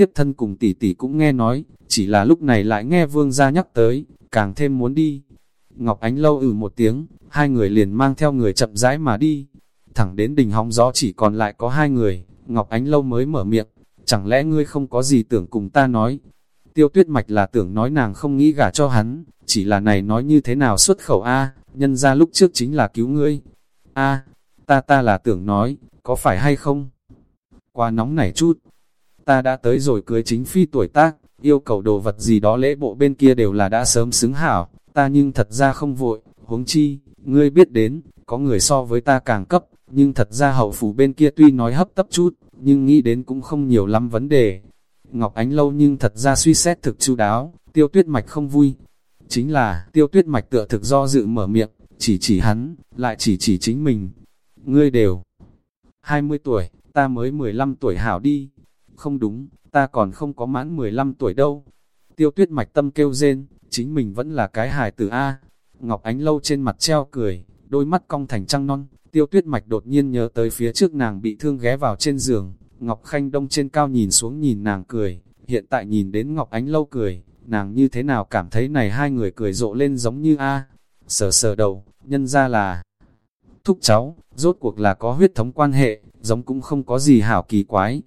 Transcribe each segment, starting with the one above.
thiếp thân cùng tỷ tỷ cũng nghe nói, chỉ là lúc này lại nghe vương gia nhắc tới, càng thêm muốn đi. Ngọc Ánh lâu ử ừ một tiếng, hai người liền mang theo người chậm rãi mà đi. Thẳng đến đỉnh hóng gió chỉ còn lại có hai người, Ngọc Ánh lâu mới mở miệng, chẳng lẽ ngươi không có gì tưởng cùng ta nói. Tiêu tuyết mạch là tưởng nói nàng không nghĩ gả cho hắn, chỉ là này nói như thế nào xuất khẩu A, nhân ra lúc trước chính là cứu ngươi. A, ta ta là tưởng nói, có phải hay không? Qua nóng nảy chút, ta đã tới rồi cưới chính phi tuổi tác, yêu cầu đồ vật gì đó lễ bộ bên kia đều là đã sớm xứng hảo, ta nhưng thật ra không vội, huống chi, ngươi biết đến, có người so với ta càng cấp, nhưng thật ra hậu phủ bên kia tuy nói hấp tấp chút, nhưng nghĩ đến cũng không nhiều lắm vấn đề. Ngọc Ánh lâu nhưng thật ra suy xét thực chu đáo, tiêu tuyết mạch không vui. Chính là, tiêu tuyết mạch tựa thực do dự mở miệng, chỉ chỉ hắn, lại chỉ chỉ chính mình. Ngươi đều 20 tuổi, ta mới 15 tuổi hảo đi. Không đúng, ta còn không có mãn 15 tuổi đâu. Tiêu tuyết mạch tâm kêu rên, chính mình vẫn là cái hài tử A. Ngọc Ánh lâu trên mặt treo cười, đôi mắt cong thành trăng non, tiêu tuyết mạch đột nhiên nhớ tới phía trước nàng bị thương ghé vào trên giường, Ngọc Khanh Đông trên cao nhìn xuống nhìn nàng cười, hiện tại nhìn đến Ngọc Ánh lâu cười, nàng như thế nào cảm thấy này hai người cười rộ lên giống như A, sờ sờ đầu, nhân ra là thúc cháu, rốt cuộc là có huyết thống quan hệ, giống cũng không có gì hảo kỳ quái,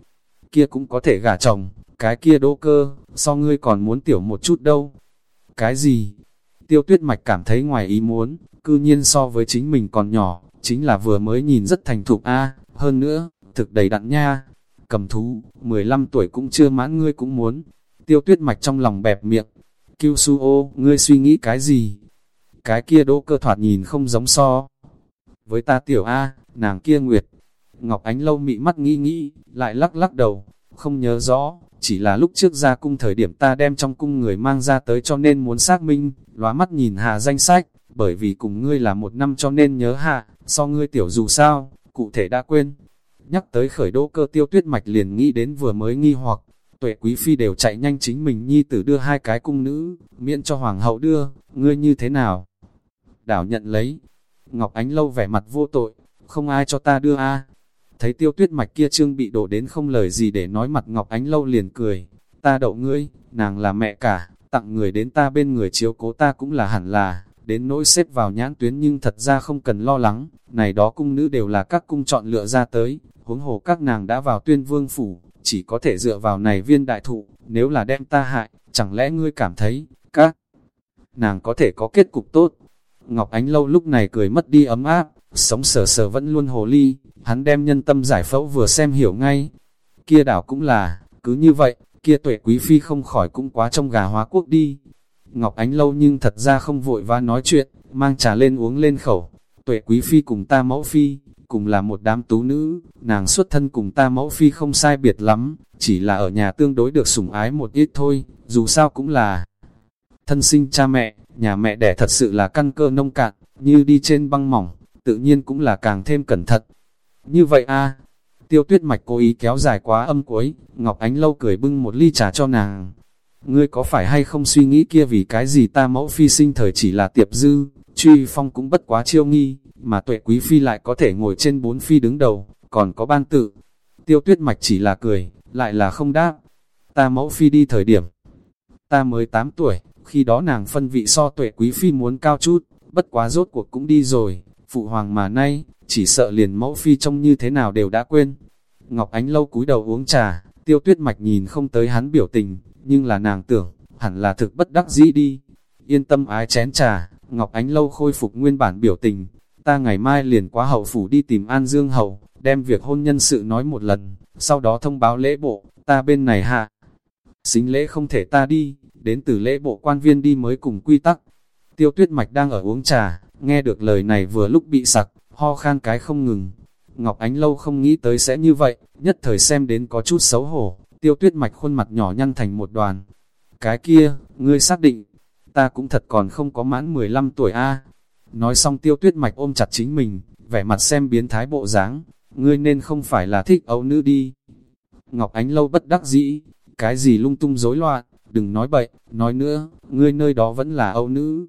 kia cũng có thể gả chồng, cái kia đỗ cơ, so ngươi còn muốn tiểu một chút đâu. Cái gì? Tiêu tuyết mạch cảm thấy ngoài ý muốn, cư nhiên so với chính mình còn nhỏ, chính là vừa mới nhìn rất thành thục a hơn nữa, thực đầy đặn nha. Cầm thú, 15 tuổi cũng chưa mãn ngươi cũng muốn. Tiêu tuyết mạch trong lòng bẹp miệng. Kiêu su ô, ngươi suy nghĩ cái gì? Cái kia đỗ cơ thoạt nhìn không giống so. Với ta tiểu A, nàng kia nguyệt. Ngọc Ánh lâu mị mắt nghĩ nghĩ, lại lắc lắc đầu, không nhớ rõ, chỉ là lúc trước ra cung thời điểm ta đem trong cung người mang ra tới cho nên muốn xác minh, lóa mắt nhìn Hà danh sách, bởi vì cùng ngươi là một năm cho nên nhớ hạ, so ngươi tiểu dù sao, cụ thể đã quên. Nhắc tới khởi đỗ cơ tiêu tuyết mạch liền nghĩ đến vừa mới nghi hoặc, tuệ quý phi đều chạy nhanh chính mình nhi tử đưa hai cái cung nữ, miễn cho hoàng hậu đưa, ngươi như thế nào? Đảo nhận lấy, Ngọc Ánh lâu vẻ mặt vô tội, không ai cho ta đưa a Thấy tiêu tuyết mạch kia trương bị đổ đến không lời gì để nói mặt Ngọc Ánh lâu liền cười, ta đậu ngươi, nàng là mẹ cả, tặng người đến ta bên người chiếu cố ta cũng là hẳn là, đến nỗi xếp vào nhãn tuyến nhưng thật ra không cần lo lắng, này đó cung nữ đều là các cung chọn lựa ra tới, huống hồ các nàng đã vào tuyên vương phủ, chỉ có thể dựa vào này viên đại thụ, nếu là đem ta hại, chẳng lẽ ngươi cảm thấy, các nàng có thể có kết cục tốt. Ngọc Ánh Lâu lúc này cười mất đi ấm áp, sống sờ sờ vẫn luôn hồ ly, hắn đem nhân tâm giải phẫu vừa xem hiểu ngay. Kia đảo cũng là, cứ như vậy, kia tuệ quý phi không khỏi cũng quá trong gà hóa quốc đi. Ngọc Ánh lâu nhưng thật ra không vội và nói chuyện, mang trà lên uống lên khẩu. Tuệ quý phi cùng ta mẫu phi, cùng là một đám tú nữ, nàng xuất thân cùng ta mẫu phi không sai biệt lắm, chỉ là ở nhà tương đối được sủng ái một ít thôi, dù sao cũng là thân sinh cha mẹ, nhà mẹ đẻ thật sự là căn cơ nông cạn, như đi trên băng mỏng, tự nhiên cũng là càng thêm cẩn thận. Như vậy a tiêu tuyết mạch cố ý kéo dài quá âm cuối, Ngọc Ánh Lâu cười bưng một ly trà cho nàng. Ngươi có phải hay không suy nghĩ kia vì cái gì ta mẫu phi sinh thời chỉ là tiệp dư, truy phong cũng bất quá chiêu nghi, mà tuệ quý phi lại có thể ngồi trên bốn phi đứng đầu, còn có ban tự. Tiêu tuyết mạch chỉ là cười, lại là không đáp. Ta mẫu phi đi thời điểm. Ta mới 8 tuổi, khi đó nàng phân vị so tuệ quý phi muốn cao chút, bất quá rốt cuộc cũng đi rồi, phụ hoàng mà nay, chỉ sợ liền mẫu phi trông như thế nào đều đã quên. Ngọc Ánh lâu cúi đầu uống trà, tiêu tuyết mạch nhìn không tới hắn biểu tình, nhưng là nàng tưởng, hẳn là thực bất đắc dĩ đi. Yên tâm ái chén trà, Ngọc Ánh lâu khôi phục nguyên bản biểu tình, ta ngày mai liền qua hậu phủ đi tìm An Dương Hậu, đem việc hôn nhân sự nói một lần, sau đó thông báo lễ bộ, ta bên này hạ. Xính lễ không thể ta đi, đến từ lễ bộ quan viên đi mới cùng quy tắc. Tiêu tuyết mạch đang ở uống trà, nghe được lời này vừa lúc bị sặc, ho khan cái không ngừng. Ngọc Ánh lâu không nghĩ tới sẽ như vậy, nhất thời xem đến có chút xấu hổ, tiêu tuyết mạch khuôn mặt nhỏ nhăn thành một đoàn. Cái kia, ngươi xác định, ta cũng thật còn không có mãn 15 tuổi a Nói xong tiêu tuyết mạch ôm chặt chính mình, vẻ mặt xem biến thái bộ dáng ngươi nên không phải là thích ấu nữ đi. Ngọc Ánh lâu bất đắc dĩ, cái gì lung tung rối loạn, đừng nói bậy, nói nữa, ngươi nơi đó vẫn là ấu nữ,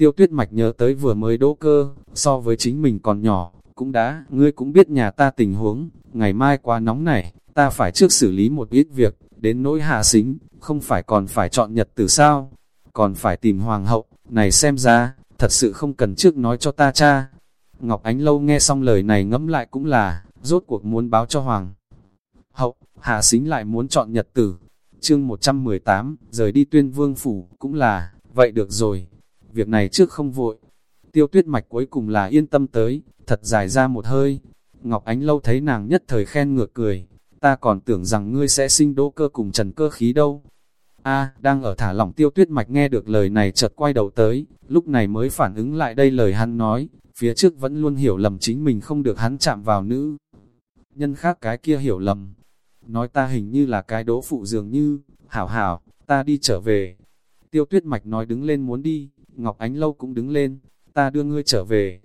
Tiêu tuyết mạch nhớ tới vừa mới đỗ cơ, so với chính mình còn nhỏ, cũng đã, ngươi cũng biết nhà ta tình huống, ngày mai qua nóng này, ta phải trước xử lý một ít việc, đến nỗi hạ xính, không phải còn phải chọn nhật từ sao, còn phải tìm hoàng hậu, này xem ra, thật sự không cần trước nói cho ta cha. Ngọc Ánh Lâu nghe xong lời này ngẫm lại cũng là, rốt cuộc muốn báo cho hoàng hậu, hạ xính lại muốn chọn nhật tử. Chương 118, rời đi tuyên vương phủ, cũng là, vậy được rồi, việc này trước không vội. Tiêu tuyết mạch cuối cùng là yên tâm tới, thật dài ra một hơi. Ngọc Ánh Lâu thấy nàng nhất thời khen ngược cười, ta còn tưởng rằng ngươi sẽ sinh đỗ cơ cùng trần cơ khí đâu. A, đang ở thả lỏng tiêu tuyết mạch nghe được lời này chợt quay đầu tới, lúc này mới phản ứng lại đây lời hắn nói, phía trước vẫn luôn hiểu lầm chính mình không được hắn chạm vào nữ. Nhân khác cái kia hiểu lầm, nói ta hình như là cái đỗ phụ dường như, hảo hảo, ta đi trở về. Tiêu tuyết mạch nói đứng lên muốn đi, Ngọc Ánh Lâu cũng đứng lên, ta đưa ngươi trở về.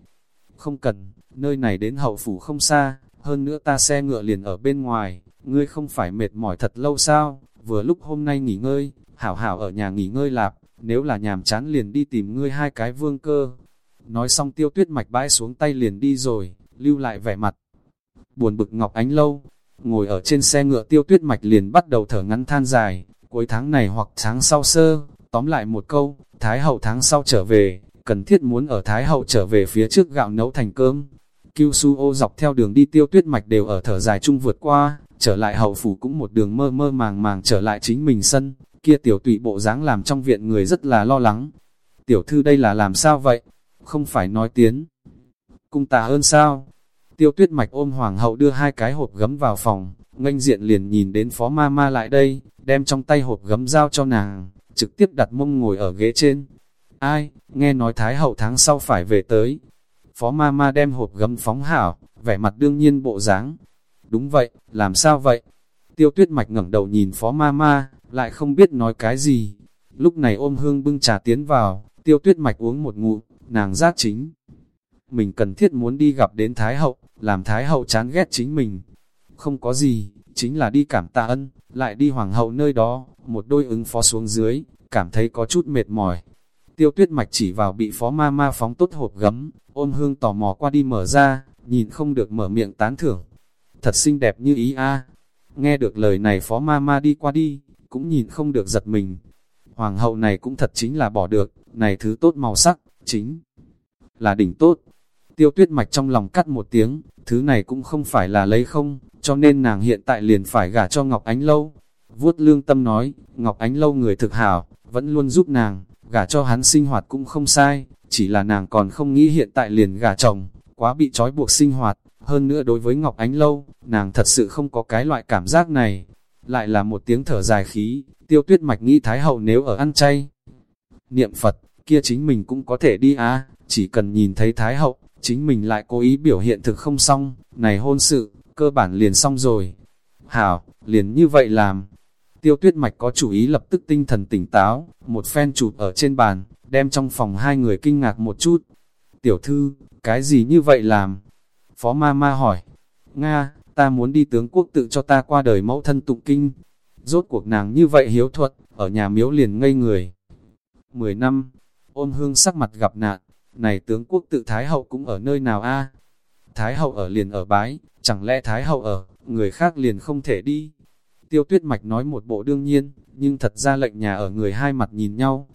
Không cần, nơi này đến hậu phủ không xa, hơn nữa ta xe ngựa liền ở bên ngoài, ngươi không phải mệt mỏi thật lâu sao, vừa lúc hôm nay nghỉ ngơi, hảo hảo ở nhà nghỉ ngơi lạp, nếu là nhàm chán liền đi tìm ngươi hai cái vương cơ. Nói xong tiêu tuyết mạch bãi xuống tay liền đi rồi, lưu lại vẻ mặt. Buồn bực Ngọc Ánh Lâu, ngồi ở trên xe ngựa tiêu tuyết mạch liền bắt đầu thở ngắn than dài, cuối tháng này hoặc tháng sau sơ, tóm lại một câu, Thái hậu tháng sau trở về, cần thiết muốn ở Thái hậu trở về phía trước gạo nấu thành cơm. Kiêu su ô dọc theo đường đi tiêu tuyết mạch đều ở thở dài chung vượt qua, trở lại hậu phủ cũng một đường mơ mơ màng màng trở lại chính mình sân, kia tiểu tụy bộ dáng làm trong viện người rất là lo lắng. Tiểu thư đây là làm sao vậy? Không phải nói tiến. Cung tà ơn sao? Tiêu tuyết mạch ôm hoàng hậu đưa hai cái hộp gấm vào phòng, nganh diện liền nhìn đến phó ma ma lại đây, đem trong tay hộp gấm giao cho nàng, trực tiếp đặt mông ngồi ở ghế trên. Ai, nghe nói thái hậu tháng sau phải về tới. Phó ma ma đem hộp gấm phóng hảo, vẻ mặt đương nhiên bộ dáng. Đúng vậy, làm sao vậy? Tiêu tuyết mạch ngẩng đầu nhìn phó ma ma, lại không biết nói cái gì. Lúc này ôm hương bưng trà tiến vào, tiêu tuyết mạch uống một ngụm, nàng giác chính. Mình cần thiết muốn đi gặp đến Thái Hậu, làm Thái Hậu chán ghét chính mình. Không có gì, chính là đi cảm tạ ân, lại đi Hoàng Hậu nơi đó, một đôi ứng phó xuống dưới, cảm thấy có chút mệt mỏi. Tiêu tuyết mạch chỉ vào bị phó ma ma phóng tốt hộp gấm, ôm hương tò mò qua đi mở ra, nhìn không được mở miệng tán thưởng. Thật xinh đẹp như ý a à. Nghe được lời này phó ma ma đi qua đi, cũng nhìn không được giật mình. Hoàng hậu này cũng thật chính là bỏ được, này thứ tốt màu sắc, chính là đỉnh tốt. Tiêu tuyết mạch trong lòng cắt một tiếng, thứ này cũng không phải là lấy không, cho nên nàng hiện tại liền phải gả cho Ngọc Ánh Lâu. Vuốt lương tâm nói, Ngọc Ánh Lâu người thực hảo, vẫn luôn giúp nàng, gả cho hắn sinh hoạt cũng không sai, chỉ là nàng còn không nghĩ hiện tại liền gả chồng, quá bị trói buộc sinh hoạt. Hơn nữa đối với Ngọc Ánh Lâu, nàng thật sự không có cái loại cảm giác này. Lại là một tiếng thở dài khí, tiêu tuyết mạch nghĩ Thái Hậu nếu ở ăn chay. Niệm Phật, kia chính mình cũng có thể đi á, chỉ cần nhìn thấy Thái Hậu, chính mình lại cố ý biểu hiện thực không xong, này hôn sự, cơ bản liền xong rồi. Hảo, liền như vậy làm. Tiêu tuyết mạch có chủ ý lập tức tinh thần tỉnh táo, một phen chụp ở trên bàn, đem trong phòng hai người kinh ngạc một chút. Tiểu thư, cái gì như vậy làm? Phó ma ma hỏi, Nga, ta muốn đi tướng quốc tự cho ta qua đời mẫu thân tụng kinh. Rốt cuộc nàng như vậy hiếu thuật, ở nhà miếu liền ngây người. Mười năm, ôm hương sắc mặt gặp nạn, này tướng quốc tự Thái Hậu cũng ở nơi nào a Thái Hậu ở liền ở bái, chẳng lẽ Thái Hậu ở, người khác liền không thể đi. Tiêu tuyết mạch nói một bộ đương nhiên, nhưng thật ra lệnh nhà ở người hai mặt nhìn nhau.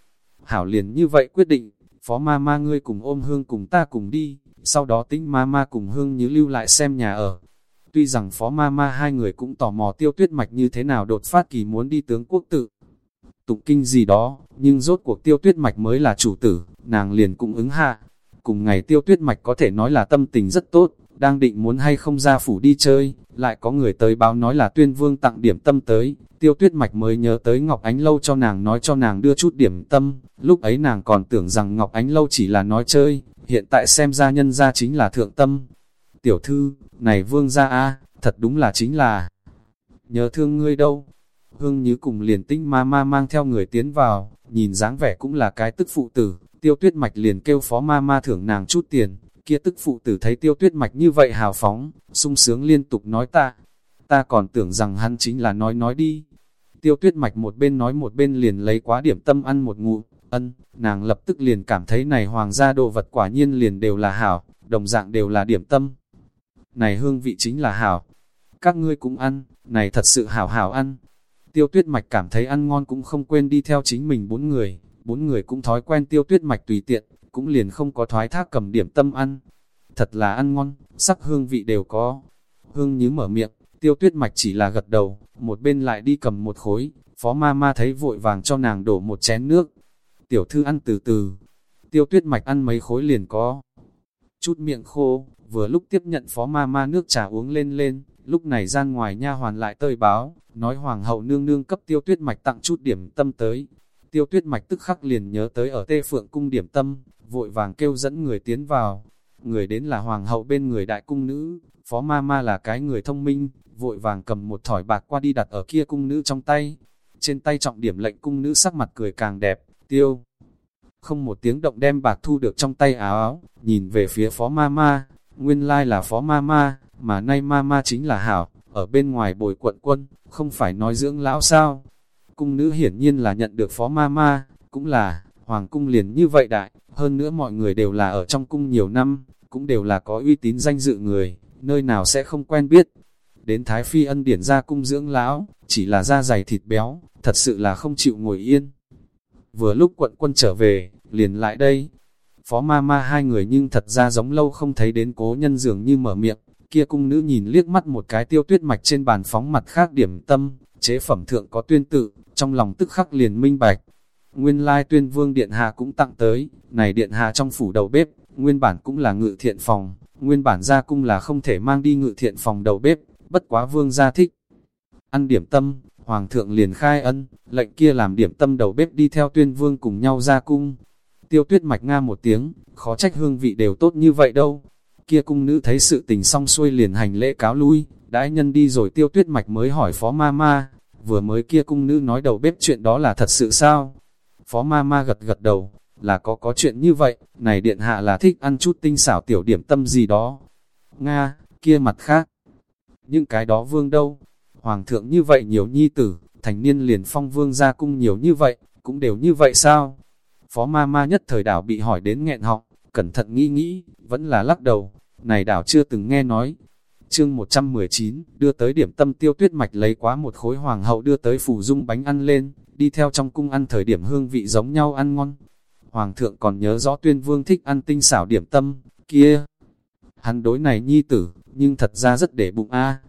Hảo liền như vậy quyết định, phó ma ma ngươi cùng ôm hương cùng ta cùng đi, sau đó tính ma ma cùng hương như lưu lại xem nhà ở. Tuy rằng phó ma ma hai người cũng tò mò tiêu tuyết mạch như thế nào đột phát kỳ muốn đi tướng quốc tự. Tụng kinh gì đó, nhưng rốt cuộc tiêu tuyết mạch mới là chủ tử, nàng liền cũng ứng hạ. Cùng ngày tiêu tuyết mạch có thể nói là tâm tình rất tốt, đang định muốn hay không ra phủ đi chơi, lại có người tới báo nói là tuyên vương tặng điểm tâm tới, tiêu tuyết mạch mới nhớ tới Ngọc Ánh Lâu cho nàng nói cho nàng đưa chút điểm tâm, lúc ấy nàng còn tưởng rằng Ngọc Ánh Lâu chỉ là nói chơi, hiện tại xem ra nhân ra chính là thượng tâm. Tiểu thư, này vương gia a thật đúng là chính là, nhớ thương ngươi đâu. Hương như cùng liền tinh ma ma mang theo người tiến vào, nhìn dáng vẻ cũng là cái tức phụ tử, tiêu tuyết mạch liền kêu phó ma ma thưởng nàng chút tiền, kia tức phụ tử thấy tiêu tuyết mạch như vậy hào phóng, sung sướng liên tục nói ta, ta còn tưởng rằng hắn chính là nói nói đi. Tiêu tuyết mạch một bên nói một bên liền lấy quá điểm tâm ăn một ngụ, ân, nàng lập tức liền cảm thấy này hoàng gia đồ vật quả nhiên liền đều là hảo, đồng dạng đều là điểm tâm. Này hương vị chính là hảo, các ngươi cũng ăn, này thật sự hảo hảo ăn. Tiêu tuyết mạch cảm thấy ăn ngon cũng không quên đi theo chính mình bốn người, bốn người cũng thói quen tiêu tuyết mạch tùy tiện, cũng liền không có thoái thác cầm điểm tâm ăn. Thật là ăn ngon, sắc hương vị đều có. Hương như mở miệng, tiêu tuyết mạch chỉ là gật đầu, một bên lại đi cầm một khối, phó ma ma thấy vội vàng cho nàng đổ một chén nước. Tiểu thư ăn từ từ, tiêu tuyết mạch ăn mấy khối liền có. Chút miệng khô, vừa lúc tiếp nhận phó ma ma nước trà uống lên lên, lúc này gian ngoài nha hoàn lại tơi báo, nói hoàng hậu nương nương cấp tiêu tuyết mạch tặng chút điểm tâm tới. Tiêu tuyết mạch tức khắc liền nhớ tới ở tê phượng cung điểm tâm, vội vàng kêu dẫn người tiến vào. Người đến là hoàng hậu bên người đại cung nữ, phó ma ma là cái người thông minh, vội vàng cầm một thỏi bạc qua đi đặt ở kia cung nữ trong tay. Trên tay trọng điểm lệnh cung nữ sắc mặt cười càng đẹp, tiêu. Không một tiếng động đem bạc thu được trong tay áo áo, nhìn về phía phó ma ma, nguyên lai là phó ma ma, mà nay ma ma chính là hảo, ở bên ngoài bồi quận quân, không phải nói dưỡng lão sao. Cung nữ hiển nhiên là nhận được phó ma ma, cũng là, hoàng cung liền như vậy đại, hơn nữa mọi người đều là ở trong cung nhiều năm, cũng đều là có uy tín danh dự người, nơi nào sẽ không quen biết. Đến Thái Phi ân điển ra cung dưỡng lão, chỉ là da dày thịt béo, thật sự là không chịu ngồi yên. Vừa lúc quận quân trở về, liền lại đây. Phó ma ma hai người nhưng thật ra giống lâu không thấy đến cố nhân dường như mở miệng, kia cung nữ nhìn liếc mắt một cái tiêu tuyết mạch trên bàn phóng mặt khác điểm tâm, chế phẩm thượng có tuyên tự, trong lòng tức khắc liền minh bạch. Nguyên lai tuyên vương điện hạ cũng tặng tới, này điện hạ trong phủ đầu bếp, nguyên bản cũng là ngự thiện phòng, nguyên bản ra cung là không thể mang đi ngự thiện phòng đầu bếp, bất quá vương gia thích. Ăn điểm tâm, hoàng thượng liền khai ân, lệnh kia làm điểm tâm đầu bếp đi theo tuyên vương cùng nhau ra cung. Tiêu tuyết mạch nga một tiếng, khó trách hương vị đều tốt như vậy đâu. Kia cung nữ thấy sự tình xong xuôi liền hành lễ cáo lui, đãi nhân đi rồi tiêu tuyết mạch mới hỏi phó ma ma, vừa mới kia cung nữ nói đầu bếp chuyện đó là thật sự sao? Phó ma ma gật gật đầu, là có có chuyện như vậy, này điện hạ là thích ăn chút tinh xảo tiểu điểm tâm gì đó. Nga, kia mặt khác. Những cái đó vương đâu? Hoàng thượng như vậy nhiều nhi tử, thành niên liền phong vương ra cung nhiều như vậy, cũng đều như vậy sao? Phó ma ma nhất thời đảo bị hỏi đến nghẹn họng, cẩn thận nghĩ nghĩ, vẫn là lắc đầu, này đảo chưa từng nghe nói. Chương 119, đưa tới điểm tâm tiêu tuyết mạch lấy quá một khối hoàng hậu đưa tới phủ dung bánh ăn lên, đi theo trong cung ăn thời điểm hương vị giống nhau ăn ngon. Hoàng thượng còn nhớ rõ tuyên vương thích ăn tinh xảo điểm tâm, kia. Hắn đối này nhi tử, nhưng thật ra rất để bụng a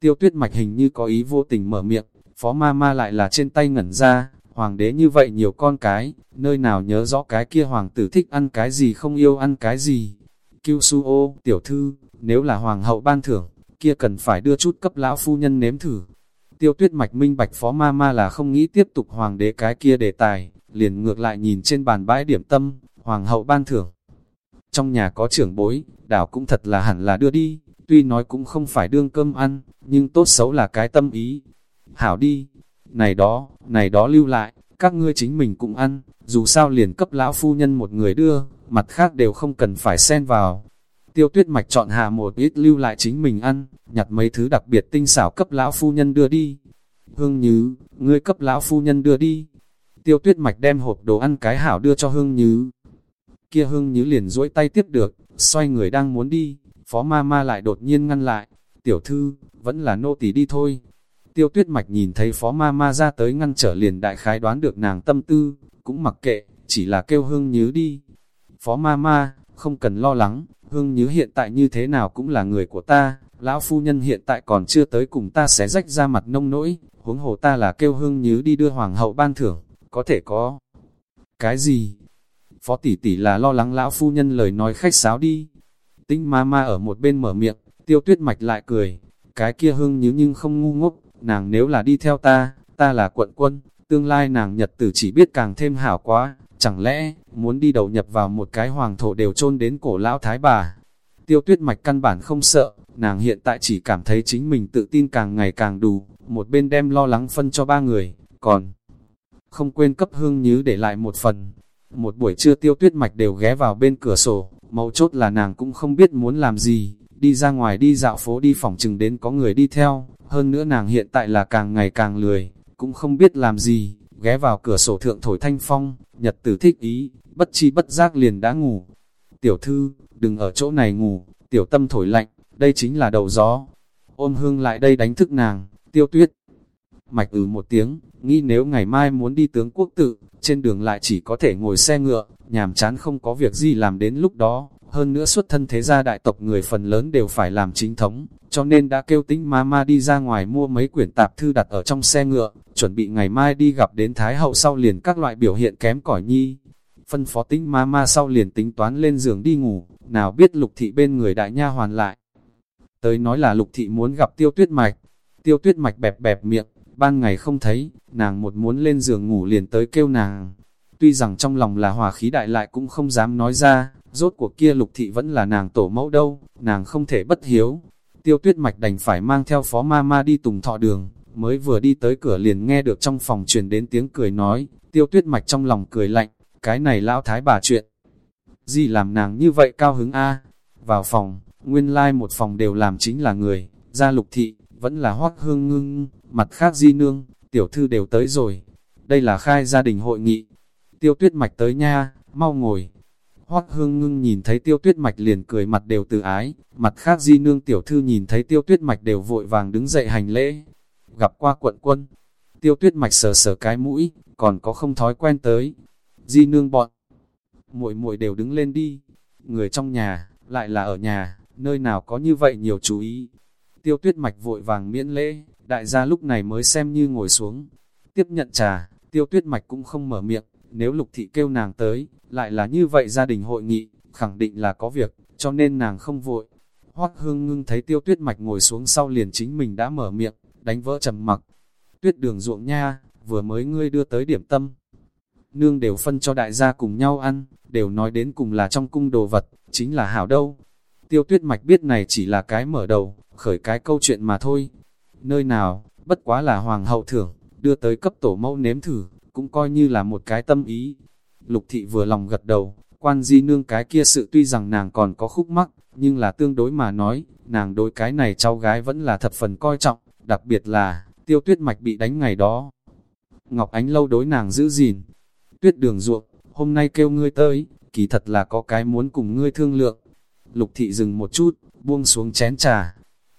Tiêu tuyết mạch hình như có ý vô tình mở miệng, phó ma ma lại là trên tay ngẩn ra, hoàng đế như vậy nhiều con cái, nơi nào nhớ rõ cái kia hoàng tử thích ăn cái gì không yêu ăn cái gì. Kiêu su ô, tiểu thư, nếu là hoàng hậu ban thưởng, kia cần phải đưa chút cấp lão phu nhân nếm thử. Tiêu tuyết mạch minh bạch phó ma ma là không nghĩ tiếp tục hoàng đế cái kia đề tài, liền ngược lại nhìn trên bàn bãi điểm tâm, hoàng hậu ban thưởng. Trong nhà có trưởng bối, đảo cũng thật là hẳn là đưa đi, tuy nói cũng không phải đương cơm ăn, nhưng tốt xấu là cái tâm ý. Hảo đi, này đó, này đó lưu lại, các ngươi chính mình cũng ăn, dù sao liền cấp lão phu nhân một người đưa, mặt khác đều không cần phải xen vào. Tiêu tuyết mạch chọn hạ một ít lưu lại chính mình ăn, nhặt mấy thứ đặc biệt tinh xảo cấp lão phu nhân đưa đi. Hương Nhứ, ngươi cấp lão phu nhân đưa đi. Tiêu tuyết mạch đem hộp đồ ăn cái hảo đưa cho Hương Nhứ. Kia Hương Nhứ liền duỗi tay tiếp được, xoay người đang muốn đi, phó ma ma lại đột nhiên ngăn lại. Tiểu thư, vẫn là nô tỳ đi thôi. Tiêu tuyết mạch nhìn thấy phó ma ma ra tới ngăn trở liền đại khái đoán được nàng tâm tư, cũng mặc kệ, chỉ là kêu Hương Nhứ đi. Phó ma ma, không cần lo lắng, Hương Nhứ hiện tại như thế nào cũng là người của ta, lão phu nhân hiện tại còn chưa tới cùng ta xé rách ra mặt nông nỗi, huống hồ ta là kêu Hương Nhứ đi đưa hoàng hậu ban thưởng, có thể có. Cái gì? Phó tỷ tỷ là lo lắng lão phu nhân lời nói khách sáo đi. Tinh ma ma ở một bên mở miệng, tiêu tuyết mạch lại cười, cái kia Hương Nhứ nhưng không ngu ngốc, nàng nếu là đi theo ta, ta là quận quân, tương lai nàng nhật tử chỉ biết càng thêm hảo quá, chẳng lẽ, muốn đi đầu nhập vào một cái hoàng thổ đều chôn đến cổ lão thái bà. Tiêu tuyết mạch căn bản không sợ, nàng hiện tại chỉ cảm thấy chính mình tự tin càng ngày càng đủ, một bên đem lo lắng phân cho ba người, còn không quên cấp hương nhứ để lại một phần. Một buổi trưa tiêu tuyết mạch đều ghé vào bên cửa sổ, mấu chốt là nàng cũng không biết muốn làm gì, đi ra ngoài đi dạo phố đi phòng chừng đến có người đi theo, hơn nữa nàng hiện tại là càng ngày càng lười, cũng không biết làm gì, ghé vào cửa sổ thượng thổi thanh phong, nhật tử thích ý, bất chi bất giác liền đã ngủ. Tiểu thư, đừng ở chỗ này ngủ, tiểu tâm thổi lạnh, đây chính là đầu gió. Ôm hương lại đây đánh thức nàng, tiêu tuyết. Mạch ừ một tiếng, nghĩ nếu ngày mai muốn đi tướng quốc tự, trên đường lại chỉ có thể ngồi xe ngựa, nhàm chán không có việc gì làm đến lúc đó. Hơn nữa xuất thân thế gia đại tộc người phần lớn đều phải làm chính thống, cho nên đã kêu tính mama đi ra ngoài mua mấy quyển tạp thư đặt ở trong xe ngựa, chuẩn bị ngày mai đi gặp đến Thái Hậu sau liền các loại biểu hiện kém cỏi nhi. Phân phó tính mama sau liền tính toán lên giường đi ngủ, nào biết lục thị bên người đại nha hoàn lại. Tới nói là lục thị muốn gặp tiêu tuyết mạch, tiêu tuyết mạch bẹp bẹp miệng, ban ngày không thấy, nàng một muốn lên giường ngủ liền tới kêu nàng. Tuy rằng trong lòng là hòa khí đại lại cũng không dám nói ra, rốt cuộc kia lục thị vẫn là nàng tổ mẫu đâu, nàng không thể bất hiếu. Tiêu tuyết mạch đành phải mang theo phó ma ma đi tùng thọ đường, mới vừa đi tới cửa liền nghe được trong phòng truyền đến tiếng cười nói, tiêu tuyết mạch trong lòng cười lạnh, cái này lão thái bà chuyện. Gì làm nàng như vậy cao hứng a Vào phòng, nguyên lai like một phòng đều làm chính là người, ra lục thị, vẫn là hoác hương ngưng, mặt khác di nương, tiểu thư đều tới rồi. Đây là khai gia đình hội nghị. Tiêu tuyết mạch tới nha, mau ngồi. Hoắc hương ngưng nhìn thấy tiêu tuyết mạch liền cười mặt đều từ ái, mặt khác di nương tiểu thư nhìn thấy tiêu tuyết mạch đều vội vàng đứng dậy hành lễ. Gặp qua quận quân, tiêu tuyết mạch sờ sờ cái mũi, còn có không thói quen tới. Di nương bọn, muội muội đều đứng lên đi. Người trong nhà, lại là ở nhà, nơi nào có như vậy nhiều chú ý. Tiêu tuyết mạch vội vàng miễn lễ, đại gia lúc này mới xem như ngồi xuống. Tiếp nhận trà, tiêu tuyết mạch cũng không mở miệng, nếu lục thị kêu nàng tới, lại là như vậy gia đình hội nghị, khẳng định là có việc, cho nên nàng không vội. Hoác hương ngưng thấy tiêu tuyết mạch ngồi xuống sau liền chính mình đã mở miệng, đánh vỡ trầm mặc. Tuyết đường ruộng nha, vừa mới ngươi đưa tới điểm tâm. Nương đều phân cho đại gia cùng nhau ăn, đều nói đến cùng là trong cung đồ vật, chính là hảo đâu. Tiêu tuyết mạch biết này chỉ là cái mở đầu, khởi cái câu chuyện mà thôi. Nơi nào, bất quá là hoàng hậu thưởng, đưa tới cấp tổ mẫu nếm thử, cũng coi như là một cái tâm ý. Lục thị vừa lòng gật đầu, quan di nương cái kia sự tuy rằng nàng còn có khúc mắc, nhưng là tương đối mà nói, nàng đối cái này cháu gái vẫn là thập phần coi trọng, đặc biệt là, tiêu tuyết mạch bị đánh ngày đó. Ngọc Ánh lâu đối nàng giữ gìn. Tuyết đường ruộng, hôm nay kêu ngươi tới, kỳ thật là có cái muốn cùng ngươi thương lượng. Lục thị dừng một chút, buông xuống chén trà.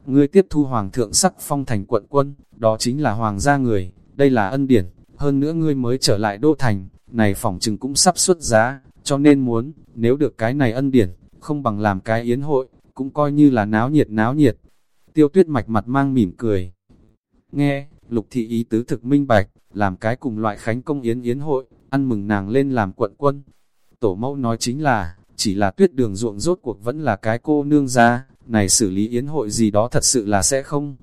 Ngươi tiếp thu hoàng thượng sắc phong thành quận quân, đó chính là hoàng gia người, đây là ân điển, hơn nữa ngươi mới trở lại đô thành, này phỏng chừng cũng sắp xuất giá, cho nên muốn, nếu được cái này ân điển, không bằng làm cái yến hội, cũng coi như là náo nhiệt náo nhiệt. Tiêu tuyết mạch mặt mang mỉm cười. Nghe, lục thị ý tứ thực minh bạch, làm cái cùng loại khánh công yến yến hội, ăn mừng nàng lên làm quận quân. Tổ mẫu nói chính là, chỉ là tuyết đường ruộng rốt cuộc vẫn là cái cô nương ra, này xử lý yến hội gì đó thật sự là sẽ không.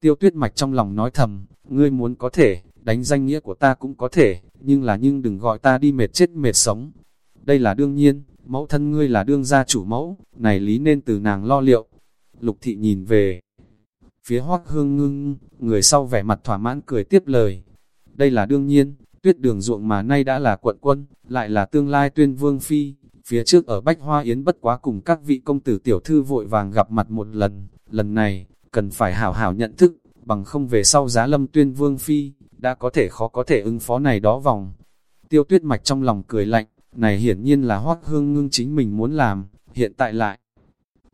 Tiêu tuyết mạch trong lòng nói thầm, ngươi muốn có thể, đánh danh nghĩa của ta cũng có thể, nhưng là nhưng đừng gọi ta đi mệt chết mệt sống. Đây là đương nhiên, mẫu thân ngươi là đương gia chủ mẫu, này lý nên từ nàng lo liệu. Lục thị nhìn về phía hoác hương ngưng, người sau vẻ mặt thỏa mãn cười tiếp lời. Đây là đương nhiên, tuyết đường ruộng mà nay đã là quận quân, lại là tương lai tuyên vương phi. Phía trước ở Bách Hoa Yến bất quá cùng các vị công tử tiểu thư vội vàng gặp mặt một lần, lần này, cần phải hảo hảo nhận thức, bằng không về sau giá lâm tuyên vương phi, đã có thể khó có thể ứng phó này đó vòng. Tiêu tuyết mạch trong lòng cười lạnh, này hiển nhiên là hoác hương ngưng chính mình muốn làm, hiện tại lại.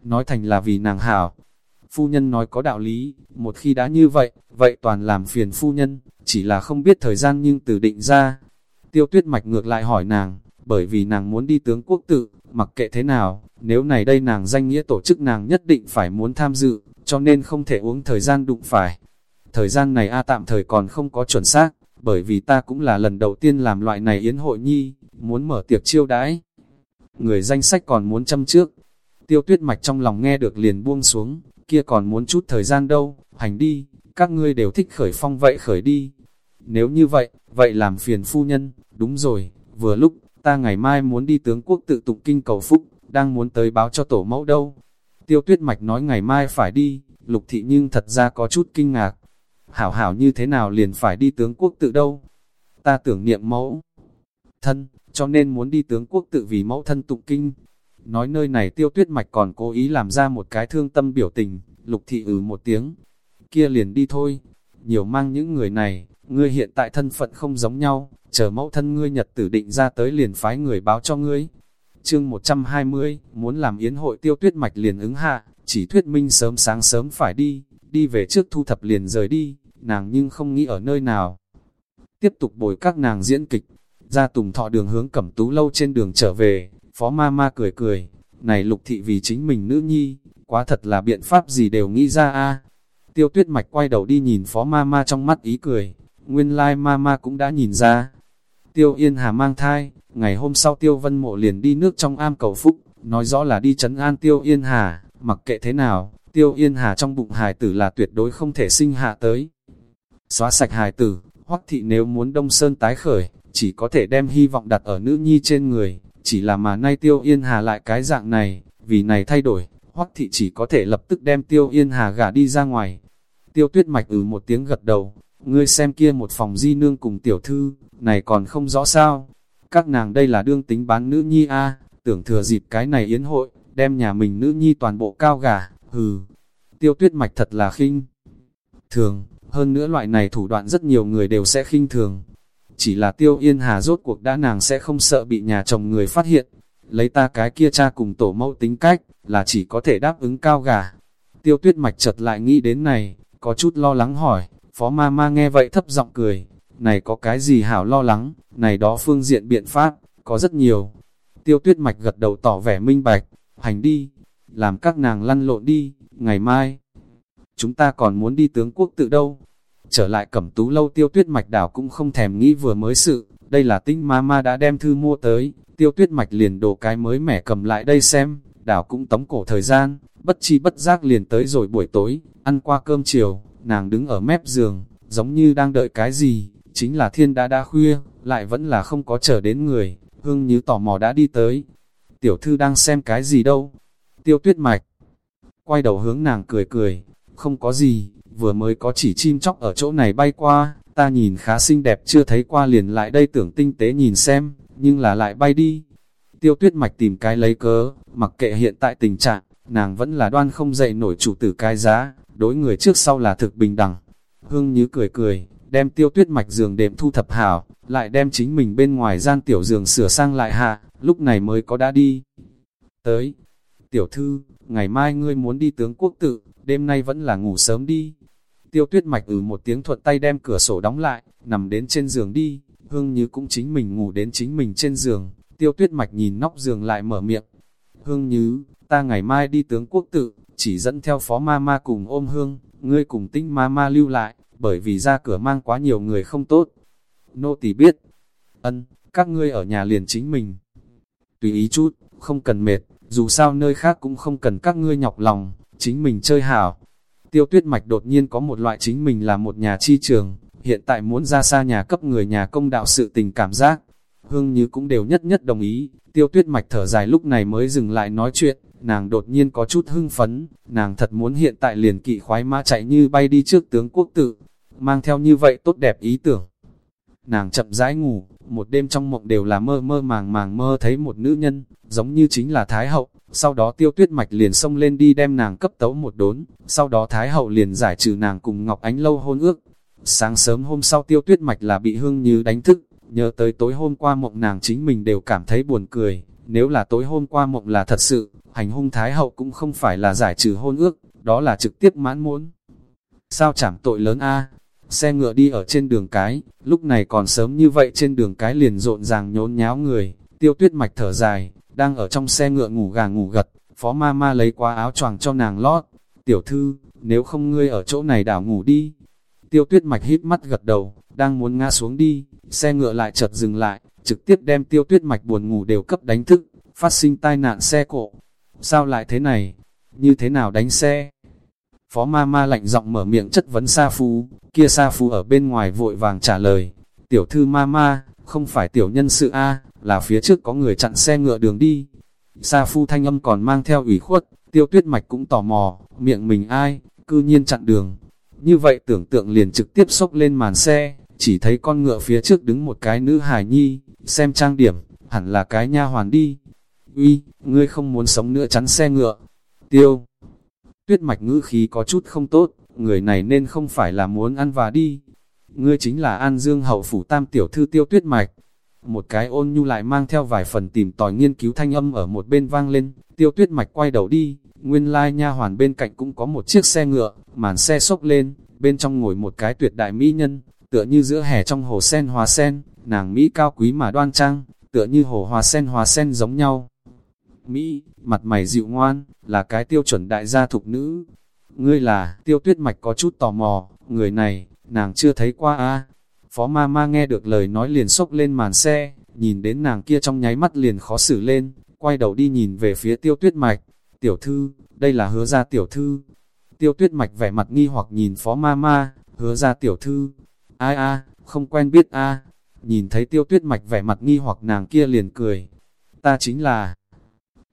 Nói thành là vì nàng hảo. Phu nhân nói có đạo lý, một khi đã như vậy, vậy toàn làm phiền phu nhân, chỉ là không biết thời gian nhưng từ định ra. Tiêu tuyết mạch ngược lại hỏi nàng, bởi vì nàng muốn đi tướng quốc tự, mặc kệ thế nào, nếu này đây nàng danh nghĩa tổ chức nàng nhất định phải muốn tham dự, cho nên không thể uống thời gian đụng phải. Thời gian này A tạm thời còn không có chuẩn xác, bởi vì ta cũng là lần đầu tiên làm loại này yến hội nhi, muốn mở tiệc chiêu đãi. Người danh sách còn muốn châm trước. Tiêu tuyết mạch trong lòng nghe được liền buông xuống, kia còn muốn chút thời gian đâu, hành đi, các ngươi đều thích khởi phong vậy khởi đi. Nếu như vậy, vậy làm phiền phu nhân, đúng rồi, vừa lúc, ta ngày mai muốn đi tướng quốc tự tụng kinh cầu phúc, đang muốn tới báo cho tổ mẫu đâu. Tiêu tuyết mạch nói ngày mai phải đi, lục thị nhưng thật ra có chút kinh ngạc. Hảo hảo như thế nào liền phải đi tướng quốc tự đâu? Ta tưởng niệm mẫu thân, cho nên muốn đi tướng quốc tự vì mẫu thân tụng kinh. Nói nơi này tiêu tuyết mạch còn cố ý làm ra một cái thương tâm biểu tình, lục thị ừ một tiếng. Kia liền đi thôi, nhiều mang những người này, ngươi hiện tại thân phận không giống nhau, chờ mẫu thân ngươi nhật tử định ra tới liền phái người báo cho ngươi. Chương 120, muốn làm yến hội tiêu tuyết mạch liền ứng hạ, chỉ thuyết minh sớm sáng sớm phải đi, đi về trước thu thập liền rời đi, nàng nhưng không nghĩ ở nơi nào. Tiếp tục bồi các nàng diễn kịch, ra tùng thọ đường hướng cẩm tú lâu trên đường trở về, phó ma ma cười cười, này lục thị vì chính mình nữ nhi, quá thật là biện pháp gì đều nghĩ ra a Tiêu tuyết mạch quay đầu đi nhìn phó ma ma trong mắt ý cười, nguyên lai like ma ma cũng đã nhìn ra. Tiêu Yên Hà mang thai, ngày hôm sau Tiêu Vân Mộ liền đi nước trong am cầu phúc, nói rõ là đi chấn an Tiêu Yên Hà, mặc kệ thế nào, Tiêu Yên Hà trong bụng hài tử là tuyệt đối không thể sinh hạ tới. Xóa sạch hài tử, hoắc thị nếu muốn Đông Sơn tái khởi, chỉ có thể đem hy vọng đặt ở nữ nhi trên người, chỉ là mà nay Tiêu Yên Hà lại cái dạng này, vì này thay đổi, hoắc thị chỉ có thể lập tức đem Tiêu Yên Hà gả đi ra ngoài. Tiêu Tuyết Mạch ừ một tiếng gật đầu, ngươi xem kia một phòng di nương cùng tiểu thư, này còn không rõ sao. Các nàng đây là đương tính bán nữ nhi a tưởng thừa dịp cái này yến hội, đem nhà mình nữ nhi toàn bộ cao gà, hừ. Tiêu tuyết mạch thật là khinh. Thường, hơn nữa loại này thủ đoạn rất nhiều người đều sẽ khinh thường. Chỉ là tiêu yên hà rốt cuộc đã nàng sẽ không sợ bị nhà chồng người phát hiện. Lấy ta cái kia cha cùng tổ mẫu tính cách, là chỉ có thể đáp ứng cao gà. Tiêu tuyết mạch chợt lại nghĩ đến này, có chút lo lắng hỏi, phó ma ma nghe vậy thấp giọng cười, này có cái gì hảo lo lắng, này đó phương diện biện pháp, có rất nhiều. Tiêu tuyết mạch gật đầu tỏ vẻ minh bạch, hành đi, làm các nàng lăn lộn đi, ngày mai. Chúng ta còn muốn đi tướng quốc tự đâu. Trở lại cẩm tú lâu tiêu tuyết mạch đảo cũng không thèm nghĩ vừa mới sự, đây là tinh ma ma đã đem thư mua tới, tiêu tuyết mạch liền đồ cái mới mẻ cầm lại đây xem, đảo cũng tống cổ thời gian, bất chi bất giác liền tới rồi buổi tối, ăn qua cơm chiều, nàng đứng ở mép giường, giống như đang đợi cái gì, chính là thiên đã đã khuya, lại vẫn là không có chờ đến người, hương như tò mò đã đi tới. Tiểu thư đang xem cái gì đâu? Tiêu tuyết mạch, quay đầu hướng nàng cười cười, không có gì, vừa mới có chỉ chim chóc ở chỗ này bay qua, ta nhìn khá xinh đẹp chưa thấy qua liền lại đây tưởng tinh tế nhìn xem, nhưng là lại bay đi. Tiêu tuyết mạch tìm cái lấy cớ, mặc kệ hiện tại tình trạng, nàng vẫn là đoan không dậy nổi chủ tử cái giá, đối người trước sau là thực bình đẳng. Hương như cười cười, đem tiêu tuyết mạch giường đệm thu thập hảo, lại đem chính mình bên ngoài gian tiểu giường sửa sang lại hạ, lúc này mới có đã đi. Tới, tiểu thư, ngày mai ngươi muốn đi tướng quốc tự, đêm nay vẫn là ngủ sớm đi. Tiêu tuyết mạch ừ một tiếng thuận tay đem cửa sổ đóng lại, nằm đến trên giường đi, hương như cũng chính mình ngủ đến chính mình trên giường, tiêu tuyết mạch nhìn nóc giường lại mở miệng. Hương như, ta ngày mai đi tướng quốc tự, chỉ dẫn theo phó ma ma cùng ôm hương, ngươi cùng tinh ma ma lưu lại, bởi vì ra cửa mang quá nhiều người không tốt. Nô tỳ biết, ân, các ngươi ở nhà liền chính mình. Tùy ý chút, không cần mệt, dù sao nơi khác cũng không cần các ngươi nhọc lòng, chính mình chơi hảo. Tiêu tuyết mạch đột nhiên có một loại chính mình là một nhà chi trường, hiện tại muốn ra xa nhà cấp người nhà công đạo sự tình cảm giác. Hương như cũng đều nhất nhất đồng ý, tiêu tuyết mạch thở dài lúc này mới dừng lại nói chuyện, nàng đột nhiên có chút hưng phấn, nàng thật muốn hiện tại liền kỵ khoái mã chạy như bay đi trước tướng quốc tự, mang theo như vậy tốt đẹp ý tưởng. Nàng chậm rãi ngủ, một đêm trong mộng đều là mơ mơ màng màng mơ thấy một nữ nhân, giống như chính là Thái Hậu, sau đó tiêu tuyết mạch liền xông lên đi đem nàng cấp tấu một đốn, sau đó Thái Hậu liền giải trừ nàng cùng Ngọc Ánh Lâu hôn ước. Sáng sớm hôm sau tiêu tuyết mạch là bị hương như đánh thức, nhớ tới tối hôm qua mộng nàng chính mình đều cảm thấy buồn cười, nếu là tối hôm qua mộng là thật sự, hành hung Thái Hậu cũng không phải là giải trừ hôn ước, đó là trực tiếp mãn muốn. Sao chẳng tội lớn a? Xe ngựa đi ở trên đường cái, lúc này còn sớm như vậy trên đường cái liền rộn ràng nhốn nháo người, tiêu tuyết mạch thở dài, đang ở trong xe ngựa ngủ gà ngủ gật, phó ma ma lấy qua áo choàng cho nàng lót, tiểu thư, nếu không ngươi ở chỗ này đảo ngủ đi. Tiêu tuyết mạch hít mắt gật đầu, đang muốn ngã xuống đi, xe ngựa lại chợt dừng lại, trực tiếp đem tiêu tuyết mạch buồn ngủ đều cấp đánh thức, phát sinh tai nạn xe cộ. Sao lại thế này? Như thế nào đánh xe? Phó ma ma lạnh giọng mở miệng chất vấn Sa Phu, kia Sa Phu ở bên ngoài vội vàng trả lời. Tiểu thư ma ma, không phải tiểu nhân sự A, là phía trước có người chặn xe ngựa đường đi. Sa Phu thanh âm còn mang theo ủy khuất, tiêu tuyết mạch cũng tò mò, miệng mình ai, cư nhiên chặn đường. Như vậy tưởng tượng liền trực tiếp sốc lên màn xe, chỉ thấy con ngựa phía trước đứng một cái nữ hài nhi, xem trang điểm, hẳn là cái nha hoàn đi. Uy, ngươi không muốn sống nữa chắn xe ngựa. Tiêu. Tuyết mạch ngữ khí có chút không tốt, người này nên không phải là muốn ăn và đi. Ngươi chính là An Dương hậu phủ tam tiểu thư tiêu tuyết mạch. Một cái ôn nhu lại mang theo vài phần tìm tòi nghiên cứu thanh âm ở một bên vang lên, tiêu tuyết mạch quay đầu đi, nguyên lai nha hoàn bên cạnh cũng có một chiếc xe ngựa, màn xe sốc lên, bên trong ngồi một cái tuyệt đại mỹ nhân, tựa như giữa hè trong hồ sen hòa sen, nàng Mỹ cao quý mà đoan trang, tựa như hồ hòa sen hòa sen giống nhau. Mỹ, mặt mày dịu ngoan, là cái tiêu chuẩn đại gia thục nữ. Ngươi là, tiêu tuyết mạch có chút tò mò, người này, nàng chưa thấy qua a Phó ma ma nghe được lời nói liền sốc lên màn xe, nhìn đến nàng kia trong nháy mắt liền khó xử lên, quay đầu đi nhìn về phía tiêu tuyết mạch. Tiểu thư, đây là hứa ra tiểu thư. Tiêu tuyết mạch vẻ mặt nghi hoặc nhìn phó ma ma, hứa ra tiểu thư. Ai a không quen biết a Nhìn thấy tiêu tuyết mạch vẻ mặt nghi hoặc nàng kia liền cười. Ta chính là...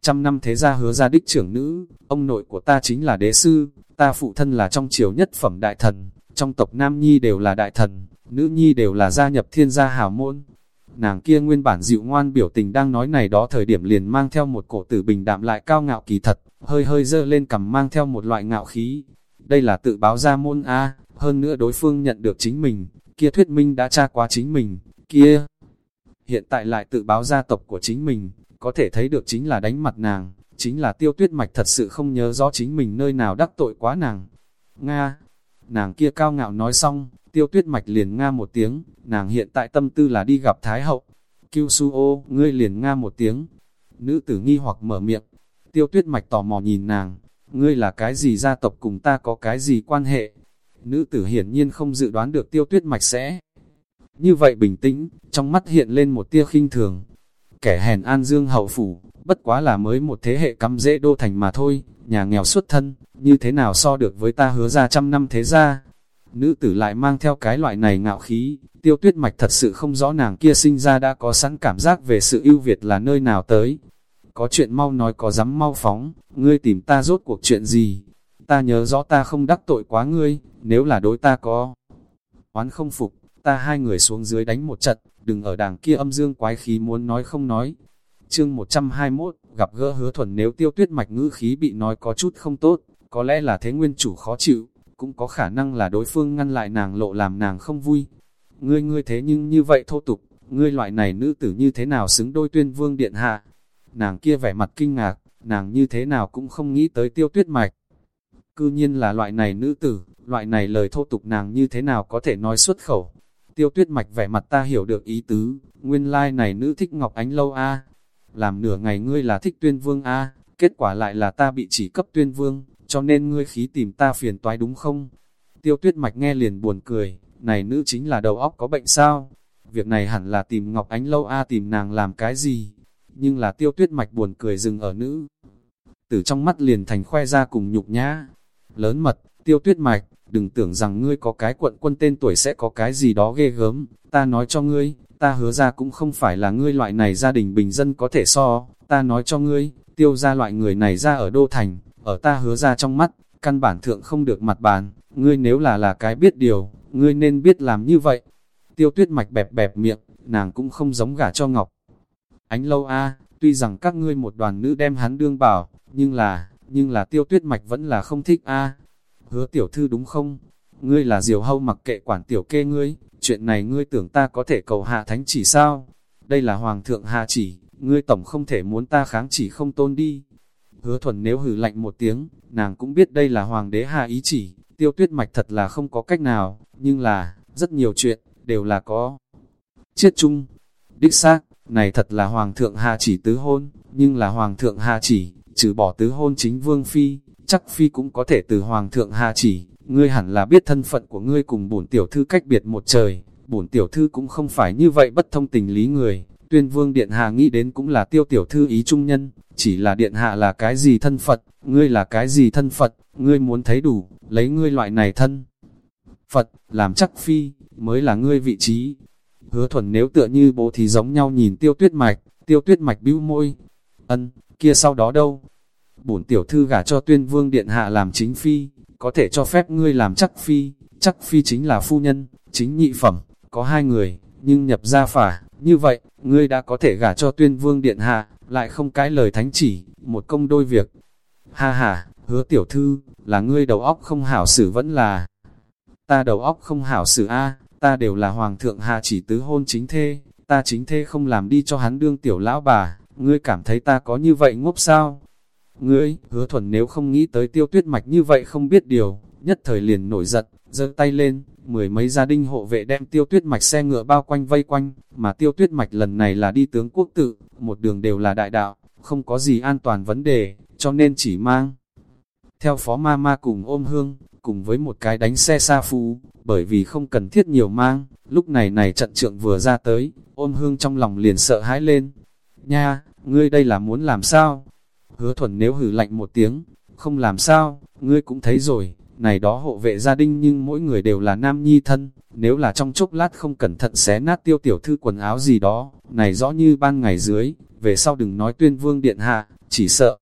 Trăm năm thế gia hứa ra đích trưởng nữ, ông nội của ta chính là đế sư, ta phụ thân là trong triều nhất phẩm đại thần, trong tộc Nam Nhi đều là đại thần, nữ Nhi đều là gia nhập thiên gia hào môn. Nàng kia nguyên bản dịu ngoan biểu tình đang nói này đó thời điểm liền mang theo một cổ tử bình đạm lại cao ngạo kỳ thật, hơi hơi dơ lên cầm mang theo một loại ngạo khí. Đây là tự báo ra môn A, hơn nữa đối phương nhận được chính mình, kia thuyết minh đã tra quá chính mình, kia. Hiện tại lại tự báo gia tộc của chính mình, có thể thấy được chính là đánh mặt nàng, chính là tiêu tuyết mạch thật sự không nhớ rõ chính mình nơi nào đắc tội quá nàng. Nga, nàng kia cao ngạo nói xong, tiêu tuyết mạch liền Nga một tiếng, nàng hiện tại tâm tư là đi gặp Thái Hậu. Kiêu su ô, ngươi liền Nga một tiếng. Nữ tử nghi hoặc mở miệng, tiêu tuyết mạch tò mò nhìn nàng, ngươi là cái gì gia tộc cùng ta có cái gì quan hệ? Nữ tử hiển nhiên không dự đoán được tiêu tuyết mạch sẽ. Như vậy bình tĩnh, trong mắt hiện lên một tia khinh thường. Kẻ hèn an dương hậu phủ, bất quá là mới một thế hệ cắm dễ đô thành mà thôi, nhà nghèo xuất thân, như thế nào so được với ta hứa ra trăm năm thế gia. Nữ tử lại mang theo cái loại này ngạo khí, tiêu tuyết mạch thật sự không rõ nàng kia sinh ra đã có sẵn cảm giác về sự ưu việt là nơi nào tới. Có chuyện mau nói có dám mau phóng, ngươi tìm ta rốt cuộc chuyện gì? Ta nhớ rõ ta không đắc tội quá ngươi, nếu là đối ta có oán không phục, ta hai người xuống dưới đánh một trận, đừng ở đàng kia âm dương quái khí muốn nói không nói. Chương 121, gặp gỡ hứa thuần nếu tiêu tuyết mạch ngữ khí bị nói có chút không tốt, có lẽ là thế nguyên chủ khó chịu, cũng có khả năng là đối phương ngăn lại nàng lộ làm nàng không vui. Ngươi ngươi thế nhưng như vậy thô tục, ngươi loại này nữ tử như thế nào xứng đôi tuyên vương điện hạ. Nàng kia vẻ mặt kinh ngạc, nàng như thế nào cũng không nghĩ tới tiêu tuyết mạch. Cư nhiên là loại này nữ tử, loại này lời thô tục nàng như thế nào có thể nói xuất khẩu. Tiêu tuyết mạch vẻ mặt ta hiểu được ý tứ, nguyên lai like này nữ thích Ngọc Ánh Lâu a Làm nửa ngày ngươi là thích tuyên vương a kết quả lại là ta bị chỉ cấp tuyên vương, cho nên ngươi khí tìm ta phiền toái đúng không? Tiêu tuyết mạch nghe liền buồn cười, này nữ chính là đầu óc có bệnh sao? Việc này hẳn là tìm Ngọc Ánh Lâu a tìm nàng làm cái gì? Nhưng là tiêu tuyết mạch buồn cười dừng ở nữ. Từ trong mắt liền thành khoe ra cùng nhục nhã. Lớn mật, tiêu tuyết mạch, đừng tưởng rằng ngươi có cái quận quân tên tuổi sẽ có cái gì đó ghê gớm, ta nói cho ngươi, ta hứa ra cũng không phải là ngươi loại này gia đình bình dân có thể so, ta nói cho ngươi, tiêu ra loại người này ra ở Đô Thành, ở ta hứa ra trong mắt, căn bản thượng không được mặt bàn, ngươi nếu là là cái biết điều, ngươi nên biết làm như vậy. Tiêu tuyết mạch bẹp bẹp miệng, nàng cũng không giống gả cho Ngọc. Ánh lâu a tuy rằng các ngươi một đoàn nữ đem hắn đương bảo, nhưng là, nhưng là tiêu tuyết mạch vẫn là không thích a hứa tiểu thư đúng không? Ngươi là diều hâu mặc kệ quản tiểu kê ngươi, chuyện này ngươi tưởng ta có thể cầu hạ thánh chỉ sao? Đây là hoàng thượng hạ chỉ, ngươi tổng không thể muốn ta kháng chỉ không tôn đi. Hứa thuần nếu hử lạnh một tiếng, nàng cũng biết đây là hoàng đế hạ ý chỉ, tiêu tuyết mạch thật là không có cách nào, nhưng là, rất nhiều chuyện, đều là có. Chiết chung, đích xác, này thật là hoàng thượng hạ chỉ tứ hôn, nhưng là hoàng thượng hạ chỉ, trừ bỏ tứ hôn chính vương phi, chắc phi cũng có thể từ hoàng thượng hạ chỉ, ngươi hẳn là biết thân phận của ngươi cùng bổn tiểu thư cách biệt một trời, bổn tiểu thư cũng không phải như vậy bất thông tình lý người, tuyên vương điện hạ nghĩ đến cũng là tiêu tiểu thư ý trung nhân, chỉ là điện hạ là cái gì thân Phật, ngươi là cái gì thân Phật, ngươi muốn thấy đủ, lấy ngươi loại này thân. Phật, làm chắc phi, mới là ngươi vị trí. Hứa thuần nếu tựa như bố thì giống nhau nhìn tiêu tuyết mạch, tiêu tuyết mạch bĩu môi. Ân, kia sau đó đâu? Bổn tiểu thư gả cho tuyên vương điện hạ làm chính phi, có thể cho phép ngươi làm chắc phi, chắc phi chính là phu nhân, chính nhị phẩm, có hai người, nhưng nhập ra phả, như vậy, ngươi đã có thể gả cho tuyên vương điện hạ, lại không cái lời thánh chỉ, một công đôi việc. Ha ha, hứa tiểu thư, là ngươi đầu óc không hảo xử vẫn là, ta đầu óc không hảo xử a ta đều là hoàng thượng hạ chỉ tứ hôn chính thê, ta chính thê không làm đi cho hắn đương tiểu lão bà, ngươi cảm thấy ta có như vậy ngốc sao? Ngươi, hứa thuần nếu không nghĩ tới tiêu tuyết mạch như vậy không biết điều, nhất thời liền nổi giận, giơ tay lên, mười mấy gia đình hộ vệ đem tiêu tuyết mạch xe ngựa bao quanh vây quanh, mà tiêu tuyết mạch lần này là đi tướng quốc tự, một đường đều là đại đạo, không có gì an toàn vấn đề, cho nên chỉ mang. Theo phó ma ma cùng ôm hương, cùng với một cái đánh xe xa phú, bởi vì không cần thiết nhiều mang, lúc này này trận trượng vừa ra tới, ôm hương trong lòng liền sợ hãi lên. Nha, ngươi đây là muốn làm sao? Hứa thuần nếu hử lạnh một tiếng, không làm sao, ngươi cũng thấy rồi, này đó hộ vệ gia đình nhưng mỗi người đều là nam nhi thân, nếu là trong chốc lát không cẩn thận xé nát tiêu tiểu thư quần áo gì đó, này rõ như ban ngày dưới, về sau đừng nói tuyên vương điện hạ, chỉ sợ.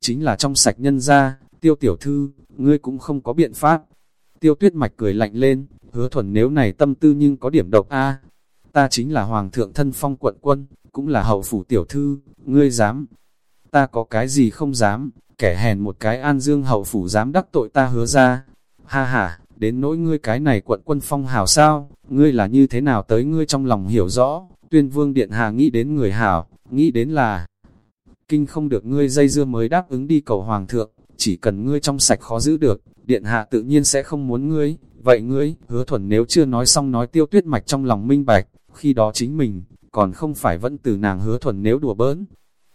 Chính là trong sạch nhân ra, tiêu tiểu thư, ngươi cũng không có biện pháp. Tiêu tuyết mạch cười lạnh lên, hứa thuần nếu này tâm tư nhưng có điểm độc a Ta chính là hoàng thượng thân phong quận quân, cũng là hậu phủ tiểu thư, ngươi dám. Ta có cái gì không dám, kẻ hèn một cái an dương hậu phủ dám đắc tội ta hứa ra. Ha ha, đến nỗi ngươi cái này quận quân phong hào sao, ngươi là như thế nào tới ngươi trong lòng hiểu rõ, tuyên vương điện hạ nghĩ đến người hảo, nghĩ đến là kinh không được ngươi dây dưa mới đáp ứng đi cầu hoàng thượng, chỉ cần ngươi trong sạch khó giữ được, điện hạ tự nhiên sẽ không muốn ngươi, vậy ngươi, hứa thuần nếu chưa nói xong nói tiêu tuyết mạch trong lòng minh bạch, khi đó chính mình, còn không phải vẫn từ nàng hứa thuần nếu đùa bỡn,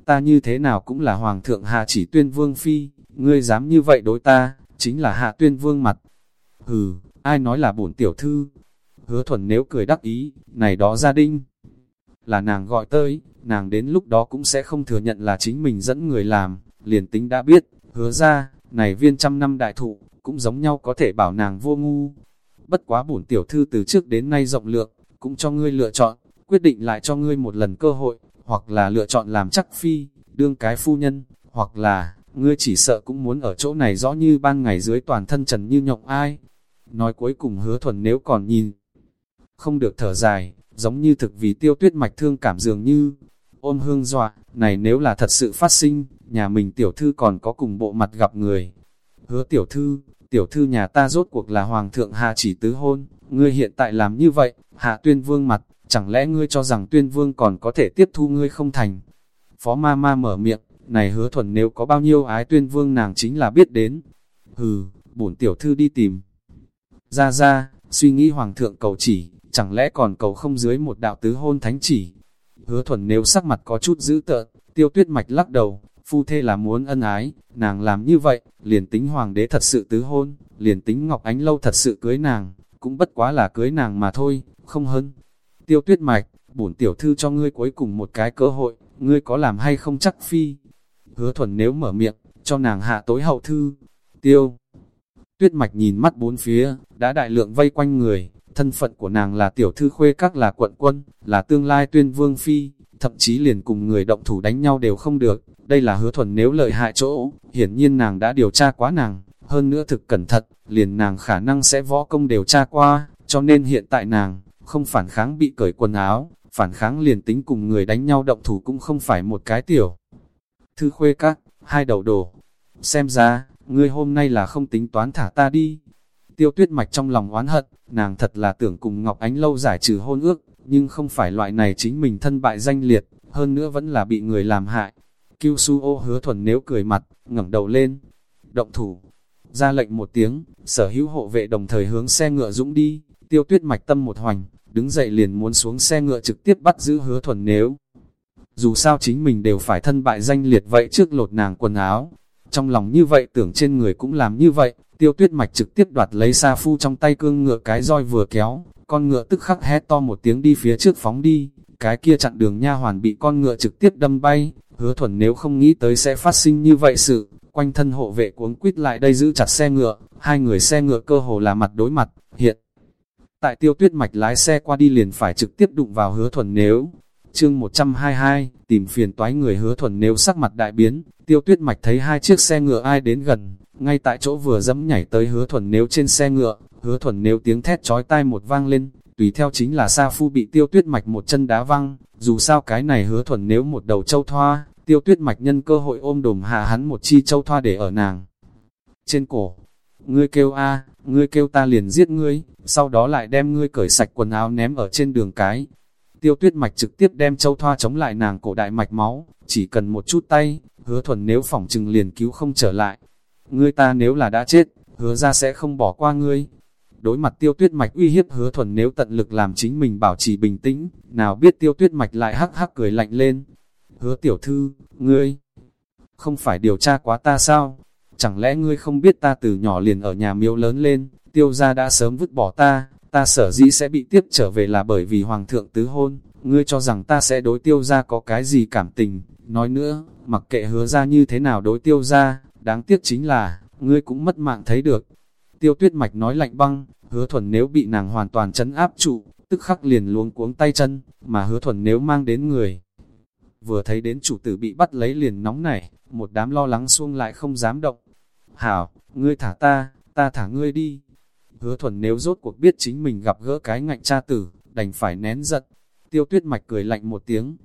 ta như thế nào cũng là hoàng thượng hạ chỉ tuyên vương phi, ngươi dám như vậy đối ta, chính là hạ tuyên vương mặt. Hừ, ai nói là bổn tiểu thư? Hứa thuần nếu cười đắc ý, này đó gia đình, là nàng gọi tới, nàng đến lúc đó cũng sẽ không thừa nhận là chính mình dẫn người làm, liền tính đã biết, hứa ra, này viên trăm năm đại thụ, cũng giống nhau có thể bảo nàng vô ngu. Bất quá bổn tiểu thư từ trước đến nay rộng lượng, cũng cho ngươi lựa chọn, quyết định lại cho ngươi một lần cơ hội, hoặc là lựa chọn làm chắc phi, đương cái phu nhân, hoặc là, ngươi chỉ sợ cũng muốn ở chỗ này rõ như ban ngày dưới toàn thân trần như nhộng ai. Nói cuối cùng hứa thuần nếu còn nhìn, không được thở dài, giống như thực vì tiêu tuyết mạch thương cảm dường như, ôm hương dọa, này nếu là thật sự phát sinh, nhà mình tiểu thư còn có cùng bộ mặt gặp người. Hứa tiểu thư, tiểu thư nhà ta rốt cuộc là hoàng thượng hạ chỉ tứ hôn, ngươi hiện tại làm như vậy, hạ tuyên vương mặt, chẳng lẽ ngươi cho rằng tuyên vương còn có thể tiếp thu ngươi không thành. Phó ma ma mở miệng, này hứa thuần nếu có bao nhiêu ái tuyên vương nàng chính là biết đến. Hừ, bổn tiểu thư đi tìm. Ra ra, suy nghĩ hoàng thượng cầu chỉ, chẳng lẽ còn cầu không dưới một đạo tứ hôn thánh chỉ. Hứa thuần nếu sắc mặt có chút dữ tợn, tiêu tuyết mạch lắc đầu, phu thê là muốn ân ái, nàng làm như vậy, liền tính hoàng đế thật sự tứ hôn, liền tính Ngọc Ánh Lâu thật sự cưới nàng, cũng bất quá là cưới nàng mà thôi, không hơn. Tiêu tuyết mạch, bổn tiểu thư cho ngươi cuối cùng một cái cơ hội, ngươi có làm hay không chắc phi. Hứa thuần nếu mở miệng, cho nàng hạ tối hậu thư. Tiêu. Tuyết mạch nhìn mắt bốn phía, đã đại lượng vây quanh người, thân phận của nàng là tiểu thư khuê các là quận quân, là tương lai tuyên vương phi, thậm chí liền cùng người động thủ đánh nhau đều không được. Đây là hứa thuần nếu lợi hại chỗ, hiển nhiên nàng đã điều tra quá nàng, hơn nữa thực cẩn thận, liền nàng khả năng sẽ võ công điều tra qua, cho nên hiện tại nàng, không phản kháng bị cởi quần áo, phản kháng liền tính cùng người đánh nhau động thủ cũng không phải một cái tiểu. Thư khuê các, hai đầu đổ. Xem ra, ngươi hôm nay là không tính toán thả ta đi. Tiêu tuyết mạch trong lòng oán hận, nàng thật là tưởng cùng Ngọc Ánh lâu giải trừ hôn ước, nhưng không phải loại này chính mình thân bại danh liệt, hơn nữa vẫn là bị người làm hại. Kiêu su ô hứa thuần nếu cười mặt, ngẩng đầu lên, động thủ, ra lệnh một tiếng, sở hữu hộ vệ đồng thời hướng xe ngựa dũng đi, tiêu tuyết mạch tâm một hoành, đứng dậy liền muốn xuống xe ngựa trực tiếp bắt giữ hứa thuần nếu. Dù sao chính mình đều phải thân bại danh liệt vậy trước lột nàng quần áo. Trong lòng như vậy tưởng trên người cũng làm như vậy, tiêu tuyết mạch trực tiếp đoạt lấy sa phu trong tay cương ngựa cái roi vừa kéo, con ngựa tức khắc hét to một tiếng đi phía trước phóng đi, cái kia chặn đường nha hoàn bị con ngựa trực tiếp đâm bay, hứa thuần nếu không nghĩ tới sẽ phát sinh như vậy sự, quanh thân hộ vệ cuống quýt lại đây giữ chặt xe ngựa, hai người xe ngựa cơ hồ là mặt đối mặt, hiện. Tại tiêu tuyết mạch lái xe qua đi liền phải trực tiếp đụng vào hứa thuần nếu. Chương 122, tìm phiền toái người hứa thuần nếu sắc mặt đại biến, tiêu tuyết mạch thấy hai chiếc xe ngựa ai đến gần, ngay tại chỗ vừa dẫm nhảy tới hứa thuần nếu trên xe ngựa, hứa thuần nếu tiếng thét chói tai một vang lên, tùy theo chính là Sa Phu bị tiêu tuyết mạch một chân đá văng, dù sao cái này hứa thuần nếu một đầu châu thoa, tiêu tuyết mạch nhân cơ hội ôm đùm hạ hắn một chi châu thoa để ở nàng. Trên cổ, ngươi kêu a ngươi kêu ta liền giết ngươi, sau đó lại đem ngươi cởi sạch quần áo ném ở trên đường cái. Tiêu tuyết mạch trực tiếp đem châu thoa chống lại nàng cổ đại mạch máu, chỉ cần một chút tay, hứa thuần nếu phỏng chừng liền cứu không trở lại. Ngươi ta nếu là đã chết, hứa ra sẽ không bỏ qua ngươi. đối mặt tiêu tuyết mạch uy hiếp hứa thuần nếu tận lực làm chính mình bảo trì bình tĩnh, nào biết tiêu tuyết mạch lại hắc hắc cười lạnh lên. Hứa tiểu thư, ngươi, không phải điều tra quá ta sao? Chẳng lẽ ngươi không biết ta từ nhỏ liền ở nhà miếu lớn lên, tiêu gia đã sớm vứt bỏ ta, ta sở dĩ sẽ bị tiếp trở về là bởi vì hoàng thượng tứ hôn, ngươi cho rằng ta sẽ đối tiêu gia có cái gì cảm tình, nói nữa, mặc kệ hứa ra như thế nào đối tiêu gia, đáng tiếc chính là, ngươi cũng mất mạng thấy được. Tiêu tuyết mạch nói lạnh băng, hứa thuần nếu bị nàng hoàn toàn chấn áp trụ, tức khắc liền luống cuống tay chân, mà hứa thuần nếu mang đến người. Vừa thấy đến chủ tử bị bắt lấy liền nóng nảy, một đám lo lắng xuông lại không dám động. Hảo, ngươi thả ta, ta thả ngươi đi. Hứa thuần nếu rốt cuộc biết chính mình gặp gỡ cái ngạnh cha tử, đành phải nén giận. Tiêu tuyết mạch cười lạnh một tiếng.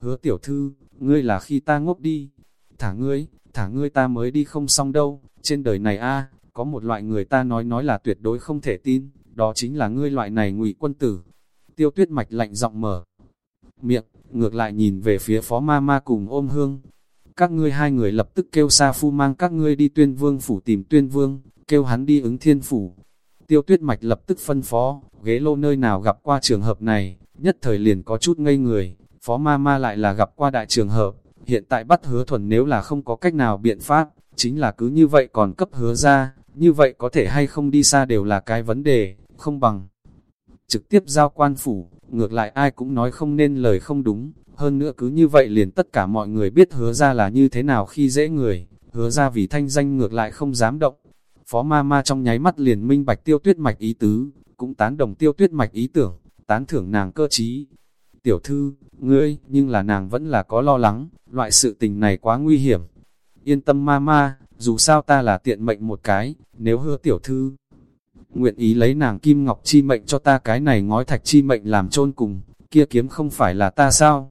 Hứa tiểu thư, ngươi là khi ta ngốc đi. Thả ngươi, thả ngươi ta mới đi không xong đâu. Trên đời này a à, có một loại người ta nói nói là tuyệt đối không thể tin, đó chính là ngươi loại này ngụy quân tử. Tiêu tuyết mạch lạnh giọng mở miệng, ngược lại nhìn về phía phó ma ma cùng ôm hương. Các ngươi hai người lập tức kêu Sa Phu mang các ngươi đi tuyên vương phủ tìm tuyên vương, kêu hắn đi ứng thiên phủ. Tiêu tuyết mạch lập tức phân phó, ghế lô nơi nào gặp qua trường hợp này, nhất thời liền có chút ngây người, phó ma ma lại là gặp qua đại trường hợp, hiện tại bắt hứa thuần nếu là không có cách nào biện pháp, chính là cứ như vậy còn cấp hứa ra, như vậy có thể hay không đi xa đều là cái vấn đề, không bằng. Trực tiếp giao quan phủ, ngược lại ai cũng nói không nên lời không đúng, hơn nữa cứ như vậy liền tất cả mọi người biết hứa ra là như thế nào khi dễ người, hứa ra vì thanh danh ngược lại không dám động. Phó ma ma trong nháy mắt liền minh bạch tiêu tuyết mạch ý tứ, cũng tán đồng tiêu tuyết mạch ý tưởng, tán thưởng nàng cơ trí. Tiểu thư, ngươi, nhưng là nàng vẫn là có lo lắng, loại sự tình này quá nguy hiểm. Yên tâm ma ma, dù sao ta là tiện mệnh một cái, nếu hứa tiểu thư, nguyện ý lấy nàng kim ngọc chi mệnh cho ta cái này ngói thạch chi mệnh làm chôn cùng, kia kiếm không phải là ta sao?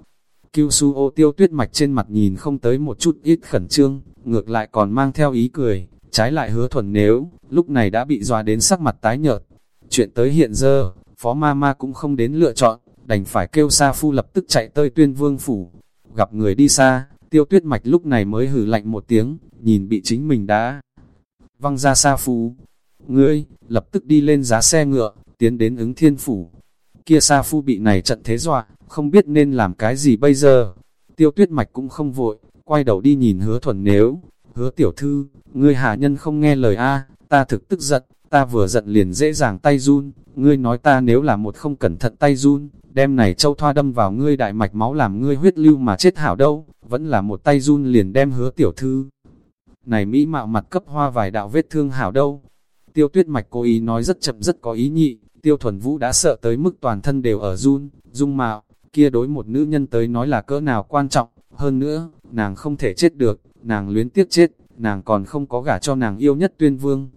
Kiêu su ô tiêu tuyết mạch trên mặt nhìn không tới một chút ít khẩn trương, ngược lại còn mang theo ý cười, trái lại hứa thuần nếu, lúc này đã bị dọa đến sắc mặt tái nhợt. Chuyện tới hiện giờ, phó ma ma cũng không đến lựa chọn, đành phải kêu Sa Phu lập tức chạy tới tuyên vương phủ. Gặp người đi xa, tiêu tuyết mạch lúc này mới hử lạnh một tiếng, nhìn bị chính mình đã văng ra Sa Phu. Ngươi, lập tức đi lên giá xe ngựa, tiến đến ứng thiên phủ. Kia Sa Phu bị này trận thế dọa, không biết nên làm cái gì bây giờ. Tiêu tuyết mạch cũng không vội, quay đầu đi nhìn hứa thuần nếu. Hứa tiểu thư, ngươi hạ nhân không nghe lời a ta thực tức giận, ta vừa giận liền dễ dàng tay run, ngươi nói ta nếu là một không cẩn thận tay run, đem này châu thoa đâm vào ngươi đại mạch máu làm ngươi huyết lưu mà chết hảo đâu, vẫn là một tay run liền đem hứa tiểu thư. Này mỹ mạo mặt cấp hoa vài đạo vết thương hảo đâu. Tiêu tuyết mạch cố ý nói rất chậm rất có ý nhị, tiêu thuần vũ đã sợ tới mức toàn thân đều ở run, dung mạo, kia đối một nữ nhân tới nói là cỡ nào quan trọng, hơn nữa, nàng không thể chết được, nàng luyến tiếc chết, nàng còn không có gả cho nàng yêu nhất tuyên vương.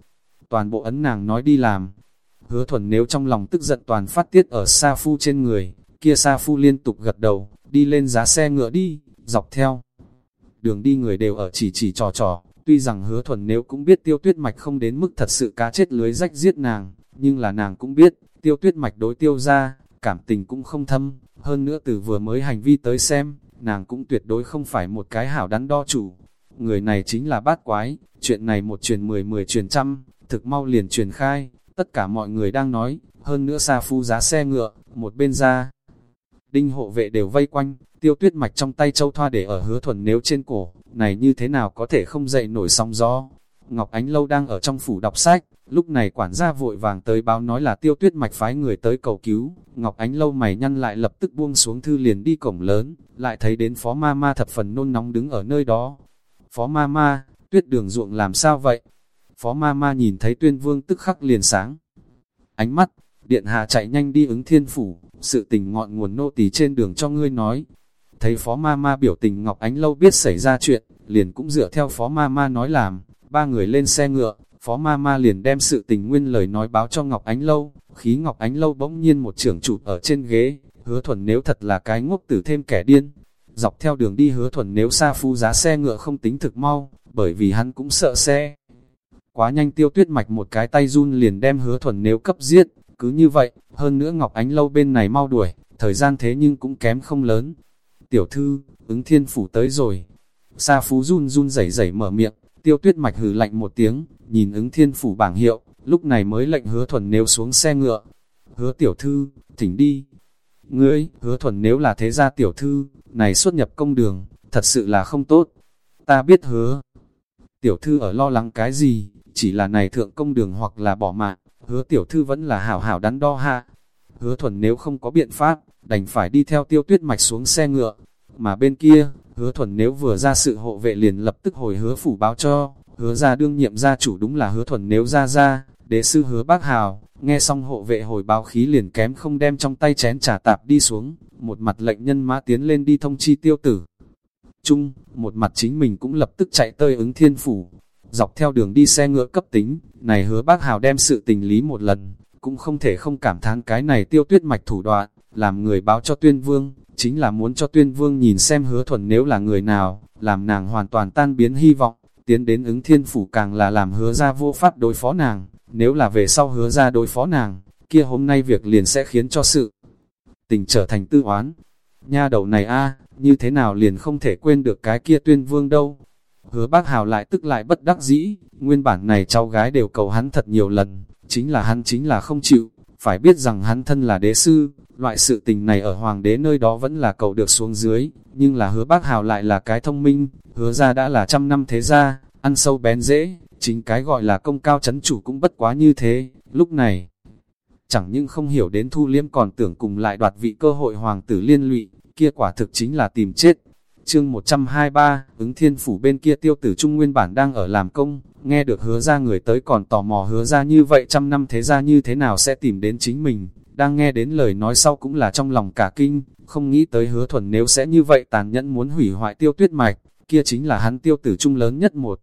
Toàn bộ ấn nàng nói đi làm. Hứa thuần nếu trong lòng tức giận toàn phát tiết ở Sa Phu trên người, kia Sa Phu liên tục gật đầu, đi lên giá xe ngựa đi, dọc theo. Đường đi người đều ở chỉ chỉ trò trò, tuy rằng hứa thuần nếu cũng biết tiêu tuyết mạch không đến mức thật sự cá chết lưới rách giết nàng, nhưng là nàng cũng biết, tiêu tuyết mạch đối tiêu ra, cảm tình cũng không thâm, hơn nữa từ vừa mới hành vi tới xem, nàng cũng tuyệt đối không phải một cái hảo đắn đo chủ. Người này chính là bát quái, chuyện này một truyền mười mười truyền trăm, thực mau liền truyền khai, tất cả mọi người đang nói, hơn nữa xa phu giá xe ngựa, một bên ra. Đinh hộ vệ đều vây quanh, tiêu tuyết mạch trong tay châu thoa để ở hứa thuần nếu trên cổ, này như thế nào có thể không dậy nổi sóng gió. Ngọc Ánh Lâu đang ở trong phủ đọc sách, lúc này quản gia vội vàng tới báo nói là tiêu tuyết mạch phái người tới cầu cứu. Ngọc Ánh Lâu mày nhăn lại lập tức buông xuống thư liền đi cổng lớn, lại thấy đến phó ma ma thập phần nôn nóng đứng ở nơi đó. Phó ma ma, tuyết đường ruộng làm sao vậy? Phó ma ma nhìn thấy tuyên vương tức khắc liền sáng. Ánh mắt, điện hạ chạy nhanh đi ứng thiên phủ, sự tình ngọn nguồn nô tỳ trên đường cho ngươi nói. Thấy phó ma ma biểu tình Ngọc Ánh Lâu biết xảy ra chuyện, liền cũng dựa theo phó ma ma nói làm, ba người lên xe ngựa, phó ma ma liền đem sự tình nguyên lời nói báo cho Ngọc Ánh Lâu, khí Ngọc Ánh Lâu bỗng nhiên một trưởng chụp ở trên ghế, hứa thuần nếu thật là cái ngốc tử thêm kẻ điên. Dọc theo đường đi hứa thuần nếu xa phu giá xe ngựa không tính thực mau, bởi vì hắn cũng sợ xe. Quá nhanh tiêu tuyết mạch một cái tay run liền đem hứa thuần nếu cấp giết, cứ như vậy, hơn nữa Ngọc Ánh Lâu bên này mau đuổi, thời gian thế nhưng cũng kém không lớn. Tiểu thư, ứng thiên phủ tới rồi. Sa phú run run rẩy rẩy mở miệng, tiêu tuyết mạch hừ lạnh một tiếng, nhìn ứng thiên phủ bảng hiệu, lúc này mới lệnh hứa thuần nếu xuống xe ngựa. Hứa tiểu thư, thỉnh đi. Ngươi, hứa thuần nếu là thế gia tiểu thư, này xuất nhập công đường, thật sự là không tốt. Ta biết hứa. Tiểu thư ở lo lắng cái gì, chỉ là này thượng công đường hoặc là bỏ mạng, hứa tiểu thư vẫn là hảo hảo đắn đo hạ. Hứa thuần nếu không có biện pháp, đành phải đi theo tiêu tuyết mạch xuống xe ngựa. Mà bên kia, hứa thuần nếu vừa ra sự hộ vệ liền lập tức hồi hứa phủ báo cho, hứa ra đương nhiệm gia chủ đúng là hứa thuần nếu ra ra, đế sư hứa bác hào, nghe xong hộ vệ hồi báo khí liền kém không đem trong tay chén trà tạp đi xuống, một mặt lệnh nhân mã tiến lên đi thông chi tiêu tử. trung một mặt chính mình cũng lập tức chạy tơi ứng thiên phủ, dọc theo đường đi xe ngựa cấp tính, này hứa bác hào đem sự tình lý một lần, cũng không thể không cảm thán cái này tiêu tuyết mạch thủ đoạn, làm người báo cho tuyên vương, chính là muốn cho tuyên vương nhìn xem hứa thuần nếu là người nào, làm nàng hoàn toàn tan biến hy vọng, tiến đến ứng thiên phủ càng là làm hứa ra vô pháp đối phó nàng, nếu là về sau hứa ra đối phó nàng, kia hôm nay việc liền sẽ khiến cho sự tình trở thành tư oán. Nha đầu này a như thế nào liền không thể quên được cái kia tuyên vương đâu. Hứa bác hào lại tức lại bất đắc dĩ, nguyên bản này cháu gái đều cầu hắn thật nhiều lần, chính là hắn chính là không chịu, phải biết rằng hắn thân là đế sư, loại sự tình này ở hoàng đế nơi đó vẫn là cầu được xuống dưới, nhưng là hứa bác hào lại là cái thông minh, hứa ra đã là trăm năm thế gia, ăn sâu bén dễ, chính cái gọi là công cao chấn chủ cũng bất quá như thế, lúc này. Chẳng những không hiểu đến thu liêm còn tưởng cùng lại đoạt vị cơ hội hoàng tử liên lụy, kia quả thực chính là tìm chết. Chương 123, ứng thiên phủ bên kia tiêu tử trung nguyên bản đang ở làm công, nghe được hứa ra người tới còn tò mò hứa ra như vậy trăm năm thế ra như thế nào sẽ tìm đến chính mình, đang nghe đến lời nói sau cũng là trong lòng cả kinh, không nghĩ tới hứa thuần nếu sẽ như vậy tàn nhẫn muốn hủy hoại tiêu tuyết mạch, kia chính là hắn tiêu tử trung lớn nhất một.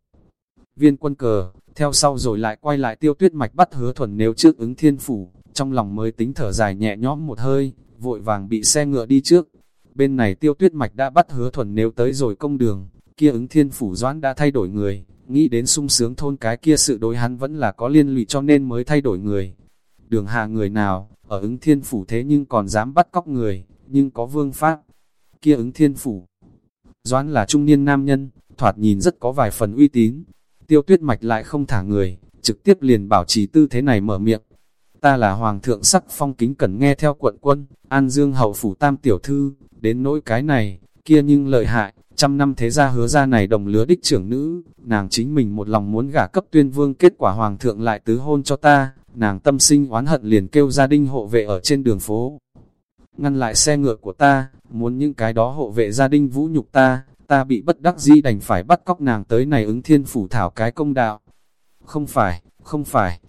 Viên quân cờ, theo sau rồi lại quay lại tiêu tuyết mạch bắt hứa thuần nếu trước ứng thiên phủ, trong lòng mới tính thở dài nhẹ nhõm một hơi, vội vàng bị xe ngựa đi trước. Bên này tiêu tuyết mạch đã bắt hứa thuần nếu tới rồi công đường, kia ứng thiên phủ doãn đã thay đổi người, nghĩ đến sung sướng thôn cái kia sự đối hắn vẫn là có liên lụy cho nên mới thay đổi người. Đường hạ người nào, ở ứng thiên phủ thế nhưng còn dám bắt cóc người, nhưng có vương pháp. Kia ứng thiên phủ, doãn là trung niên nam nhân, thoạt nhìn rất có vài phần uy tín. Tiêu tuyết mạch lại không thả người, trực tiếp liền bảo trì tư thế này mở miệng. Ta là hoàng thượng sắc phong kính cần nghe theo quận quân, an dương hậu phủ tam tiểu thư, đến nỗi cái này, kia nhưng lợi hại, trăm năm thế gia hứa ra này đồng lứa đích trưởng nữ, nàng chính mình một lòng muốn gả cấp tuyên vương kết quả hoàng thượng lại tứ hôn cho ta, nàng tâm sinh oán hận liền kêu gia đình hộ vệ ở trên đường phố. Ngăn lại xe ngựa của ta, muốn những cái đó hộ vệ gia đình vũ nhục ta, ta bị bất đắc di đành phải bắt cóc nàng tới này ứng thiên phủ thảo cái công đạo. Không phải, không phải.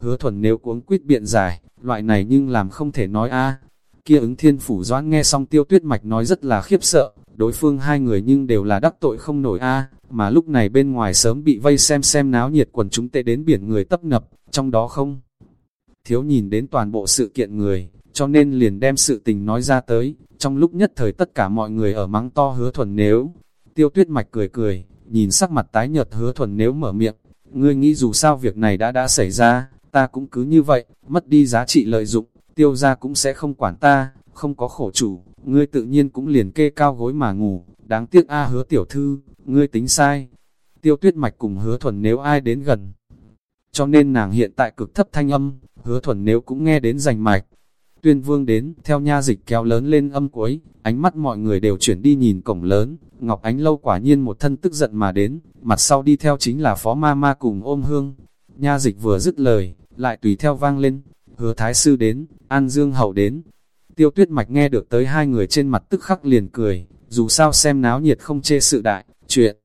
Hứa thuần nếu cuống quyết biện giải, loại này nhưng làm không thể nói a Kia ứng thiên phủ doãn nghe xong tiêu tuyết mạch nói rất là khiếp sợ, đối phương hai người nhưng đều là đắc tội không nổi a mà lúc này bên ngoài sớm bị vây xem xem náo nhiệt quần chúng tệ đến biển người tấp nập, trong đó không. Thiếu nhìn đến toàn bộ sự kiện người, cho nên liền đem sự tình nói ra tới, trong lúc nhất thời tất cả mọi người ở mắng to hứa thuần nếu. Tiêu tuyết mạch cười cười, nhìn sắc mặt tái nhợt hứa thuần nếu mở miệng, ngươi nghĩ dù sao việc này đã đã xảy ra, ta cũng cứ như vậy, mất đi giá trị lợi dụng, tiêu ra cũng sẽ không quản ta, không có khổ chủ, ngươi tự nhiên cũng liền kê cao gối mà ngủ, đáng tiếc a hứa tiểu thư, ngươi tính sai. Tiêu tuyết mạch cùng hứa thuần nếu ai đến gần. Cho nên nàng hiện tại cực thấp thanh âm, hứa thuần nếu cũng nghe đến rành mạch. Tuyên vương đến, theo nha dịch kéo lớn lên âm cuối, ánh mắt mọi người đều chuyển đi nhìn cổng lớn, Ngọc Ánh Lâu quả nhiên một thân tức giận mà đến, mặt sau đi theo chính là phó ma ma cùng ôm hương. Nha dịch vừa dứt lời, lại tùy theo vang lên, hứa thái sư đến, an dương hậu đến. Tiêu tuyết mạch nghe được tới hai người trên mặt tức khắc liền cười, dù sao xem náo nhiệt không chê sự đại, chuyện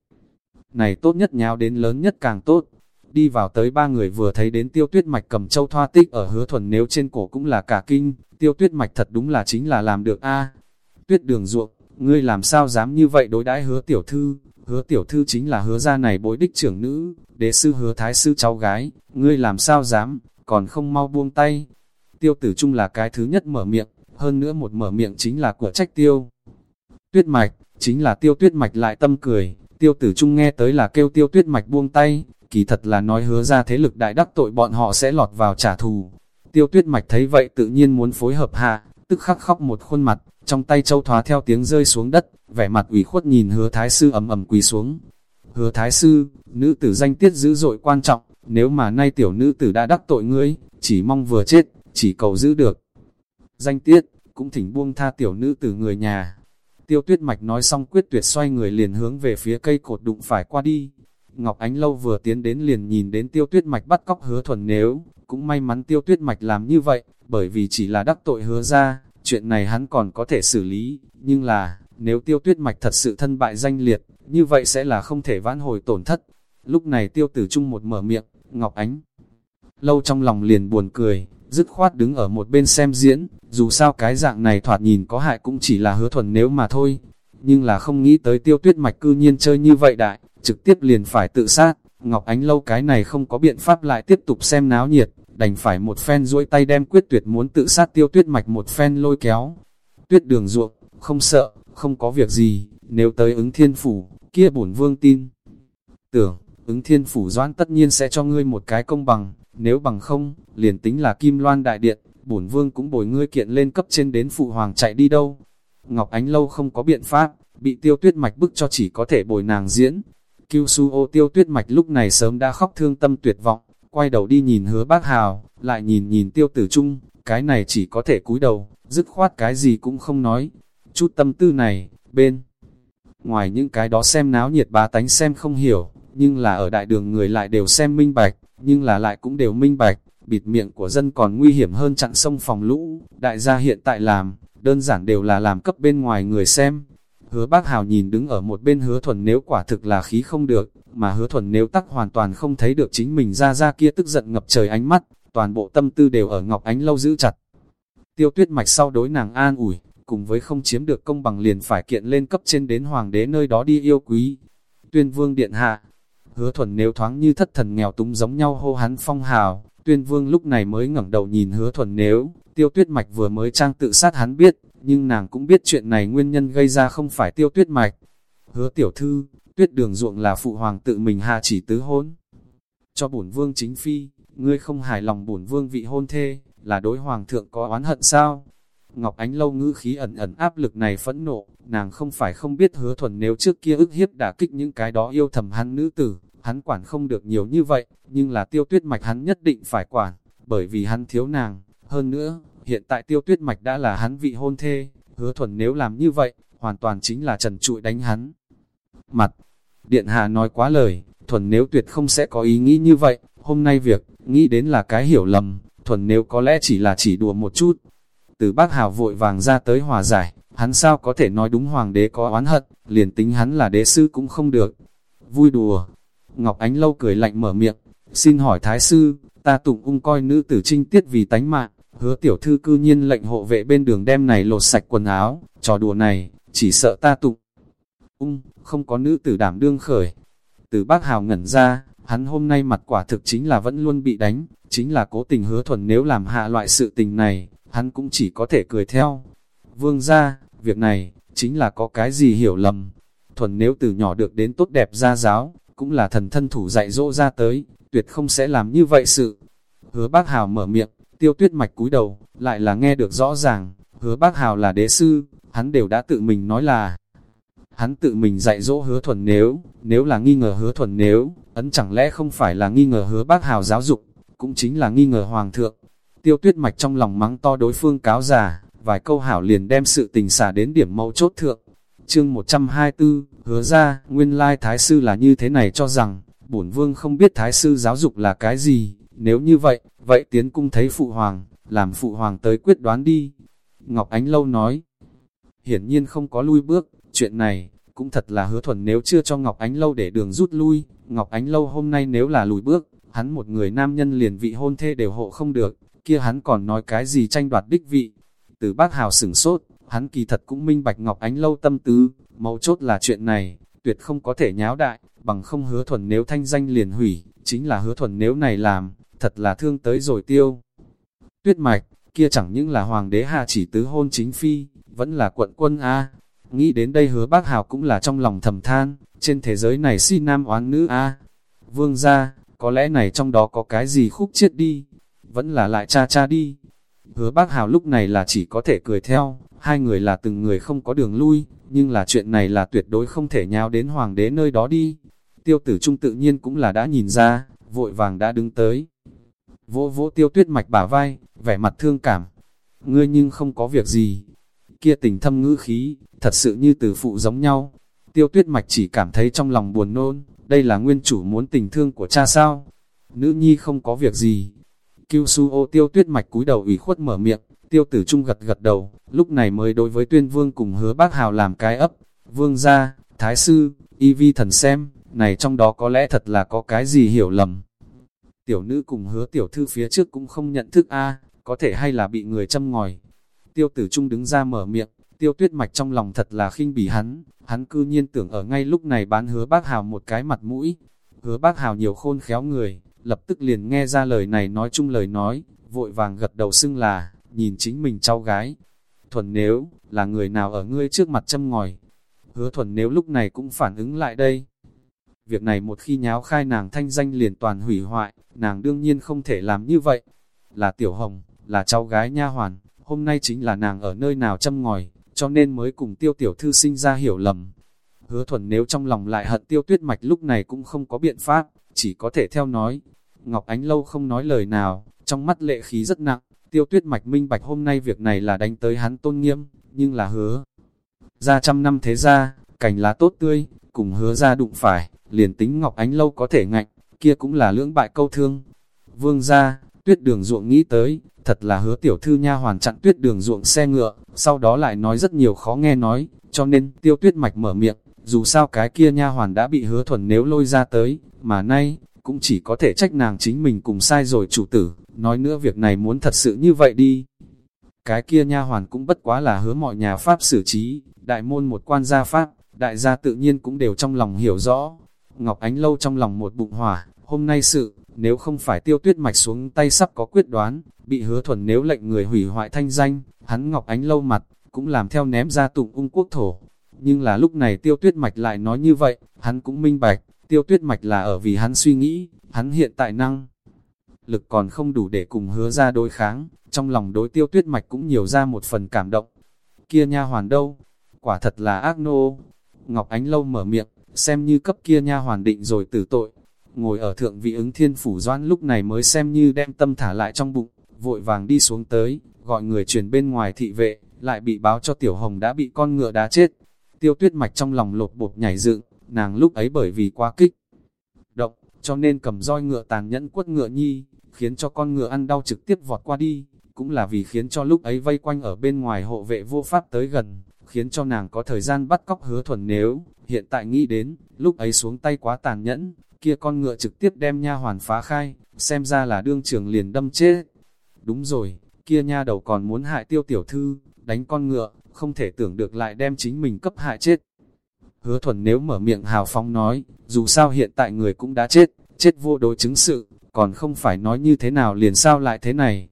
này tốt nhất nháo đến lớn nhất càng tốt. Đi vào tới ba người vừa thấy đến tiêu tuyết mạch cầm châu thoa tích ở hứa thuần nếu trên cổ cũng là cả kinh, tiêu tuyết mạch thật đúng là chính là làm được a Tuyết đường ruộng, ngươi làm sao dám như vậy đối đãi hứa tiểu thư, hứa tiểu thư chính là hứa gia này bối đích trưởng nữ, đế sư hứa thái sư cháu gái, ngươi làm sao dám, còn không mau buông tay. Tiêu tử trung là cái thứ nhất mở miệng, hơn nữa một mở miệng chính là của trách tiêu. Tuyết mạch, chính là tiêu tuyết mạch lại tâm cười, tiêu tử trung nghe tới là kêu tiêu tuyết mạch buông tay, kỳ thật là nói hứa ra thế lực đại đắc tội bọn họ sẽ lọt vào trả thù. Tiêu tuyết mạch thấy vậy tự nhiên muốn phối hợp hạ, tức khắc khóc một khuôn mặt, trong tay châu thoá theo tiếng rơi xuống đất, vẻ mặt ủy khuất nhìn hứa thái sư ầm ầm quỳ xuống. Hứa thái sư, nữ tử danh tiết dữ dội quan trọng, nếu mà nay tiểu nữ tử đã đắc tội ngươi, chỉ mong vừa chết, chỉ cầu giữ được. Danh tiết, cũng thỉnh buông tha tiểu nữ tử người nhà. Tiêu tuyết mạch nói xong quyết tuyệt xoay người liền hướng về phía cây cột đụng phải qua đi. Ngọc Ánh Lâu vừa tiến đến liền nhìn đến tiêu tuyết mạch bắt cóc hứa thuần nếu, cũng may mắn tiêu tuyết mạch làm như vậy, bởi vì chỉ là đắc tội hứa ra, chuyện này hắn còn có thể xử lý, nhưng là, nếu tiêu tuyết mạch thật sự thân bại danh liệt, như vậy sẽ là không thể vãn hồi tổn thất. Lúc này tiêu tử trung một mở miệng, Ngọc Ánh lâu trong lòng liền buồn cười, dứt khoát đứng ở một bên xem diễn, dù sao cái dạng này thoạt nhìn có hại cũng chỉ là hứa thuần nếu mà thôi. Nhưng là không nghĩ tới tiêu tuyết mạch cư nhiên chơi như vậy đại, trực tiếp liền phải tự sát. Ngọc Ánh lâu cái này không có biện pháp lại tiếp tục xem náo nhiệt, đành phải một phen duỗi tay đem quyết tuyệt muốn tự sát tiêu tuyết mạch một phen lôi kéo. Tuyết đường ruộng, không sợ, không có việc gì, nếu tới ứng thiên phủ, kia bổn vương tin. Tưởng, ứng thiên phủ doãn tất nhiên sẽ cho ngươi một cái công bằng, nếu bằng không, liền tính là kim loan đại điện, bổn vương cũng bồi ngươi kiện lên cấp trên đến phụ hoàng chạy đi đâu. Ngọc Ánh Lâu không có biện pháp, bị tiêu tuyết mạch bức cho chỉ có thể bồi nàng diễn. Kiêu su ô tiêu tuyết mạch lúc này sớm đã khóc thương tâm tuyệt vọng, quay đầu đi nhìn hứa bác hào, lại nhìn nhìn tiêu tử trung, cái này chỉ có thể cúi đầu, dứt khoát cái gì cũng không nói. Chút tâm tư này, bên ngoài những cái đó xem náo nhiệt bá tánh xem không hiểu, nhưng là ở đại đường người lại đều xem minh bạch, nhưng là lại cũng đều minh bạch, bịt miệng của dân còn nguy hiểm hơn chặn sông phòng lũ, đại gia hiện tại làm, đơn giản đều là làm cấp bên ngoài người xem. Hứa bác Hào nhìn đứng ở một bên hứa thuần nếu quả thực là khí không được, mà hứa thuần nếu tắc hoàn toàn không thấy được chính mình ra ra kia tức giận ngập trời ánh mắt, toàn bộ tâm tư đều ở Ngọc Ánh Lâu giữ chặt. Tiêu tuyết mạch sau đối nàng an ủi, cùng với không chiếm được công bằng liền phải kiện lên cấp trên đến hoàng đế nơi đó đi yêu quý. Tuyên vương điện hạ, hứa thuần nếu thoáng như thất thần nghèo túng giống nhau hô hắn phong hào, tuyên vương lúc này mới ngẩng đầu nhìn hứa thuần nếu, tiêu tuyết mạch vừa mới trang tự sát hắn biết, nhưng nàng cũng biết chuyện này nguyên nhân gây ra không phải tiêu tuyết mạch. Hứa tiểu thư, tuyết đường ruộng là phụ hoàng tự mình hạ chỉ tứ hôn. Cho bổn vương chính phi, ngươi không hài lòng bổn vương vị hôn thê, là đối hoàng thượng có oán hận sao? Ngọc Ánh lâu ngữ khí ẩn ẩn áp lực này phẫn nộ, nàng không phải không biết hứa thuần nếu trước kia ức hiếp đã kích những cái đó yêu thầm hắn nữ tử, hắn quản không được nhiều như vậy, nhưng là tiêu tuyết mạch hắn nhất định phải quản, bởi vì hắn thiếu nàng. Hơn nữa, hiện tại tiêu tuyết mạch đã là hắn vị hôn thê, hứa thuần nếu làm như vậy, hoàn toàn chính là trần trụi đánh hắn. Mặt, điện hạ nói quá lời, thuần nếu tuyệt không sẽ có ý nghĩ như vậy, hôm nay việc, nghĩ đến là cái hiểu lầm, thuần nếu có lẽ chỉ là chỉ đùa một chút. Từ bác hào vội vàng ra tới hòa giải, hắn sao có thể nói đúng hoàng đế có oán hận, liền tính hắn là đế sư cũng không được. Vui đùa, Ngọc Ánh Lâu cười lạnh mở miệng, xin hỏi Thái Sư, ta tụng ung coi nữ tử trinh tiết vì tánh mạng, hứa tiểu thư cư nhiên lệnh hộ vệ bên đường đem này lột sạch quần áo, trò đùa này, chỉ sợ ta tụng ung, không có nữ tử đảm đương khởi. Từ bác hào ngẩn ra, hắn hôm nay mặt quả thực chính là vẫn luôn bị đánh, chính là cố tình hứa thuần nếu làm hạ loại sự tình này, hắn cũng chỉ có thể cười theo. Vương ra, việc này, chính là có cái gì hiểu lầm. Thuần nếu từ nhỏ được đến tốt đẹp ra giáo, cũng là thần thân thủ dạy dỗ ra tới, tuyệt không sẽ làm như vậy sự. Hứa bác Hào mở miệng, tiêu tuyết mạch cúi đầu, lại là nghe được rõ ràng, hứa bác Hào là đế sư, hắn đều đã tự mình nói là, hắn tự mình dạy dỗ hứa thuần nếu, nếu là nghi ngờ hứa thuần nếu, ấn chẳng lẽ không phải là nghi ngờ hứa bác Hào giáo dục, cũng chính là nghi ngờ hoàng thượng. Tiêu tuyết mạch trong lòng mắng to đối phương cáo già, vài câu hảo liền đem sự tình xả đến điểm mâu chốt thượng. Chương 124, hứa ra, nguyên lai thái sư là như thế này cho rằng, bổn vương không biết thái sư giáo dục là cái gì, nếu như vậy, vậy tiến cung thấy phụ hoàng, làm phụ hoàng tới quyết đoán đi. Ngọc Ánh Lâu nói, hiển nhiên không có lui bước, chuyện này, cũng thật là hứa thuần nếu chưa cho Ngọc Ánh Lâu để đường rút lui, Ngọc Ánh Lâu hôm nay nếu là lùi bước, hắn một người nam nhân liền vị hôn thê đều hộ không được, kia hắn còn nói cái gì tranh đoạt đích vị. Từ bác hào sửng sốt, hắn kỳ thật cũng minh bạch Ngọc Ánh Lâu tâm tứ, mấu chốt là chuyện này, tuyệt không có thể nháo đại, bằng không hứa thuần nếu thanh danh liền hủy, chính là hứa thuần nếu này làm, thật là thương tới rồi tiêu. Tuyết mạch, kia chẳng những là hoàng đế hạ chỉ tứ hôn chính phi, vẫn là quận quân A. Nghĩ đến đây hứa bác hào cũng là trong lòng thầm than, trên thế giới này si nam oán nữ A. Vương ra, có lẽ này trong đó có cái gì khúc chết đi, vẫn là lại cha cha đi. Hứa bác hào lúc này là chỉ có thể cười theo, hai người là từng người không có đường lui, nhưng là chuyện này là tuyệt đối không thể nhào đến hoàng đế nơi đó đi. Tiêu tử trung tự nhiên cũng là đã nhìn ra, vội vàng đã đứng tới. Vỗ vỗ tiêu tuyết mạch bả vai, vẻ mặt thương cảm. Ngươi nhưng không có việc gì. Kia tình thâm ngữ khí, thật sự như từ phụ giống nhau. Tiêu tuyết mạch chỉ cảm thấy trong lòng buồn nôn, đây là nguyên chủ muốn tình thương của cha sao. Nữ nhi không có việc gì. Kiêu su ô tiêu tuyết mạch cúi đầu ủy khuất mở miệng, tiêu tử trung gật gật đầu, lúc này mới đối với tuyên vương cùng hứa bác hào làm cái ấp. Vương gia, thái sư, y vi thần xem, này trong đó có lẽ thật là có cái gì hiểu lầm. Tiểu nữ cùng hứa tiểu thư phía trước cũng không nhận thức a có thể hay là bị người châm ngòi. Tiêu tử trung đứng ra mở miệng, tiêu tuyết mạch trong lòng thật là khinh bỉ hắn, hắn cư nhiên tưởng ở ngay lúc này bán hứa bác hào một cái mặt mũi. Hứa bác hào nhiều khôn khéo người, lập tức liền nghe ra lời này nói chung lời nói, vội vàng gật đầu xưng là, nhìn chính mình cháu gái. Thuần nếu, là người nào ở ngươi trước mặt châm ngòi. Hứa thuần nếu lúc này cũng phản ứng lại đây. Việc này một khi nháo khai nàng thanh danh liền toàn hủy hoại, nàng đương nhiên không thể làm như vậy. Là tiểu hồng, là cháu gái nha hoàn, hôm nay chính là nàng ở nơi nào châm ngòi, cho nên mới cùng tiêu tiểu thư sinh ra hiểu lầm. Hứa thuần nếu trong lòng lại hận tiêu tuyết mạch lúc này cũng không có biện pháp, chỉ có thể theo nói. Ngọc Ánh lâu không nói lời nào, trong mắt lệ khí rất nặng, tiêu tuyết mạch minh bạch hôm nay việc này là đánh tới hắn tôn nghiêm, nhưng là hứa. Ra trăm năm thế ra, cảnh lá tốt tươi, cùng hứa ra đụng phải, liền tính Ngọc Ánh lâu có thể ngạnh, kia cũng là lưỡng bại câu thương. Vương ra, tuyết đường ruộng nghĩ tới, thật là hứa tiểu thư nha hoàn chặn tuyết đường ruộng xe ngựa, sau đó lại nói rất nhiều khó nghe nói, cho nên tiêu tuyết mạch mở miệng, dù sao cái kia nha hoàn đã bị hứa thuần nếu lôi ra tới, mà nay, cũng chỉ có thể trách nàng chính mình cùng sai rồi chủ tử, nói nữa việc này muốn thật sự như vậy đi. Cái kia nha hoàn cũng bất quá là hứa mọi nhà Pháp xử trí, đại môn một quan gia Pháp, đại gia tự nhiên cũng đều trong lòng hiểu rõ. Ngọc Ánh Lâu trong lòng một bụng hỏa, hôm nay sự, nếu không phải tiêu tuyết mạch xuống tay sắp có quyết đoán, bị hứa thuần nếu lệnh người hủy hoại thanh danh, hắn Ngọc Ánh Lâu mặt, cũng làm theo ném ra tụng ung quốc thổ. Nhưng là lúc này tiêu tuyết mạch lại nói như vậy, hắn cũng minh bạch, tiêu tuyết mạch là ở vì hắn suy nghĩ, hắn hiện tại năng. Lực còn không đủ để cùng hứa ra đối kháng, trong lòng đối tiêu tuyết mạch cũng nhiều ra một phần cảm động. Kia nha hoàn đâu? Quả thật là ác nô. Ngọc Ánh Lâu mở miệng, xem như cấp kia nha hoàn định rồi tử tội. Ngồi ở thượng vị ứng thiên phủ doan lúc này mới xem như đem tâm thả lại trong bụng, vội vàng đi xuống tới, gọi người truyền bên ngoài thị vệ, lại bị báo cho tiểu hồng đã bị con ngựa đá chết. Tiêu tuyết mạch trong lòng lột bột nhảy dựng, nàng lúc ấy bởi vì quá kích. Động, cho nên cầm roi ngựa tàn nhẫn quất ngựa nhi, khiến cho con ngựa ăn đau trực tiếp vọt qua đi, cũng là vì khiến cho lúc ấy vây quanh ở bên ngoài hộ vệ vô pháp tới gần, khiến cho nàng có thời gian bắt cóc hứa thuần nếu, hiện tại nghĩ đến, lúc ấy xuống tay quá tàn nhẫn, kia con ngựa trực tiếp đem nha hoàn phá khai, xem ra là đương trường liền đâm chết. Đúng rồi, kia nha đầu còn muốn hại tiêu tiểu thư, đánh con ngựa, không thể tưởng được lại đem chính mình cấp hại chết. Hứa thuần nếu mở miệng hào phóng nói, dù sao hiện tại người cũng đã chết, chết vô đối chứng sự, còn không phải nói như thế nào liền sao lại thế này.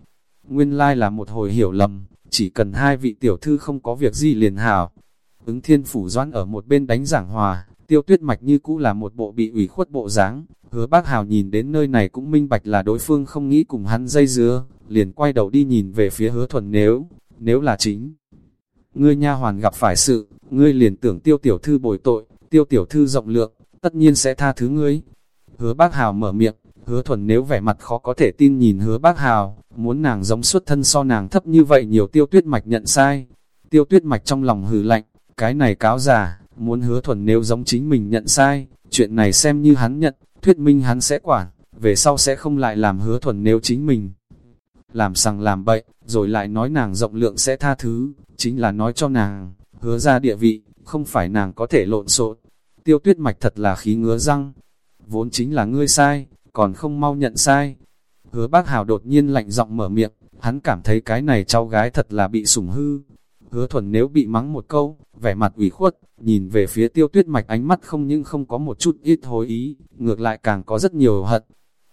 Nguyên lai là một hồi hiểu lầm, chỉ cần hai vị tiểu thư không có việc gì liền hảo. Ứng thiên phủ doan ở một bên đánh giảng hòa, tiêu tuyết mạch như cũ là một bộ bị ủy khuất bộ dáng hứa bác hào nhìn đến nơi này cũng minh bạch là đối phương không nghĩ cùng hắn dây dưa, liền quay đầu đi nhìn về phía hứa thuần nếu, nếu là chính. Ngươi nha hoàn gặp phải sự, ngươi liền tưởng tiêu tiểu thư bồi tội, tiêu tiểu thư rộng lượng, tất nhiên sẽ tha thứ ngươi. Hứa bác hào mở miệng, hứa thuần nếu vẻ mặt khó có thể tin nhìn hứa bác hào, muốn nàng giống xuất thân so nàng thấp như vậy nhiều tiêu tuyết mạch nhận sai. Tiêu tuyết mạch trong lòng hừ lạnh, cái này cáo giả, muốn hứa thuần nếu giống chính mình nhận sai, chuyện này xem như hắn nhận, thuyết minh hắn sẽ quản, về sau sẽ không lại làm hứa thuần nếu chính mình. Làm sằng làm bậy, rồi lại nói nàng rộng lượng sẽ tha thứ, chính là nói cho nàng, hứa ra địa vị, không phải nàng có thể lộn xộn. Tiêu tuyết mạch thật là khí ngứa răng, vốn chính là ngươi sai, còn không mau nhận sai. Hứa bác Hào đột nhiên lạnh giọng mở miệng, hắn cảm thấy cái này cháu gái thật là bị sủng hư. Hứa thuần nếu bị mắng một câu, vẻ mặt ủy khuất, nhìn về phía tiêu tuyết mạch ánh mắt không nhưng không có một chút ít hối ý, ngược lại càng có rất nhiều hận.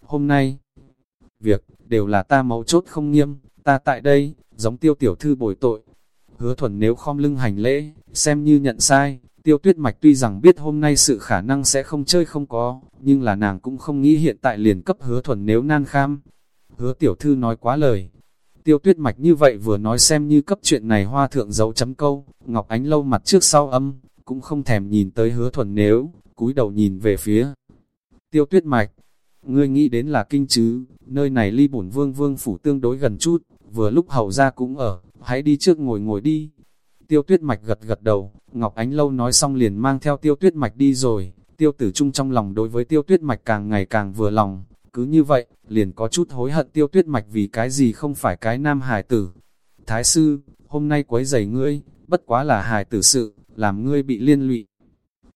Hôm nay, việc, đều là ta mấu chốt không nghiêm, ta tại đây, giống tiêu tiểu thư bồi tội. Hứa thuần nếu khom lưng hành lễ, xem như nhận sai, tiêu tuyết mạch tuy rằng biết hôm nay sự khả năng sẽ không chơi không có, nhưng là nàng cũng không nghĩ hiện tại liền cấp hứa thuần nếu nan kham. Hứa tiểu thư nói quá lời. Tiêu tuyết mạch như vậy vừa nói xem như cấp chuyện này hoa thượng dấu chấm câu, Ngọc Ánh lâu mặt trước sau âm, cũng không thèm nhìn tới hứa thuần nếu, cúi đầu nhìn về phía. Tiêu tuyết mạch, ngươi nghĩ đến là kinh chứ, nơi này ly bổn vương vương phủ tương đối gần chút, vừa lúc hầu ra cũng ở, hãy đi trước ngồi ngồi đi. Tiêu tuyết mạch gật gật đầu, Ngọc Ánh Lâu nói xong liền mang theo tiêu tuyết mạch đi rồi, tiêu tử trung trong lòng đối với tiêu tuyết mạch càng ngày càng vừa lòng, cứ như vậy, liền có chút hối hận tiêu tuyết mạch vì cái gì không phải cái nam hài tử. Thái sư, hôm nay quấy giày ngươi, bất quá là hài tử sự, làm ngươi bị liên lụy.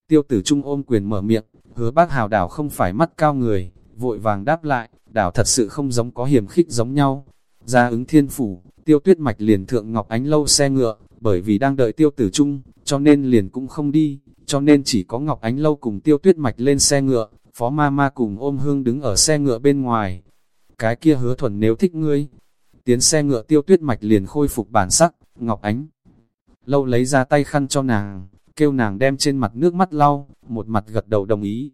Tiêu tử trung ôm quyền mở miệng, hứa bác hào đảo không phải mắt cao người, vội vàng đáp lại, đảo thật sự không giống có hiểm khích giống nhau. Ra ứng thiên phủ, tiêu tuyết mạch liền thượng Ngọc Ánh lâu xe ngựa, bởi vì đang đợi tiêu tử trung, cho nên liền cũng không đi, cho nên chỉ có Ngọc Ánh lâu cùng tiêu tuyết mạch lên xe ngựa, phó ma ma cùng ôm hương đứng ở xe ngựa bên ngoài. Cái kia hứa thuần nếu thích ngươi, tiến xe ngựa tiêu tuyết mạch liền khôi phục bản sắc, Ngọc Ánh. Lâu lấy ra tay khăn cho nàng, kêu nàng đem trên mặt nước mắt lau, một mặt gật đầu đồng ý.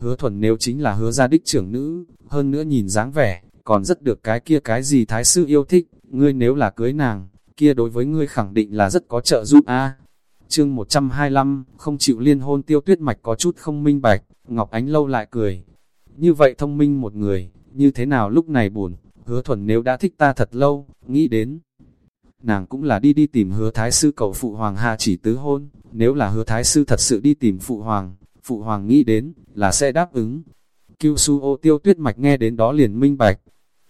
Hứa thuần nếu chính là hứa gia đích trưởng nữ, hơn nữa nhìn dáng vẻ, còn rất được cái kia cái gì thái sư yêu thích, ngươi nếu là cưới nàng, kia đối với ngươi khẳng định là rất có trợ giúp a. Chương 125, không chịu liên hôn tiêu tuyết mạch có chút không minh bạch, Ngọc Ánh lâu lại cười. Như vậy thông minh một người, như thế nào lúc này buồn, hứa thuần nếu đã thích ta thật lâu, nghĩ đến. Nàng cũng là đi đi tìm hứa thái sư cầu phụ hoàng hạ chỉ tứ hôn, nếu là hứa thái sư thật sự đi tìm phụ hoàng, phụ hoàng nghĩ đến, là sẽ đáp ứng. Kiêu su ô tiêu tuyết mạch nghe đến đó liền minh bạch,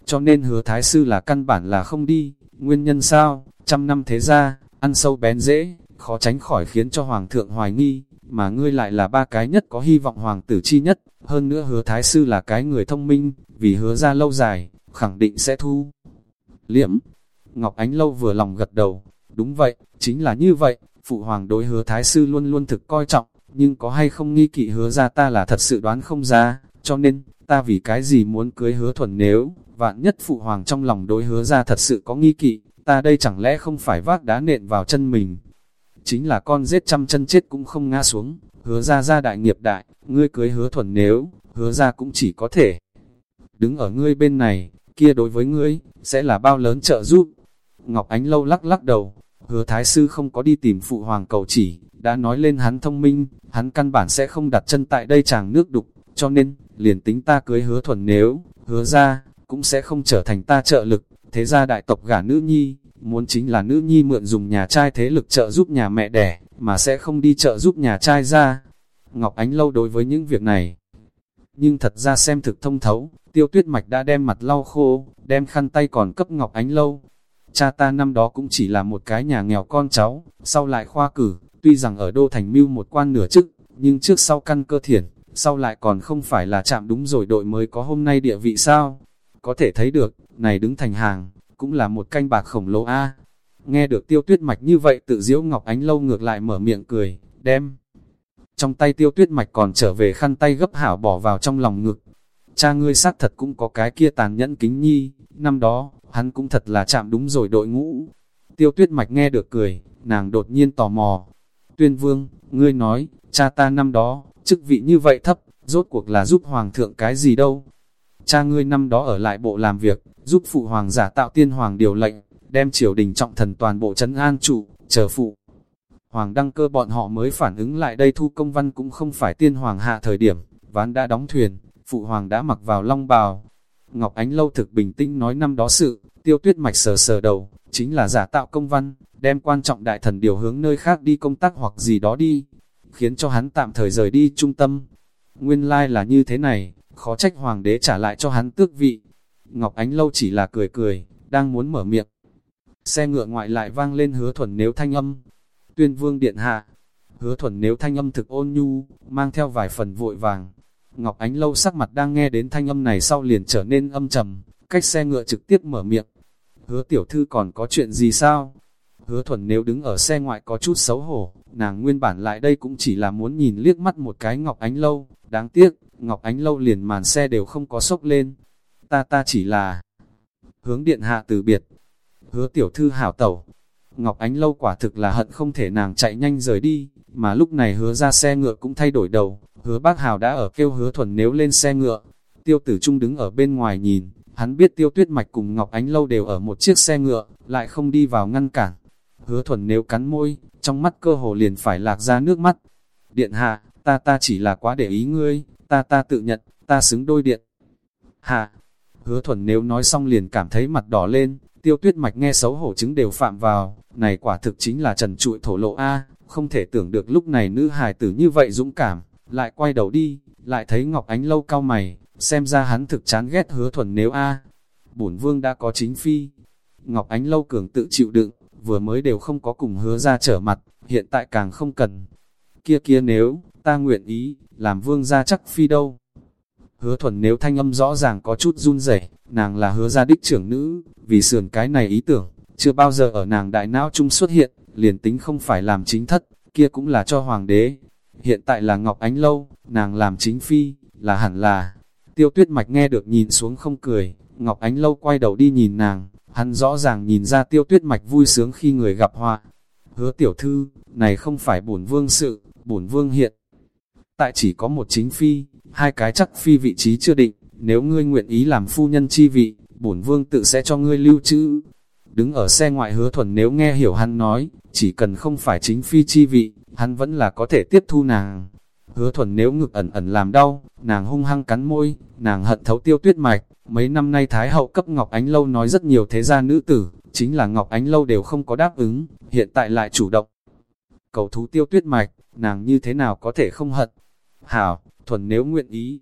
cho nên hứa thái sư là căn bản là không đi, nguyên nhân sao, trăm năm thế ra, ăn sâu bén dễ, khó tránh khỏi khiến cho hoàng thượng hoài nghi, mà ngươi lại là ba cái nhất có hy vọng hoàng tử chi nhất, hơn nữa hứa thái sư là cái người thông minh, vì hứa ra lâu dài, khẳng định sẽ thu. Liễm, Ngọc Ánh Lâu vừa lòng gật đầu, đúng vậy, chính là như vậy, phụ hoàng đối hứa thái sư luôn luôn thực coi trọng, nhưng có hay không nghi kỵ hứa ra ta là thật sự đoán không ra, cho nên, ta vì cái gì muốn cưới hứa thuần nếu, vạn nhất phụ hoàng trong lòng đối hứa ra thật sự có nghi kỵ, ta đây chẳng lẽ không phải vác đá nện vào chân mình. Chính là con giết trăm chân chết cũng không ngã xuống, hứa ra ra đại nghiệp đại, ngươi cưới hứa thuần nếu, hứa ra cũng chỉ có thể đứng ở ngươi bên này, kia đối với ngươi, sẽ là bao lớn trợ giúp. Ngọc Ánh lâu lắc lắc đầu, hứa thái sư không có đi tìm phụ hoàng cầu chỉ, đã nói lên hắn thông minh, hắn căn bản sẽ không đặt chân tại đây chàng nước đục, cho nên, liền tính ta cưới hứa thuần nếu, hứa ra, cũng sẽ không trở thành ta trợ lực, thế ra đại tộc gả nữ nhi, muốn chính là nữ nhi mượn dùng nhà trai thế lực trợ giúp nhà mẹ đẻ, mà sẽ không đi trợ giúp nhà trai ra. Ngọc Ánh lâu đối với những việc này, nhưng thật ra xem thực thông thấu, tiêu tuyết mạch đã đem mặt lau khô, đem khăn tay còn cấp Ngọc Ánh lâu. Cha ta năm đó cũng chỉ là một cái nhà nghèo con cháu, sau lại khoa cử, tuy rằng ở đô thành mưu một quan nửa chức, nhưng trước sau căn cơ thiển, sau lại còn không phải là chạm đúng rồi đội mới có hôm nay địa vị sao. Có thể thấy được, này đứng thành hàng, cũng là một canh bạc khổng lồ a. Nghe được tiêu tuyết mạch như vậy tự diễu Ngọc Ánh lâu ngược lại mở miệng cười, đem. Trong tay tiêu tuyết mạch còn trở về khăn tay gấp hảo bỏ vào trong lòng ngực. Cha ngươi xác thật cũng có cái kia tàn nhẫn kính nhi, năm đó, hắn cũng thật là chạm đúng rồi đội ngũ. Tiêu tuyết mạch nghe được cười, nàng đột nhiên tò mò. Tuyên vương, ngươi nói, cha ta năm đó, chức vị như vậy thấp, rốt cuộc là giúp hoàng thượng cái gì đâu. Cha ngươi năm đó ở lại bộ làm việc, giúp phụ hoàng giả tạo tiên hoàng điều lệnh, đem triều đình trọng thần toàn bộ trấn an trụ, chờ phụ. Hoàng đăng cơ bọn họ mới phản ứng lại đây thu công văn cũng không phải tiên hoàng hạ thời điểm, ván đã đóng thuyền, phụ hoàng đã mặc vào long bào. Ngọc Ánh lâu thực bình tĩnh nói năm đó sự, tiêu tuyết mạch sờ sờ đầu, chính là giả tạo công văn, đem quan trọng đại thần điều hướng nơi khác đi công tác hoặc gì đó đi, khiến cho hắn tạm thời rời đi trung tâm. Nguyên lai là như thế này, khó trách hoàng đế trả lại cho hắn tước vị. Ngọc Ánh Lâu chỉ là cười cười, đang muốn mở miệng. Xe ngựa ngoại lại vang lên hứa thuần nếu thanh âm. Tuyên vương điện hạ, hứa thuần nếu thanh âm thực ôn nhu, mang theo vài phần vội vàng. Ngọc Ánh Lâu sắc mặt đang nghe đến thanh âm này sau liền trở nên âm trầm, cách xe ngựa trực tiếp mở miệng. Hứa tiểu thư còn có chuyện gì sao? Hứa thuần nếu đứng ở xe ngoại có chút xấu hổ, nàng nguyên bản lại đây cũng chỉ là muốn nhìn liếc mắt một cái Ngọc Ánh Lâu, đáng tiếc, Ngọc Ánh Lâu liền màn xe đều không có sốc lên. Ta ta chỉ là hướng điện hạ từ biệt, hứa tiểu thư hảo tẩu. Ngọc Ánh Lâu quả thực là hận không thể nàng chạy nhanh rời đi, mà lúc này hứa ra xe ngựa cũng thay đổi đầu, hứa bác hào đã ở kêu hứa thuần nếu lên xe ngựa. Tiêu tử trung đứng ở bên ngoài nhìn, hắn biết tiêu tuyết mạch cùng Ngọc Ánh Lâu đều ở một chiếc xe ngựa, lại không đi vào ngăn cản. Hứa thuần nếu cắn môi, trong mắt cơ hồ liền phải lạc ra nước mắt. Điện hạ, ta ta chỉ là quá để ý ngươi, ta ta tự nhận, ta xứng đôi điện. Hạ, hứa thuần nếu nói xong liền cảm thấy mặt đỏ lên, tiêu tuyết mạch nghe xấu hổ chứng đều phạm vào, này quả thực chính là trần trụi thổ lộ A, không thể tưởng được lúc này nữ hài tử như vậy dũng cảm, lại quay đầu đi, lại thấy Ngọc Ánh lâu cao mày, xem ra hắn thực chán ghét hứa thuần nếu A. Bổn vương đã có chính phi, Ngọc Ánh lâu cường tự chịu đựng, vừa mới đều không có cùng hứa ra trở mặt, hiện tại càng không cần. Kia kia nếu, ta nguyện ý, làm vương gia chắc phi đâu. Hứa thuần nếu thanh âm rõ ràng có chút run rẩy, nàng là hứa gia đích trưởng nữ, vì sườn cái này ý tưởng, chưa bao giờ ở nàng đại não chung xuất hiện, liền tính không phải làm chính thất, kia cũng là cho hoàng đế. Hiện tại là Ngọc Ánh Lâu, nàng làm chính phi, là hẳn là. Tiêu tuyết mạch nghe được nhìn xuống không cười, Ngọc Ánh Lâu quay đầu đi nhìn nàng, hắn rõ ràng nhìn ra tiêu tuyết mạch vui sướng khi người gặp họa. Hứa tiểu thư, này không phải bổn vương sự, bổn vương hiện. Tại chỉ có một chính phi, hai cái chắc phi vị trí chưa định, nếu ngươi nguyện ý làm phu nhân chi vị, bổn vương tự sẽ cho ngươi lưu trữ. Đứng ở xe ngoại hứa thuần nếu nghe hiểu hắn nói, chỉ cần không phải chính phi chi vị, hắn vẫn là có thể tiếp thu nàng. Hứa thuần nếu ngực ẩn ẩn làm đau, nàng hung hăng cắn môi, nàng hận thấu tiêu tuyết mạch. Mấy năm nay Thái hậu cấp Ngọc Ánh Lâu nói rất nhiều thế gia nữ tử, chính là Ngọc Ánh Lâu đều không có đáp ứng, hiện tại lại chủ động. Cầu thú tiêu tuyết mạch, nàng như thế nào có thể không hận? Hảo, thuần nếu nguyện ý,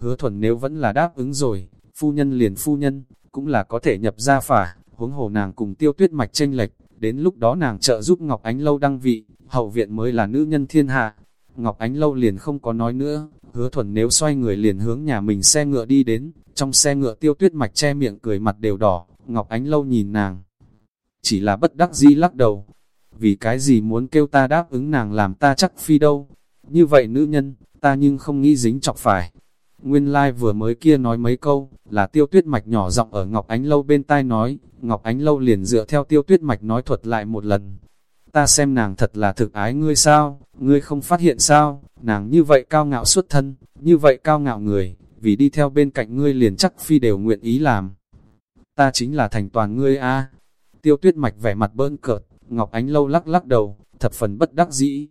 hứa thuần nếu vẫn là đáp ứng rồi, phu nhân liền phu nhân, cũng là có thể nhập ra phả, huống hồ nàng cùng tiêu tuyết mạch tranh lệch, đến lúc đó nàng trợ giúp Ngọc Ánh Lâu đăng vị, hậu viện mới là nữ nhân thiên hạ. Ngọc Ánh Lâu liền không có nói nữa, hứa thuần nếu xoay người liền hướng nhà mình xe ngựa đi đến, trong xe ngựa tiêu tuyết mạch che miệng cười mặt đều đỏ, Ngọc Ánh Lâu nhìn nàng. Chỉ là bất đắc dĩ lắc đầu, vì cái gì muốn kêu ta đáp ứng nàng làm ta chắc phi đâu. Như vậy nữ nhân, ta nhưng không nghĩ dính chọc phải. Nguyên lai like vừa mới kia nói mấy câu, là tiêu tuyết mạch nhỏ giọng ở Ngọc Ánh Lâu bên tai nói, Ngọc Ánh Lâu liền dựa theo tiêu tuyết mạch nói thuật lại một lần. Ta xem nàng thật là thực ái ngươi sao, ngươi không phát hiện sao, nàng như vậy cao ngạo xuất thân, như vậy cao ngạo người, vì đi theo bên cạnh ngươi liền chắc phi đều nguyện ý làm. Ta chính là thành toàn ngươi a Tiêu tuyết mạch vẻ mặt bơn cợt, Ngọc Ánh Lâu lắc lắc đầu, thập phần bất đắc dĩ.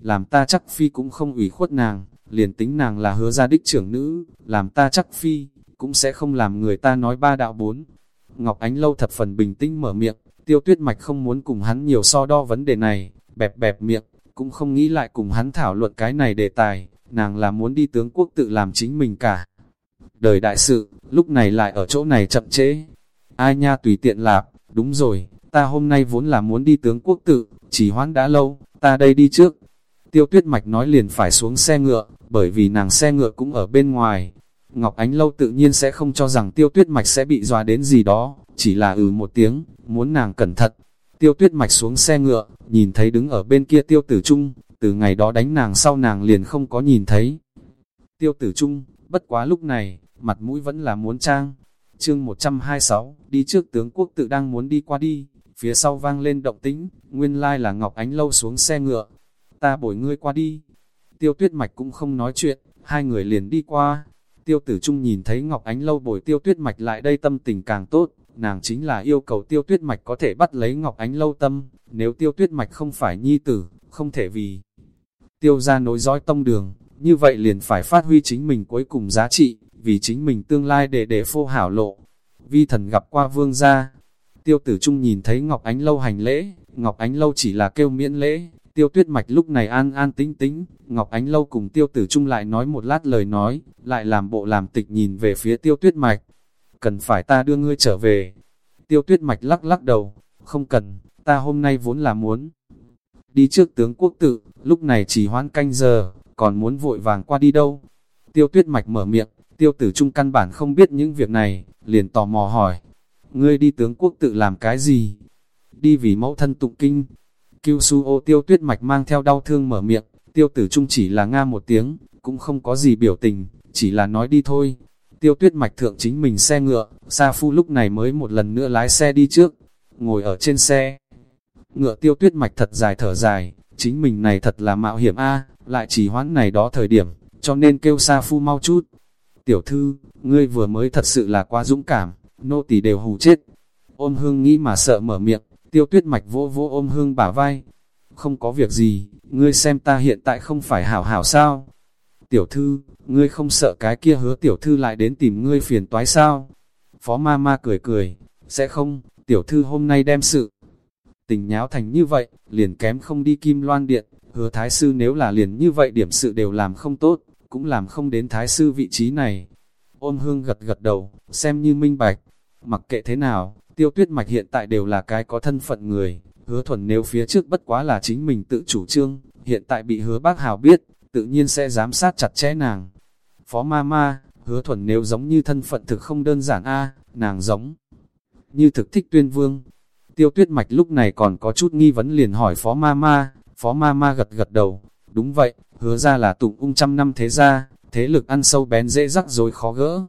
Làm ta chắc phi cũng không ủy khuất nàng, liền tính nàng là hứa gia đích trưởng nữ, làm ta chắc phi, cũng sẽ không làm người ta nói ba đạo bốn. Ngọc Ánh Lâu thập phần bình tĩnh mở miệng, tiêu tuyết mạch không muốn cùng hắn nhiều so đo vấn đề này, bẹp bẹp miệng, cũng không nghĩ lại cùng hắn thảo luận cái này đề tài, nàng là muốn đi tướng quốc tự làm chính mình cả. Đời đại sự, lúc này lại ở chỗ này chậm chế. Ai nha tùy tiện lạp, đúng rồi, ta hôm nay vốn là muốn đi tướng quốc tự, chỉ hoãn đã lâu, ta đây đi trước. Tiêu tuyết mạch nói liền phải xuống xe ngựa, bởi vì nàng xe ngựa cũng ở bên ngoài. Ngọc Ánh Lâu tự nhiên sẽ không cho rằng tiêu tuyết mạch sẽ bị dọa đến gì đó, chỉ là ừ một tiếng, muốn nàng cẩn thận. Tiêu tuyết mạch xuống xe ngựa, nhìn thấy đứng ở bên kia tiêu tử trung, từ ngày đó đánh nàng sau nàng liền không có nhìn thấy. Tiêu tử trung, bất quá lúc này, mặt mũi vẫn là muốn trang. Chương 126, đi trước tướng quốc tự đang muốn đi qua đi, phía sau vang lên động tĩnh, nguyên lai là Ngọc Ánh Lâu xuống xe ngựa. Ta bồi ngươi qua đi, Tiêu tuyết mạch cũng không nói chuyện, hai người liền đi qua. Tiêu tử trung nhìn thấy Ngọc Ánh lâu bồi tiêu tuyết mạch lại đây tâm tình càng tốt, nàng chính là yêu cầu tiêu tuyết mạch có thể bắt lấy Ngọc Ánh lâu tâm, nếu tiêu tuyết mạch không phải nhi tử, không thể vì tiêu ra nối dõi tông đường, như vậy liền phải phát huy chính mình cuối cùng giá trị, vì chính mình tương lai để để phô hảo lộ. Vi thần gặp qua vương gia, tiêu tử trung nhìn thấy Ngọc Ánh lâu hành lễ, Ngọc Ánh lâu chỉ là kêu miễn lễ, Tiêu tuyết mạch lúc này an an tính tính, Ngọc Ánh Lâu cùng tiêu tử trung lại nói một lát lời nói, lại làm bộ làm tịch nhìn về phía tiêu tuyết mạch. Cần phải ta đưa ngươi trở về. Tiêu tuyết mạch lắc lắc đầu, không cần, ta hôm nay vốn là muốn. Đi trước tướng quốc tự, lúc này chỉ hoãn canh giờ, còn muốn vội vàng qua đi đâu. Tiêu tuyết mạch mở miệng, tiêu tử trung căn bản không biết những việc này, liền tò mò hỏi. Ngươi đi tướng quốc tự làm cái gì? Đi vì mẫu thân tụng kinh, Kiêu su ô tiêu tuyết mạch mang theo đau thương mở miệng, tiêu tử trung chỉ là nga một tiếng, cũng không có gì biểu tình, chỉ là nói đi thôi. Tiêu tuyết mạch thượng chính mình xe ngựa, Sa Phu lúc này mới một lần nữa lái xe đi trước, ngồi ở trên xe. Ngựa tiêu tuyết mạch thật dài thở dài, chính mình này thật là mạo hiểm a lại chỉ hoãn này đó thời điểm, cho nên kêu Sa Phu mau chút. Tiểu thư, ngươi vừa mới thật sự là quá dũng cảm, nô tỳ đều hù chết. Ôm hương nghĩ mà sợ mở miệng, Tiêu tuyết mạch vô vô ôm hương bả vai. Không có việc gì, ngươi xem ta hiện tại không phải hảo hảo sao. Tiểu thư, ngươi không sợ cái kia hứa tiểu thư lại đến tìm ngươi phiền toái sao? Phó ma ma cười cười, sẽ không, tiểu thư hôm nay đem sự. Tình nháo thành như vậy, liền kém không đi kim loan điện, hứa thái sư nếu là liền như vậy điểm sự đều làm không tốt, cũng làm không đến thái sư vị trí này. Ôm hương gật gật đầu, xem như minh bạch, mặc kệ thế nào, tiêu tuyết mạch hiện tại đều là cái có thân phận người, hứa thuần nếu phía trước bất quá là chính mình tự chủ trương, hiện tại bị hứa bác hào biết, tự nhiên sẽ giám sát chặt chẽ nàng. Phó ma ma, hứa thuần nếu giống như thân phận thực không đơn giản a nàng giống như thực thích tuyên vương. Tiêu tuyết mạch lúc này còn có chút nghi vấn liền hỏi phó ma ma, phó ma ma gật gật đầu, đúng vậy, hứa ra là tụng ung trăm năm thế gia, thế lực ăn sâu bén dễ rắc rồi khó gỡ.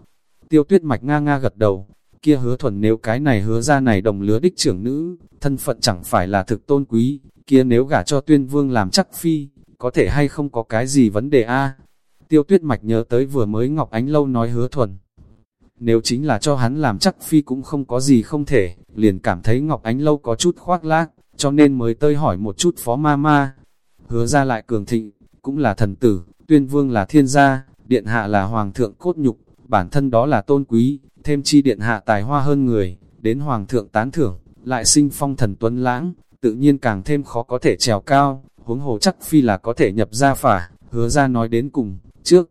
Tiêu tuyết mạch nga nga gật đầu, kia hứa thuần nếu cái này hứa ra này đồng lứa đích trưởng nữ, thân phận chẳng phải là thực tôn quý, kia nếu gả cho tuyên vương làm chắc phi, có thể hay không có cái gì vấn đề a Tiêu tuyết mạch nhớ tới vừa mới Ngọc Ánh Lâu nói hứa thuần. Nếu chính là cho hắn làm chắc phi cũng không có gì không thể, liền cảm thấy Ngọc Ánh Lâu có chút khoác lác, cho nên mới tơi hỏi một chút phó ma ma. Hứa ra lại cường thịnh, cũng là thần tử, tuyên vương là thiên gia, điện hạ là hoàng thượng cốt nhục, bản thân đó là tôn quý, thêm chi điện hạ tài hoa hơn người, đến hoàng thượng tán thưởng, lại sinh phong thần tuấn lãng, tự nhiên càng thêm khó có thể trèo cao, huống hồ chắc phi là có thể nhập ra phả, hứa ra nói đến cùng, trước.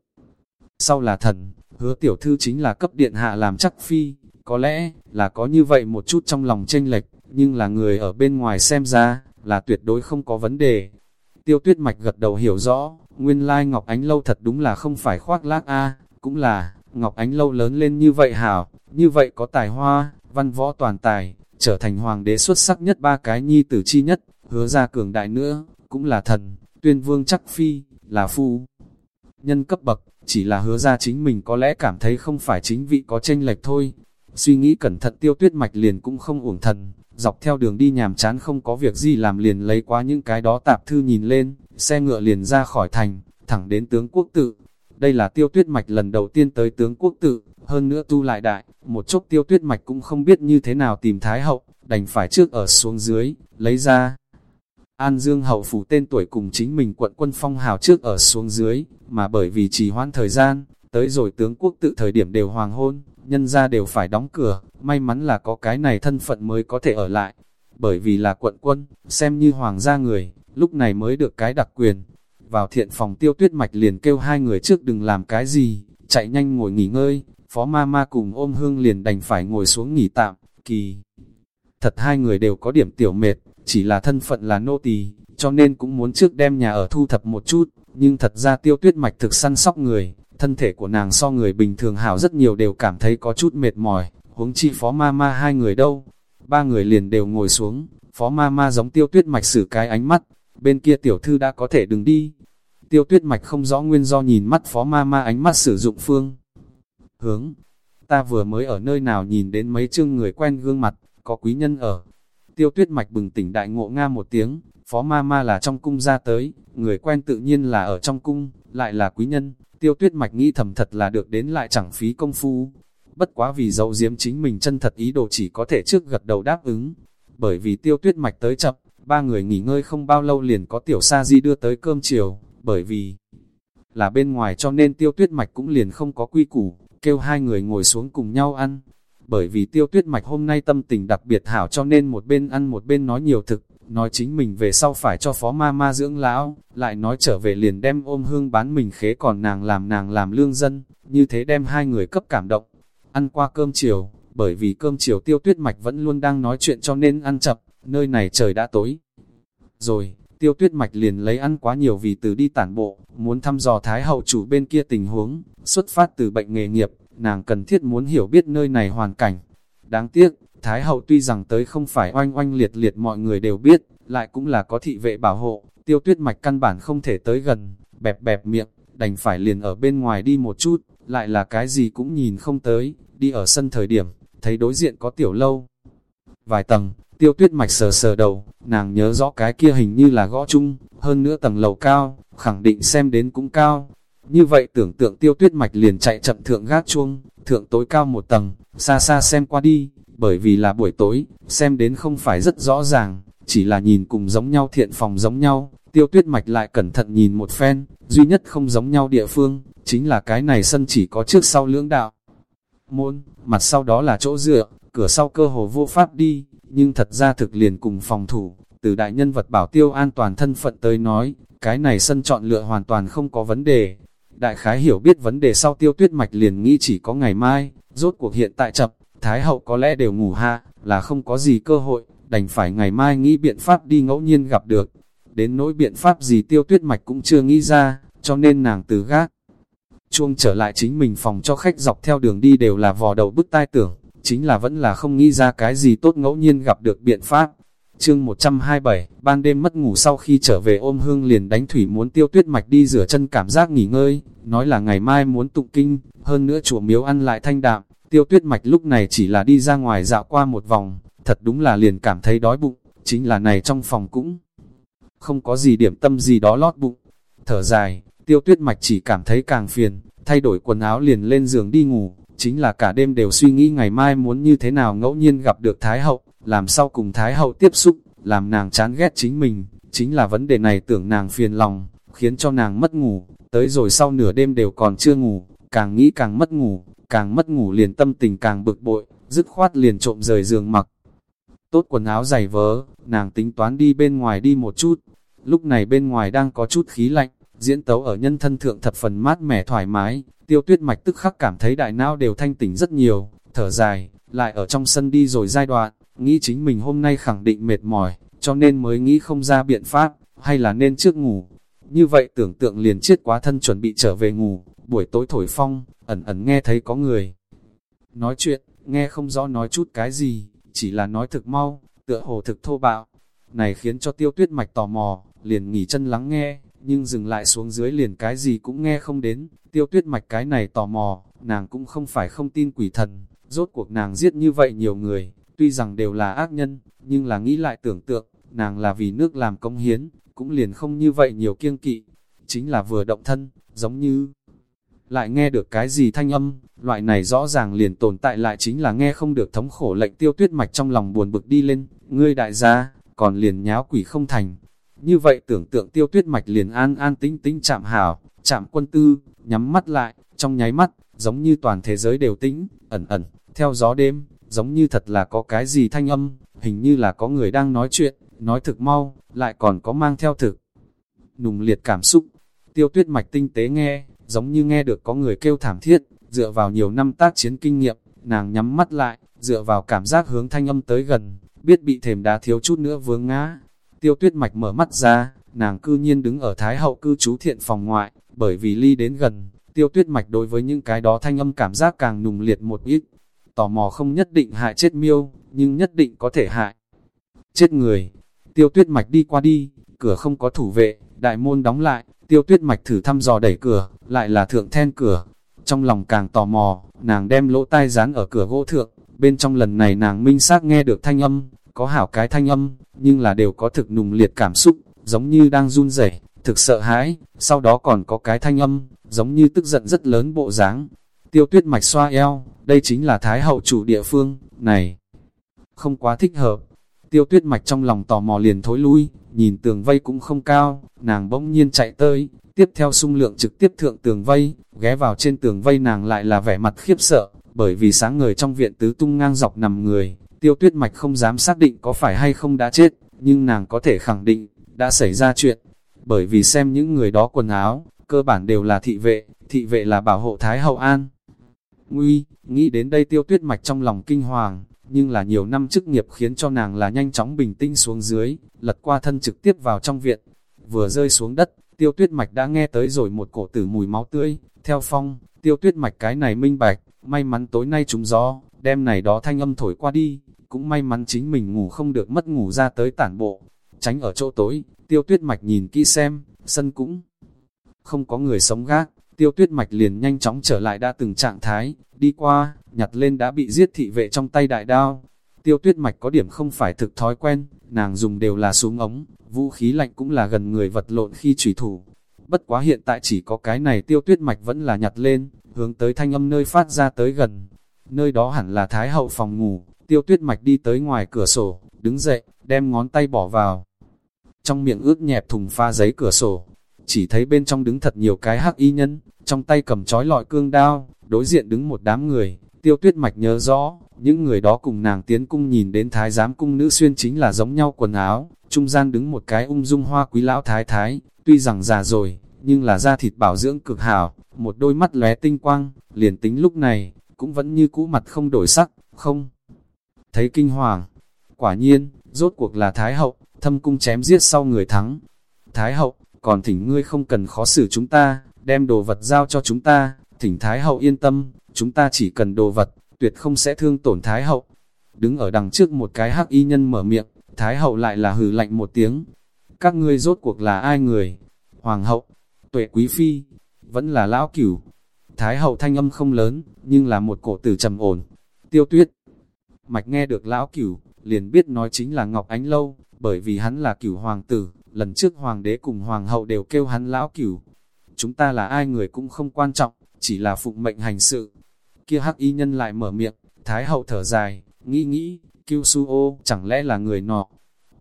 Sau là thần, hứa tiểu thư chính là cấp điện hạ làm chắc phi, có lẽ là có như vậy một chút trong lòng tranh lệch, nhưng là người ở bên ngoài xem ra, là tuyệt đối không có vấn đề. Tiêu tuyết mạch gật đầu hiểu rõ, nguyên lai Ngọc Ánh Lâu thật đúng là không phải khoác lác a cũng là, Ngọc Ánh Lâu lớn lên như vậy hảo, như vậy có tài hoa, văn võ toàn tài, trở thành hoàng đế xuất sắc nhất ba cái nhi tử chi nhất, hứa ra cường đại nữa, cũng là thần, tuyên vương chắc phi, là phu. Nhân cấp bậc, chỉ là hứa ra chính mình có lẽ cảm thấy không phải chính vị có tranh lệch thôi. Suy nghĩ cẩn thận tiêu tuyết mạch liền cũng không uổng thần, dọc theo đường đi nhàm chán không có việc gì làm liền lấy qua những cái đó tạp thư nhìn lên, xe ngựa liền ra khỏi thành, thẳng đến tướng quốc tự. Đây là tiêu tuyết mạch lần đầu tiên tới tướng quốc tự, hơn nữa tu lại đại, một chốc tiêu tuyết mạch cũng không biết như thế nào tìm thái hậu, đành phải trước ở xuống dưới, lấy ra. An Dương hậu phủ tên tuổi cùng chính mình quận quân phong hào trước ở xuống dưới, mà bởi vì trì hoãn thời gian, tới rồi tướng quốc tự thời điểm đều hoàng hôn, nhân ra đều phải đóng cửa, may mắn là có cái này thân phận mới có thể ở lại. Bởi vì là quận quân, xem như hoàng gia người, lúc này mới được cái đặc quyền. Vào thiện phòng tiêu tuyết mạch liền kêu hai người trước đừng làm cái gì, chạy nhanh ngồi nghỉ ngơi, phó ma ma cùng ôm hương liền đành phải ngồi xuống nghỉ tạm, kỳ. Thật hai người đều có điểm tiểu mệt, chỉ là thân phận là nô tỳ, cho nên cũng muốn trước đem nhà ở thu thập một chút, nhưng thật ra tiêu tuyết mạch thực săn sóc người, thân thể của nàng so người bình thường hảo rất nhiều đều cảm thấy có chút mệt mỏi, huống chi phó ma ma hai người đâu. Ba người liền đều ngồi xuống, phó ma ma giống tiêu tuyết mạch xử cái ánh mắt, bên kia tiểu thư đã có thể đừng đi. Tiêu tuyết mạch không rõ nguyên do nhìn mắt phó ma ma ánh mắt sử dụng phương. Hướng, ta vừa mới ở nơi nào nhìn đến mấy chương người quen gương mặt, có quý nhân ở. Tiêu tuyết mạch bừng tỉnh đại ngộ nga một tiếng, phó ma ma là trong cung ra tới, người quen tự nhiên là ở trong cung, lại là quý nhân, tiêu tuyết mạch nghĩ thầm thật là được đến lại chẳng phí công phu. Bất quá vì dấu diếm chính mình chân thật ý đồ chỉ có thể trước gật đầu đáp ứng, bởi vì tiêu tuyết mạch tới chậm, ba người nghỉ ngơi không bao lâu liền có tiểu sa di đưa tới cơm chiều, bởi vì là bên ngoài cho nên tiêu tuyết mạch cũng liền không có quy củ, kêu hai người ngồi xuống cùng nhau ăn. Bởi vì tiêu tuyết mạch hôm nay tâm tình đặc biệt hảo cho nên một bên ăn một bên nói nhiều thực, nói chính mình về sau phải cho phó ma ma dưỡng lão, lại nói trở về liền đem ôm hương bán mình khế còn nàng làm nàng làm lương dân, như thế đem hai người cấp cảm động. Ăn qua cơm chiều, bởi vì cơm chiều tiêu tuyết mạch vẫn luôn đang nói chuyện cho nên ăn chậm, nơi này trời đã tối. Rồi, tiêu tuyết mạch liền lấy ăn quá nhiều vì từ đi tản bộ, muốn thăm dò thái hậu chủ bên kia tình huống, xuất phát từ bệnh nghề nghiệp, nàng cần thiết muốn hiểu biết nơi này hoàn cảnh. Đáng tiếc, Thái hậu tuy rằng tới không phải oanh oanh liệt liệt mọi người đều biết, lại cũng là có thị vệ bảo hộ, tiêu tuyết mạch căn bản không thể tới gần, bẹp bẹp miệng, đành phải liền ở bên ngoài đi một chút, lại là cái gì cũng nhìn không tới, đi ở sân thời điểm, thấy đối diện có tiểu lâu. Vài tầng, tiêu tuyết mạch sờ sờ đầu, nàng nhớ rõ cái kia hình như là gõ chung, hơn nữa tầng lầu cao, khẳng định xem đến cũng cao. Như vậy tưởng tượng tiêu tuyết mạch liền chạy chậm thượng gác chuông, thượng tối cao một tầng, xa xa xem qua đi, bởi vì là buổi tối, xem đến không phải rất rõ ràng, chỉ là nhìn cùng giống nhau thiện phòng giống nhau, tiêu tuyết mạch lại cẩn thận nhìn một phen, duy nhất không giống nhau địa phương, chính là cái này sân chỉ có trước sau lưỡng đạo. Môn, mặt sau đó là chỗ dựa, cửa sau cơ hồ vô pháp đi, nhưng thật ra thực liền cùng phòng thủ, từ đại nhân vật bảo tiêu an toàn thân phận tới nói, cái này sân chọn lựa hoàn toàn không có vấn đề. Đại khái hiểu biết vấn đề sau tiêu tuyết mạch liền nghĩ chỉ có ngày mai, rốt cuộc hiện tại chập, Thái hậu có lẽ đều ngủ ha, là không có gì cơ hội, đành phải ngày mai nghĩ biện pháp đi ngẫu nhiên gặp được. Đến nỗi biện pháp gì tiêu tuyết mạch cũng chưa nghĩ ra, cho nên nàng từ gác. Chuông trở lại chính mình phòng cho khách dọc theo đường đi đều là vò đầu bức tai tưởng, chính là vẫn là không nghĩ ra cái gì tốt ngẫu nhiên gặp được biện pháp. Chương 127, ban đêm mất ngủ sau khi trở về ôm hương liền đánh thủy muốn tiêu tuyết mạch đi rửa chân cảm giác nghỉ ngơi, nói là ngày mai muốn tụng kinh, hơn nữa chùa miếu ăn lại thanh đạm, tiêu tuyết mạch lúc này chỉ là đi ra ngoài dạo qua một vòng, thật đúng là liền cảm thấy đói bụng, chính là này trong phòng cũng không có gì điểm tâm gì đó lót bụng. Thở dài, tiêu tuyết mạch chỉ cảm thấy càng phiền, thay đổi quần áo liền lên giường đi ngủ, chính là cả đêm đều suy nghĩ ngày mai muốn như thế nào ngẫu nhiên gặp được Thái Hậu, làm sao cùng Thái Hậu tiếp xúc, làm nàng chán ghét chính mình, chính là vấn đề này tưởng nàng phiền lòng, khiến cho nàng mất ngủ, tới rồi sau nửa đêm đều còn chưa ngủ, càng nghĩ càng mất ngủ, càng mất ngủ liền tâm tình càng bực bội, dứt khoát liền trộm rời giường mặc. Tốt quần áo giày vớ, nàng tính toán đi bên ngoài đi một chút, lúc này bên ngoài đang có chút khí lạnh, diễn tấu ở nhân thân thượng thập phần mát mẻ thoải mái, tiêu tuyết mạch tức khắc cảm thấy đại não đều thanh tỉnh rất nhiều, thở dài, lại ở trong sân đi rồi giai đoạn, nghĩ chính mình hôm nay khẳng định mệt mỏi, cho nên mới nghĩ không ra biện pháp, hay là nên trước ngủ. Như vậy tưởng tượng liền chết quá thân chuẩn bị trở về ngủ, buổi tối thổi phong, ẩn ẩn nghe thấy có người. Nói chuyện, nghe không rõ nói chút cái gì, chỉ là nói thực mau, tựa hồ thực thô bạo. Này khiến cho tiêu tuyết mạch tò mò, liền nghỉ chân lắng nghe, nhưng dừng lại xuống dưới liền cái gì cũng nghe không đến, tiêu tuyết mạch cái này tò mò, nàng cũng không phải không tin quỷ thần, rốt cuộc nàng giết như vậy nhiều người, tuy rằng đều là ác nhân, nhưng là nghĩ lại tưởng tượng, nàng là vì nước làm công hiến, cũng liền không như vậy nhiều kiêng kỵ, chính là vừa động thân, giống như lại nghe được cái gì thanh âm, loại này rõ ràng liền tồn tại lại chính là nghe không được thống khổ lệnh tiêu tuyết mạch trong lòng buồn bực đi lên, ngươi đại gia, còn liền nháo quỷ không thành, như vậy tưởng tượng tiêu tuyết mạch liền an an tính tính chạm hảo, chạm quân tư, nhắm mắt lại, trong nháy mắt, giống như toàn thế giới đều tĩnh, ẩn ẩn, theo gió đêm, giống như thật là có cái gì thanh âm, hình như là có người đang nói chuyện, nói thực mau, lại còn có mang theo thực. Nùng liệt cảm xúc, tiêu tuyết mạch tinh tế nghe, giống như nghe được có người kêu thảm thiết, dựa vào nhiều năm tác chiến kinh nghiệm, nàng nhắm mắt lại, dựa vào cảm giác hướng thanh âm tới gần, biết bị thềm đá thiếu chút nữa vướng ngã, Tiêu tuyết mạch mở mắt ra, nàng cư nhiên đứng ở Thái hậu cư trú thiện phòng ngoại, bởi vì ly đến gần, tiêu tuyết mạch đối với những cái đó thanh âm cảm giác càng nùng liệt một ít. Tò mò không nhất định hại chết miêu, nhưng nhất định có thể hại. Chết người, tiêu tuyết mạch đi qua đi, cửa không có thủ vệ, đại môn đóng lại, tiêu tuyết mạch thử thăm dò đẩy cửa, lại là thượng then cửa. Trong lòng càng tò mò, nàng đem lỗ tai dán ở cửa gỗ thượng, bên trong lần này nàng minh xác nghe được thanh âm, có hảo cái thanh âm, nhưng là đều có thực nùng liệt cảm xúc, giống như đang run rẩy, thực sợ hãi, sau đó còn có cái thanh âm, giống như tức giận rất lớn bộ dáng. Tiêu tuyết mạch xoa eo, đây chính là Thái hậu chủ địa phương, này, không quá thích hợp. Tiêu tuyết mạch trong lòng tò mò liền thối lui, nhìn tường vây cũng không cao, nàng bỗng nhiên chạy tới, tiếp theo sung lượng trực tiếp thượng tường vây, ghé vào trên tường vây nàng lại là vẻ mặt khiếp sợ, bởi vì sáng người trong viện tứ tung ngang dọc nằm người, Tiêu tuyết mạch không dám xác định có phải hay không đã chết, nhưng nàng có thể khẳng định, đã xảy ra chuyện. Bởi vì xem những người đó quần áo, cơ bản đều là thị vệ, thị vệ là bảo hộ Thái Hậu An. Nguy, nghĩ đến đây tiêu tuyết mạch trong lòng kinh hoàng, nhưng là nhiều năm chức nghiệp khiến cho nàng là nhanh chóng bình tĩnh xuống dưới, lật qua thân trực tiếp vào trong viện. Vừa rơi xuống đất, tiêu tuyết mạch đã nghe tới rồi một cổ tử mùi máu tươi, theo phong, tiêu tuyết mạch cái này minh bạch, may mắn tối nay trúng gió, đem này đó thanh âm thổi qua đi, cũng may mắn chính mình ngủ không được mất ngủ ra tới tản bộ. Tránh ở chỗ tối, tiêu tuyết mạch nhìn kỹ xem, sân cũng không có người sống gác, tiêu tuyết mạch liền nhanh chóng trở lại đã từng trạng thái, đi qua, nhặt lên đã bị giết thị vệ trong tay đại đao. Tiêu tuyết mạch có điểm không phải thực thói quen, nàng dùng đều là súng ống, vũ khí lạnh cũng là gần người vật lộn khi trùy thủ. Bất quá hiện tại chỉ có cái này tiêu tuyết mạch vẫn là nhặt lên, hướng tới thanh âm nơi phát ra tới gần. Nơi đó hẳn là thái hậu phòng ngủ, Tiêu tuyết mạch đi tới ngoài cửa sổ, đứng dậy, đem ngón tay bỏ vào. Trong miệng ướt nhẹp thùng pha giấy cửa sổ, chỉ thấy bên trong đứng thật nhiều cái hắc y nhân, trong tay cầm chói lọi cương đao, đối diện đứng một đám người, tiêu tuyết mạch nhớ rõ, những người đó cùng nàng tiến cung nhìn đến thái giám cung nữ xuyên chính là giống nhau quần áo, trung gian đứng một cái ung dung hoa quý lão thái thái, tuy rằng già rồi, nhưng là da thịt bảo dưỡng cực hảo, một đôi mắt lóe tinh quang, liền tính lúc này, cũng vẫn như cũ mặt không đổi sắc, không thấy kinh hoàng. Quả nhiên, rốt cuộc là Thái Hậu, thâm cung chém giết sau người thắng. Thái Hậu, còn thỉnh ngươi không cần khó xử chúng ta, đem đồ vật giao cho chúng ta, thỉnh Thái Hậu yên tâm, chúng ta chỉ cần đồ vật, tuyệt không sẽ thương tổn Thái Hậu. Đứng ở đằng trước một cái hắc y nhân mở miệng, Thái Hậu lại là hừ lạnh một tiếng. Các ngươi rốt cuộc là ai người? Hoàng hậu, tuệ quý phi, vẫn là lão cửu. Thái hậu thanh âm không lớn, nhưng là một cổ tử trầm ổn. Tiêu tuyết, mạch nghe được lão cửu, liền biết nói chính là Ngọc Ánh Lâu, bởi vì hắn là cửu hoàng tử, lần trước hoàng đế cùng hoàng hậu đều kêu hắn lão cửu. Chúng ta là ai người cũng không quan trọng, chỉ là phụng mệnh hành sự. Kia hắc y nhân lại mở miệng, Thái hậu thở dài, nghĩ nghĩ, kêu su ô, chẳng lẽ là người nọ.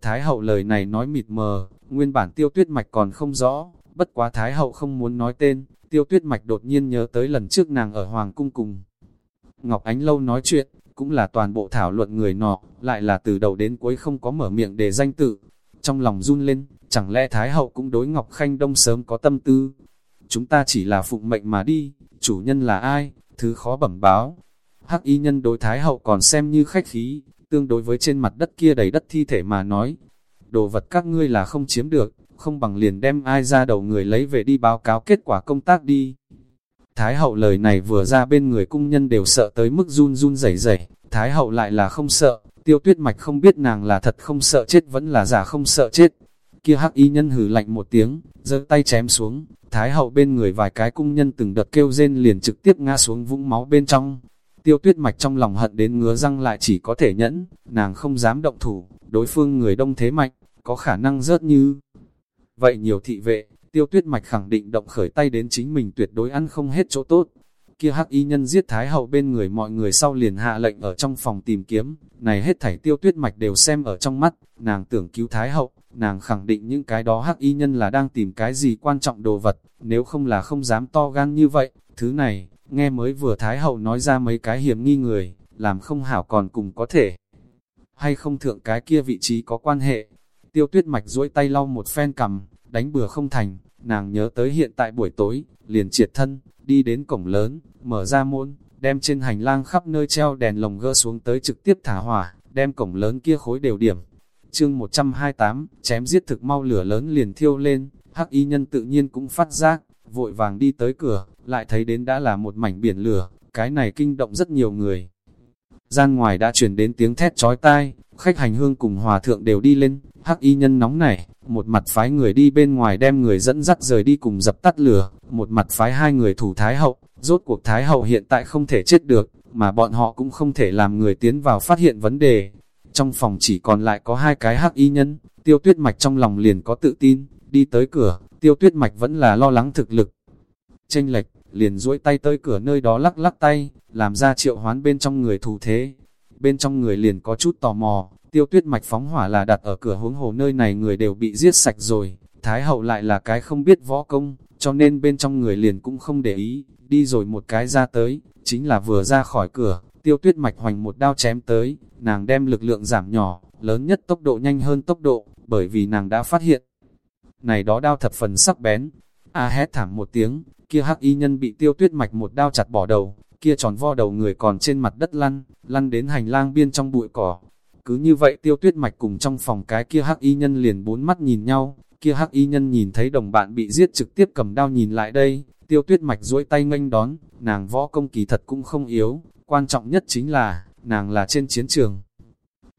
Thái hậu lời này nói mịt mờ, nguyên bản tiêu tuyết mạch còn không rõ, bất quá Thái hậu không muốn nói tên, tiêu tuyết mạch đột nhiên nhớ tới lần trước nàng ở Hoàng cung cùng. Ngọc Ánh Lâu nói chuyện, cũng là toàn bộ thảo luận người nọ, lại là từ đầu đến cuối không có mở miệng để danh tự. Trong lòng run lên, chẳng lẽ Thái hậu cũng đối Ngọc Khanh Đông sớm có tâm tư. Chúng ta chỉ là phụng mệnh mà đi, chủ nhân là ai, thứ khó bẩm báo. Hắc y nhân đối Thái hậu còn xem như khách khí, tương đối với trên mặt đất kia đầy đất thi thể mà nói. Đồ vật các ngươi là không chiếm được, không bằng liền đem ai ra đầu người lấy về đi báo cáo kết quả công tác đi. Thái hậu lời này vừa ra bên người cung nhân đều sợ tới mức run run rẩy rẩy, Thái hậu lại là không sợ, tiêu tuyết mạch không biết nàng là thật không sợ chết vẫn là giả không sợ chết. Kia hắc y nhân hử lạnh một tiếng, giơ tay chém xuống, Thái hậu bên người vài cái cung nhân từng đợt kêu rên liền trực tiếp ngã xuống vũng máu bên trong. Tiêu tuyết mạch trong lòng hận đến ngứa răng lại chỉ có thể nhẫn, nàng không dám động thủ, đối phương người đông thế mạnh, có khả năng rớt như Vậy nhiều thị vệ, tiêu tuyết mạch khẳng định động khởi tay đến chính mình tuyệt đối ăn không hết chỗ tốt. Kia hắc y nhân giết thái hậu bên người mọi người sau liền hạ lệnh ở trong phòng tìm kiếm, này hết thảy tiêu tuyết mạch đều xem ở trong mắt, nàng tưởng cứu thái hậu, nàng khẳng định những cái đó hắc y nhân là đang tìm cái gì quan trọng đồ vật, nếu không là không dám to gan như vậy, thứ này, nghe mới vừa thái hậu nói ra mấy cái hiểm nghi người, làm không hảo còn cùng có thể, hay không thượng cái kia vị trí có quan hệ. Tiêu tuyết mạch duỗi tay lau một phen cầm, đánh bừa không thành, nàng nhớ tới hiện tại buổi tối, liền triệt thân, đi đến cổng lớn, mở ra môn, đem trên hành lang khắp nơi treo đèn lồng gỡ xuống tới trực tiếp thả hỏa, đem cổng lớn kia khối đều điểm. Chương 128, chém giết thực mau lửa lớn liền thiêu lên, hắc y nhân tự nhiên cũng phát giác, vội vàng đi tới cửa, lại thấy đến đã là một mảnh biển lửa, cái này kinh động rất nhiều người. Gian ngoài đã truyền đến tiếng thét chói tai, khách hành hương cùng hòa thượng đều đi lên, hắc y nhân nóng nảy, một mặt phái người đi bên ngoài đem người dẫn dắt rời đi cùng dập tắt lửa, một mặt phái hai người thủ Thái Hậu, rốt cuộc Thái Hậu hiện tại không thể chết được, mà bọn họ cũng không thể làm người tiến vào phát hiện vấn đề. Trong phòng chỉ còn lại có hai cái hắc y nhân, tiêu tuyết mạch trong lòng liền có tự tin, đi tới cửa, tiêu tuyết mạch vẫn là lo lắng thực lực. Tranh lệch, liền duỗi tay tới cửa nơi đó lắc lắc tay, làm ra triệu hoán bên trong người thủ thế. Bên trong người liền có chút tò mò, tiêu tuyết mạch phóng hỏa là đặt ở cửa huống hồ nơi này người đều bị giết sạch rồi. Thái hậu lại là cái không biết võ công, cho nên bên trong người liền cũng không để ý, đi rồi một cái ra tới, chính là vừa ra khỏi cửa, tiêu tuyết mạch hoành một đao chém tới, nàng đem lực lượng giảm nhỏ, lớn nhất tốc độ nhanh hơn tốc độ, bởi vì nàng đã phát hiện. Này đó đao thập phần sắc bén, a hét thảm một tiếng, kia hắc y nhân bị tiêu tuyết mạch một đao chặt bỏ đầu, kia tròn vo đầu người còn trên mặt đất lăn, lăn đến hành lang biên trong bụi cỏ. Cứ như vậy tiêu tuyết mạch cùng trong phòng cái kia hắc y nhân liền bốn mắt nhìn nhau, kia hắc y nhân nhìn thấy đồng bạn bị giết trực tiếp cầm đao nhìn lại đây, tiêu tuyết mạch duỗi tay nghênh đón, nàng võ công kỳ thật cũng không yếu, quan trọng nhất chính là, nàng là trên chiến trường.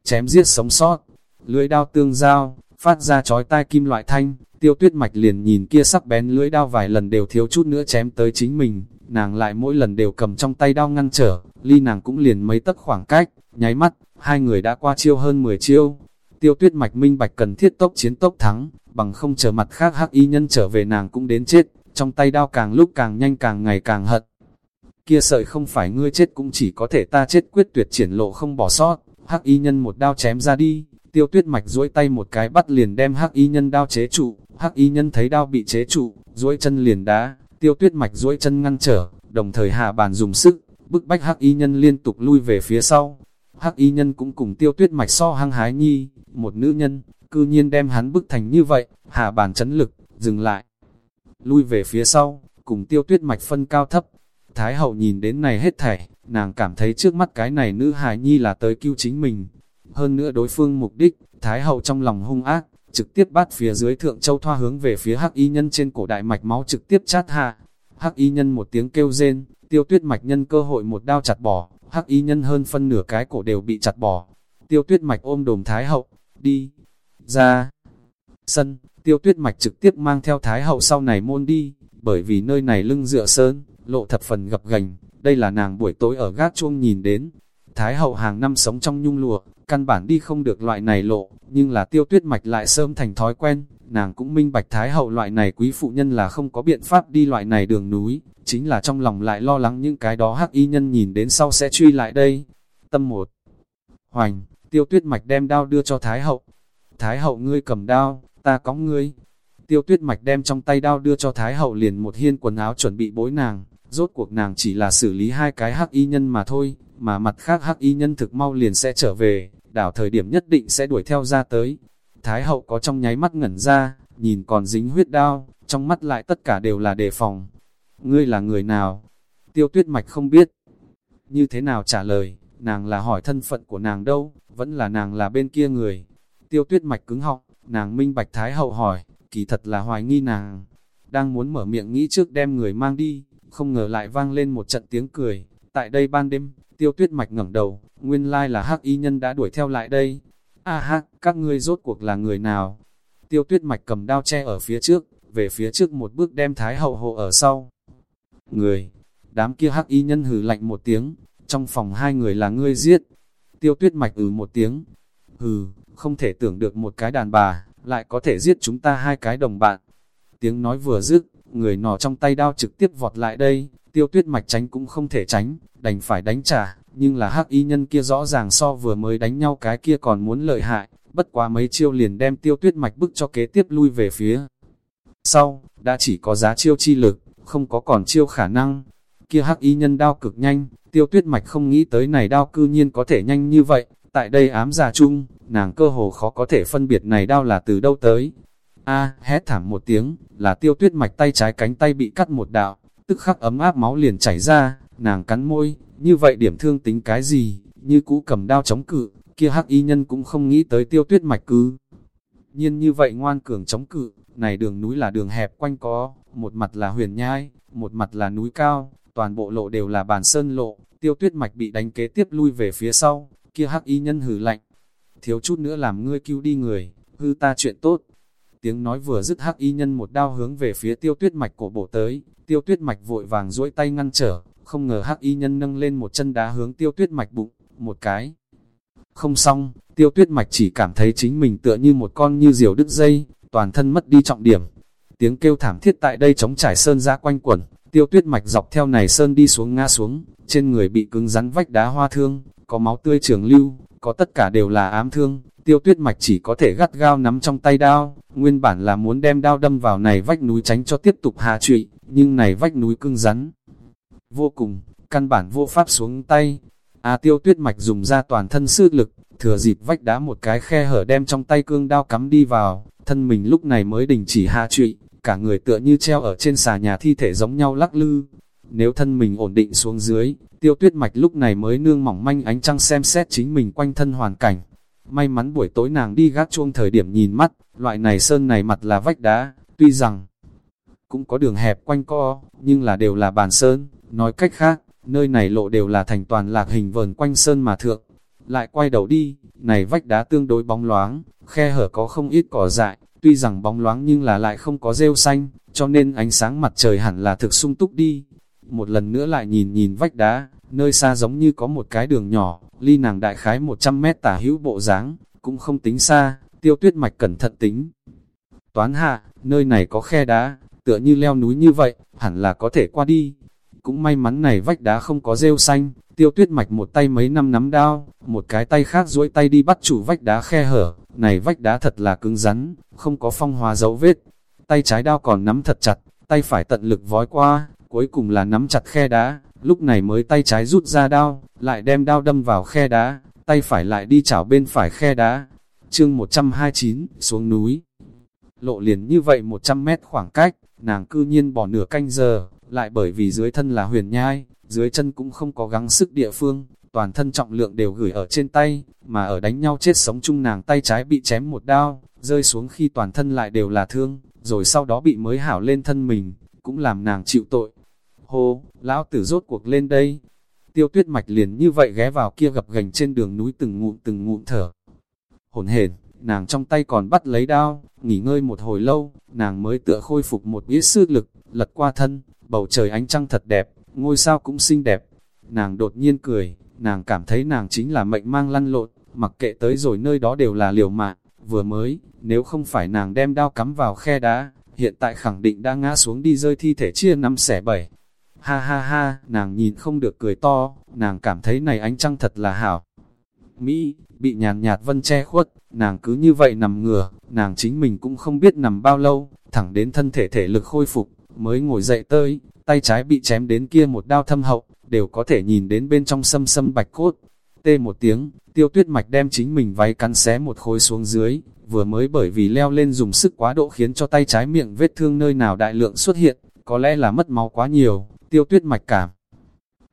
Chém giết sống sót, lưỡi đao tương giao, phát ra chói tai kim loại thanh, tiêu tuyết mạch liền nhìn kia sắc bén lưỡi đao vài lần đều thiếu chút nữa chém tới chính mình, nàng lại mỗi lần đều cầm trong tay đao ngăn trở, ly nàng cũng liền mấy tấc khoảng cách, nháy mắt, hai người đã qua chiêu hơn 10 chiêu. Tiêu tuyết mạch minh bạch cần thiết tốc chiến tốc thắng, bằng không chờ mặt khác hắc y nhân trở về nàng cũng đến chết, trong tay đao càng lúc càng nhanh càng ngày càng hận. Kia sợi không phải ngươi chết cũng chỉ có thể ta chết quyết tuyệt triển lộ không bỏ sót, hắc y nhân một đao chém ra đi, tiêu tuyết mạch duỗi tay một cái bắt liền đem hắc y nhân đao chế trụ, hắc y nhân thấy đao bị chế trụ, duỗi chân liền đá, tiêu tuyết mạch duỗi chân ngăn trở, đồng thời hạ bàn dùng sức, bức bách hắc y nhân liên tục lui về phía sau. Hắc y nhân cũng cùng tiêu tuyết mạch so hăng hái nhi, một nữ nhân, cư nhiên đem hắn bức thành như vậy, hạ bàn chấn lực, dừng lại. Lui về phía sau, cùng tiêu tuyết mạch phân cao thấp. Thái hậu nhìn đến này hết thảy, nàng cảm thấy trước mắt cái này nữ hài nhi là tới cứu chính mình. Hơn nữa đối phương mục đích, Thái hậu trong lòng hung ác, trực tiếp bắt phía dưới thượng châu thoa hướng về phía hắc y nhân trên cổ đại mạch máu trực tiếp chát hạ. Hắc y nhân một tiếng kêu rên, tiêu tuyết mạch nhân cơ hội một đao chặt bỏ, hắc y nhân hơn phân nửa cái cổ đều bị chặt bỏ. Tiêu tuyết mạch ôm đồm Thái hậu, đi, ra, sân, tiêu tuyết mạch trực tiếp mang theo Thái hậu sau này môn đi, bởi vì nơi này lưng dựa sơn, lộ thập phần gập gành, đây là nàng buổi tối ở gác chuông nhìn đến. Thái hậu hàng năm sống trong nhung lụa, căn bản đi không được loại này lộ, nhưng là tiêu tuyết mạch lại sớm thành thói quen, nàng cũng minh bạch Thái hậu loại này quý phụ nhân là không có biện pháp đi loại này đường núi, chính là trong lòng lại lo lắng những cái đó hắc y nhân nhìn đến sau sẽ truy lại đây. Tâm một Hoành, tiêu tuyết mạch đem đao đưa cho Thái hậu. Thái hậu ngươi cầm đao, ta có ngươi. Tiêu tuyết mạch đem trong tay đao đưa cho Thái hậu liền một hiên quần áo chuẩn bị bối nàng, rốt cuộc nàng chỉ là xử lý hai cái hắc y nhân mà thôi, mà mặt khác hắc y nhân thực mau liền sẽ trở về, đảo thời điểm nhất định sẽ đuổi theo ra tới. Thái hậu có trong nháy mắt ngẩn ra, nhìn còn dính huyết đao, trong mắt lại tất cả đều là đề phòng. Ngươi là người nào? Tiêu tuyết mạch không biết. Như thế nào trả lời, nàng là hỏi thân phận của nàng đâu, vẫn là nàng là bên kia người. Tiêu tuyết mạch cứng họng, nàng minh bạch Thái hậu hỏi, kỳ thật là hoài nghi nàng. Đang muốn mở miệng nghĩ trước đem người mang đi, không ngờ lại vang lên một trận tiếng cười. Tại đây ban đêm, tiêu tuyết mạch ngẩng đầu, nguyên lai là hắc y nhân đã đuổi theo lại đây. A à ha, các ngươi rốt cuộc là người nào? Tiêu tuyết mạch cầm đao che ở phía trước, về phía trước một bước đem thái hậu hộ ở sau. Người, đám kia hắc y nhân hừ lạnh một tiếng, trong phòng hai người là ngươi giết. Tiêu tuyết mạch ừ một tiếng, hừ, không thể tưởng được một cái đàn bà, lại có thể giết chúng ta hai cái đồng bạn. Tiếng nói vừa dứt, người nọ trong tay đao trực tiếp vọt lại đây, tiêu tuyết mạch tránh cũng không thể tránh, đành phải đánh trả, nhưng là hắc y nhân kia rõ ràng so vừa mới đánh nhau cái kia còn muốn lợi hại, bất quá mấy chiêu liền đem tiêu tuyết mạch bức cho kế tiếp lui về phía. Sau, đã chỉ có giá chiêu chi lực, không có còn chiêu khả năng. Kia hắc y nhân đao cực nhanh, tiêu tuyết mạch không nghĩ tới này đao cư nhiên có thể nhanh như vậy, tại đây ám già chung, nàng cơ hồ khó có thể phân biệt này đao là từ đâu tới. A, hét thảm một tiếng, là tiêu tuyết mạch tay trái cánh tay bị cắt một đạo, tức khắc ấm áp máu liền chảy ra, nàng cắn môi, như vậy điểm thương tính cái gì, như cũ cầm đao chống cự, kia hắc y nhân cũng không nghĩ tới tiêu tuyết mạch cứ. Nhiên như vậy ngoan cường chống cự, này đường núi là đường hẹp quanh có, một mặt là huyền nhai, một mặt là núi cao, toàn bộ lộ đều là bàn sơn lộ, tiêu tuyết mạch bị đánh kế tiếp lui về phía sau, kia hắc y nhân hử lạnh, thiếu chút nữa làm ngươi cứu đi người, hư ta chuyện tốt. Tiếng nói vừa dứt hắc y nhân một đao hướng về phía tiêu tuyết mạch cổ bổ tới, tiêu tuyết mạch vội vàng duỗi tay ngăn trở, không ngờ hắc y nhân nâng lên một chân đá hướng tiêu tuyết mạch bụng, một cái. Không xong, tiêu tuyết mạch chỉ cảm thấy chính mình tựa như một con như diều đứt dây, toàn thân mất đi trọng điểm. Tiếng kêu thảm thiết tại đây chống trải sơn ra quanh quẩn, tiêu tuyết mạch dọc theo này sơn đi xuống ngã xuống, trên người bị cứng rắn vách đá hoa thương, có máu tươi trường lưu, có tất cả đều là ám thương, tiêu tuyết mạch chỉ có thể gắt gao nắm trong tay đao, nguyên bản là muốn đem đao đâm vào này vách núi tránh cho tiếp tục hạ trụy, nhưng này vách núi cưng rắn. Vô cùng, căn bản vô pháp xuống tay, a tiêu tuyết mạch dùng ra toàn thân sư lực, thừa dịp vách đá một cái khe hở đem trong tay cương đao cắm đi vào, thân mình lúc này mới đình chỉ hạ trụy, cả người tựa như treo ở trên xà nhà thi thể giống nhau lắc lư. Nếu thân mình ổn định xuống dưới, tiêu tuyết mạch lúc này mới nương mỏng manh ánh trăng xem xét chính mình quanh thân hoàn cảnh. May mắn buổi tối nàng đi gác chuông thời điểm nhìn mắt, loại này sơn này mặt là vách đá, tuy rằng cũng có đường hẹp quanh co, nhưng là đều là bàn sơn, nói cách khác, nơi này lộ đều là thành toàn lạc hình vờn quanh sơn mà thượng. Lại quay đầu đi, này vách đá tương đối bóng loáng, khe hở có không ít cỏ dại, tuy rằng bóng loáng nhưng là lại không có rêu xanh, cho nên ánh sáng mặt trời hẳn là thực sung túc đi. Một lần nữa lại nhìn nhìn vách đá, nơi xa giống như có một cái đường nhỏ, ly nàng đại khái 100 mét tả hữu bộ dáng cũng không tính xa, tiêu tuyết mạch cẩn thận tính. Toán hạ, nơi này có khe đá, tựa như leo núi như vậy, hẳn là có thể qua đi cũng may mắn này vách đá không có rêu xanh, tiêu tuyết mạch một tay mấy năm nắm đao, một cái tay khác duỗi tay đi bắt chủ vách đá khe hở, này vách đá thật là cứng rắn, không có phong hóa dấu vết. Tay trái đao còn nắm thật chặt, tay phải tận lực vói qua, cuối cùng là nắm chặt khe đá, lúc này mới tay trái rút ra đao, lại đem đao đâm vào khe đá, tay phải lại đi chảo bên phải khe đá. Chương 129, xuống núi. Lộ liền như vậy 100 mét khoảng cách, nàng cư nhiên bỏ nửa canh giờ, lại bởi vì dưới thân là huyền nhai, dưới chân cũng không có gắng sức địa phương, toàn thân trọng lượng đều gửi ở trên tay, mà ở đánh nhau chết sống chung nàng tay trái bị chém một đao, rơi xuống khi toàn thân lại đều là thương, rồi sau đó bị mới hảo lên thân mình, cũng làm nàng chịu tội. Hô, lão tử rốt cuộc lên đây. Tiêu tuyết mạch liền như vậy ghé vào kia gập gành trên đường núi từng ngụm từng ngụm thở. Hồn hển, nàng trong tay còn bắt lấy đao, nghỉ ngơi một hồi lâu, nàng mới tựa khôi phục một ít sức lực, lật qua thân, bầu trời ánh trăng thật đẹp, ngôi sao cũng xinh đẹp. Nàng đột nhiên cười, nàng cảm thấy nàng chính là mệnh mang lăn lộn, mặc kệ tới rồi nơi đó đều là liều mạng, vừa mới, nếu không phải nàng đem đao cắm vào khe đá, hiện tại khẳng định đã ngã xuống đi rơi thi thể chia năm xẻ bảy. Ha ha ha, nàng nhìn không được cười to, nàng cảm thấy này ánh trăng thật là hảo. Mỹ, bị nhàn nhạt vân che khuất, nàng cứ như vậy nằm ngửa, nàng chính mình cũng không biết nằm bao lâu, thẳng đến thân thể thể lực khôi phục, mới ngồi dậy tơi, tay trái bị chém đến kia một đao thâm hậu, đều có thể nhìn đến bên trong sâm sâm bạch cốt. Tê một tiếng, tiêu tuyết mạch đem chính mình váy cắn xé một khối xuống dưới, vừa mới bởi vì leo lên dùng sức quá độ khiến cho tay trái miệng vết thương nơi nào đại lượng xuất hiện, có lẽ là mất máu quá nhiều, tiêu tuyết mạch cảm.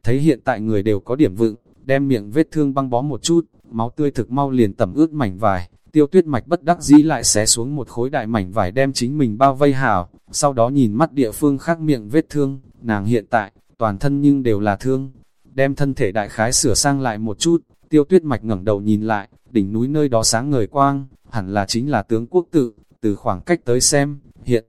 Thấy hiện tại người đều có điểm vựng, đem miệng vết thương băng bó một chút, máu tươi thực mau liền tẩm ướt mảnh vải, tiêu tuyết mạch bất đắc dĩ lại xé xuống một khối đại mảnh vải đem chính mình bao vây hảo, sau đó nhìn mắt địa phương khác miệng vết thương, nàng hiện tại, toàn thân nhưng đều là thương, đem thân thể đại khái sửa sang lại một chút, tiêu tuyết mạch ngẩng đầu nhìn lại, đỉnh núi nơi đó sáng ngời quang, hẳn là chính là tướng quốc tự, từ khoảng cách tới xem, hiện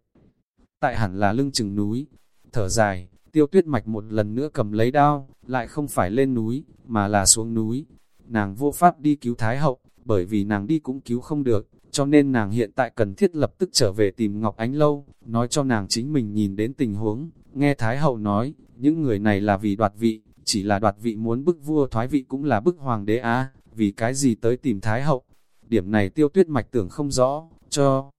tại hẳn là lưng chừng núi, thở dài, tiêu tuyết mạch một lần nữa cầm lấy đao, lại không phải lên núi, mà là xuống núi, nàng vô pháp đi cứu Thái Hậu, bởi vì nàng đi cũng cứu không được, cho nên nàng hiện tại cần thiết lập tức trở về tìm Ngọc Ánh Lâu, nói cho nàng chính mình nhìn đến tình huống, nghe Thái Hậu nói, những người này là vì đoạt vị, chỉ là đoạt vị muốn bức vua thoái vị cũng là bức hoàng đế á, vì cái gì tới tìm Thái Hậu. Điểm này tiêu tuyết mạch tưởng không rõ, cho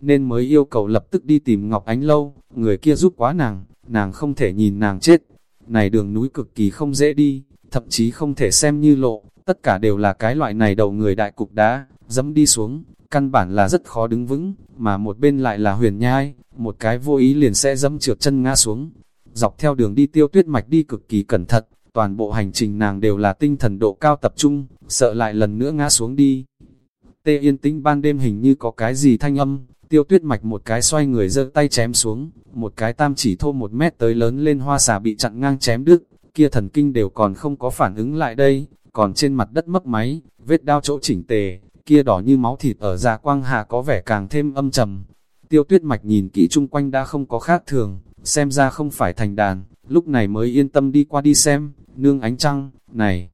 nên mới yêu cầu lập tức đi tìm Ngọc Ánh Lâu, người kia giúp quá nàng, nàng không thể nhìn nàng chết. Này đường núi cực kỳ không dễ đi, thậm chí không thể xem như lộ, tất cả đều là cái loại này đầu người đại cục đá, dẫm đi xuống, căn bản là rất khó đứng vững, mà một bên lại là huyền nhai, một cái vô ý liền sẽ dẫm trượt chân ngã xuống. Dọc theo đường đi tiêu tuyết mạch đi cực kỳ cẩn thận, toàn bộ hành trình nàng đều là tinh thần độ cao tập trung, sợ lại lần nữa ngã xuống đi. Tê yên tĩnh ban đêm hình như có cái gì thanh âm, tiêu tuyết mạch một cái xoay người giơ tay chém xuống, một cái tam chỉ thô một mét tới lớn lên hoa xà bị chặn ngang chém đứt, kia thần kinh đều còn không có phản ứng lại đây, còn trên mặt đất mấp máy, vết đao chỗ chỉnh tề, kia đỏ như máu thịt ở già quang hạ có vẻ càng thêm âm trầm. Tiêu tuyết mạch nhìn kỹ chung quanh đã không có khác thường, xem ra không phải thành đàn, lúc này mới yên tâm đi qua đi xem, nương ánh trăng, này.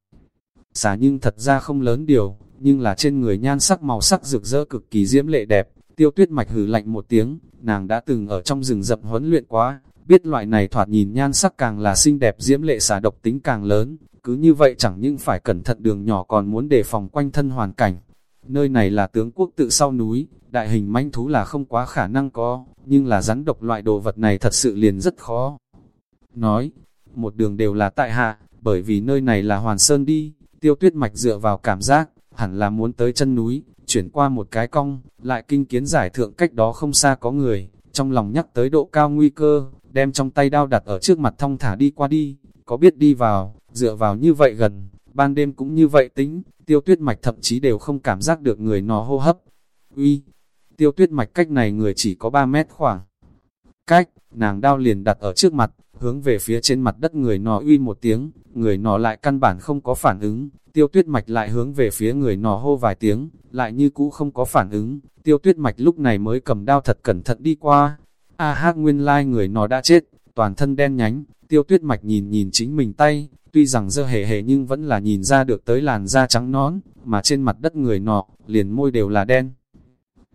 Xả nhưng thật ra không lớn điều, nhưng là trên người nhan sắc màu sắc rực rỡ cực kỳ diễm lệ đẹp, tiêu tuyết mạch hử lạnh một tiếng, nàng đã từng ở trong rừng rậm huấn luyện quá, biết loại này thoạt nhìn nhan sắc càng là xinh đẹp diễm lệ xả độc tính càng lớn, cứ như vậy chẳng những phải cẩn thận đường nhỏ còn muốn đề phòng quanh thân hoàn cảnh. Nơi này là tướng quốc tự sau núi, đại hình manh thú là không quá khả năng có, nhưng là rắn độc loại đồ vật này thật sự liền rất khó. Nói, một đường đều là tại hạ, bởi vì nơi này là hoàn sơn đi, tiêu tuyết mạch dựa vào cảm giác, hẳn là muốn tới chân núi, chuyển qua một cái cong, lại kinh kiến giải thượng cách đó không xa có người, trong lòng nhắc tới độ cao nguy cơ, đem trong tay đao đặt ở trước mặt thong thả đi qua đi, có biết đi vào, dựa vào như vậy gần, ban đêm cũng như vậy tính, tiêu tuyết mạch thậm chí đều không cảm giác được người nó hô hấp. Uy, tiêu tuyết mạch cách này người chỉ có 3 mét khoảng. Cách, nàng đao liền đặt ở trước mặt, hướng về phía trên mặt đất người nó uy một tiếng, người nó lại căn bản không có phản ứng, tiêu tuyết mạch lại hướng về phía người nó hô vài tiếng, lại như cũ không có phản ứng, tiêu tuyết mạch lúc này mới cầm đao thật cẩn thận đi qua. A hát nguyên lai like người nó đã chết, toàn thân đen nhánh, tiêu tuyết mạch nhìn nhìn chính mình tay, tuy rằng dơ hề hề nhưng vẫn là nhìn ra được tới làn da trắng nón, mà trên mặt đất người nọ, liền môi đều là đen.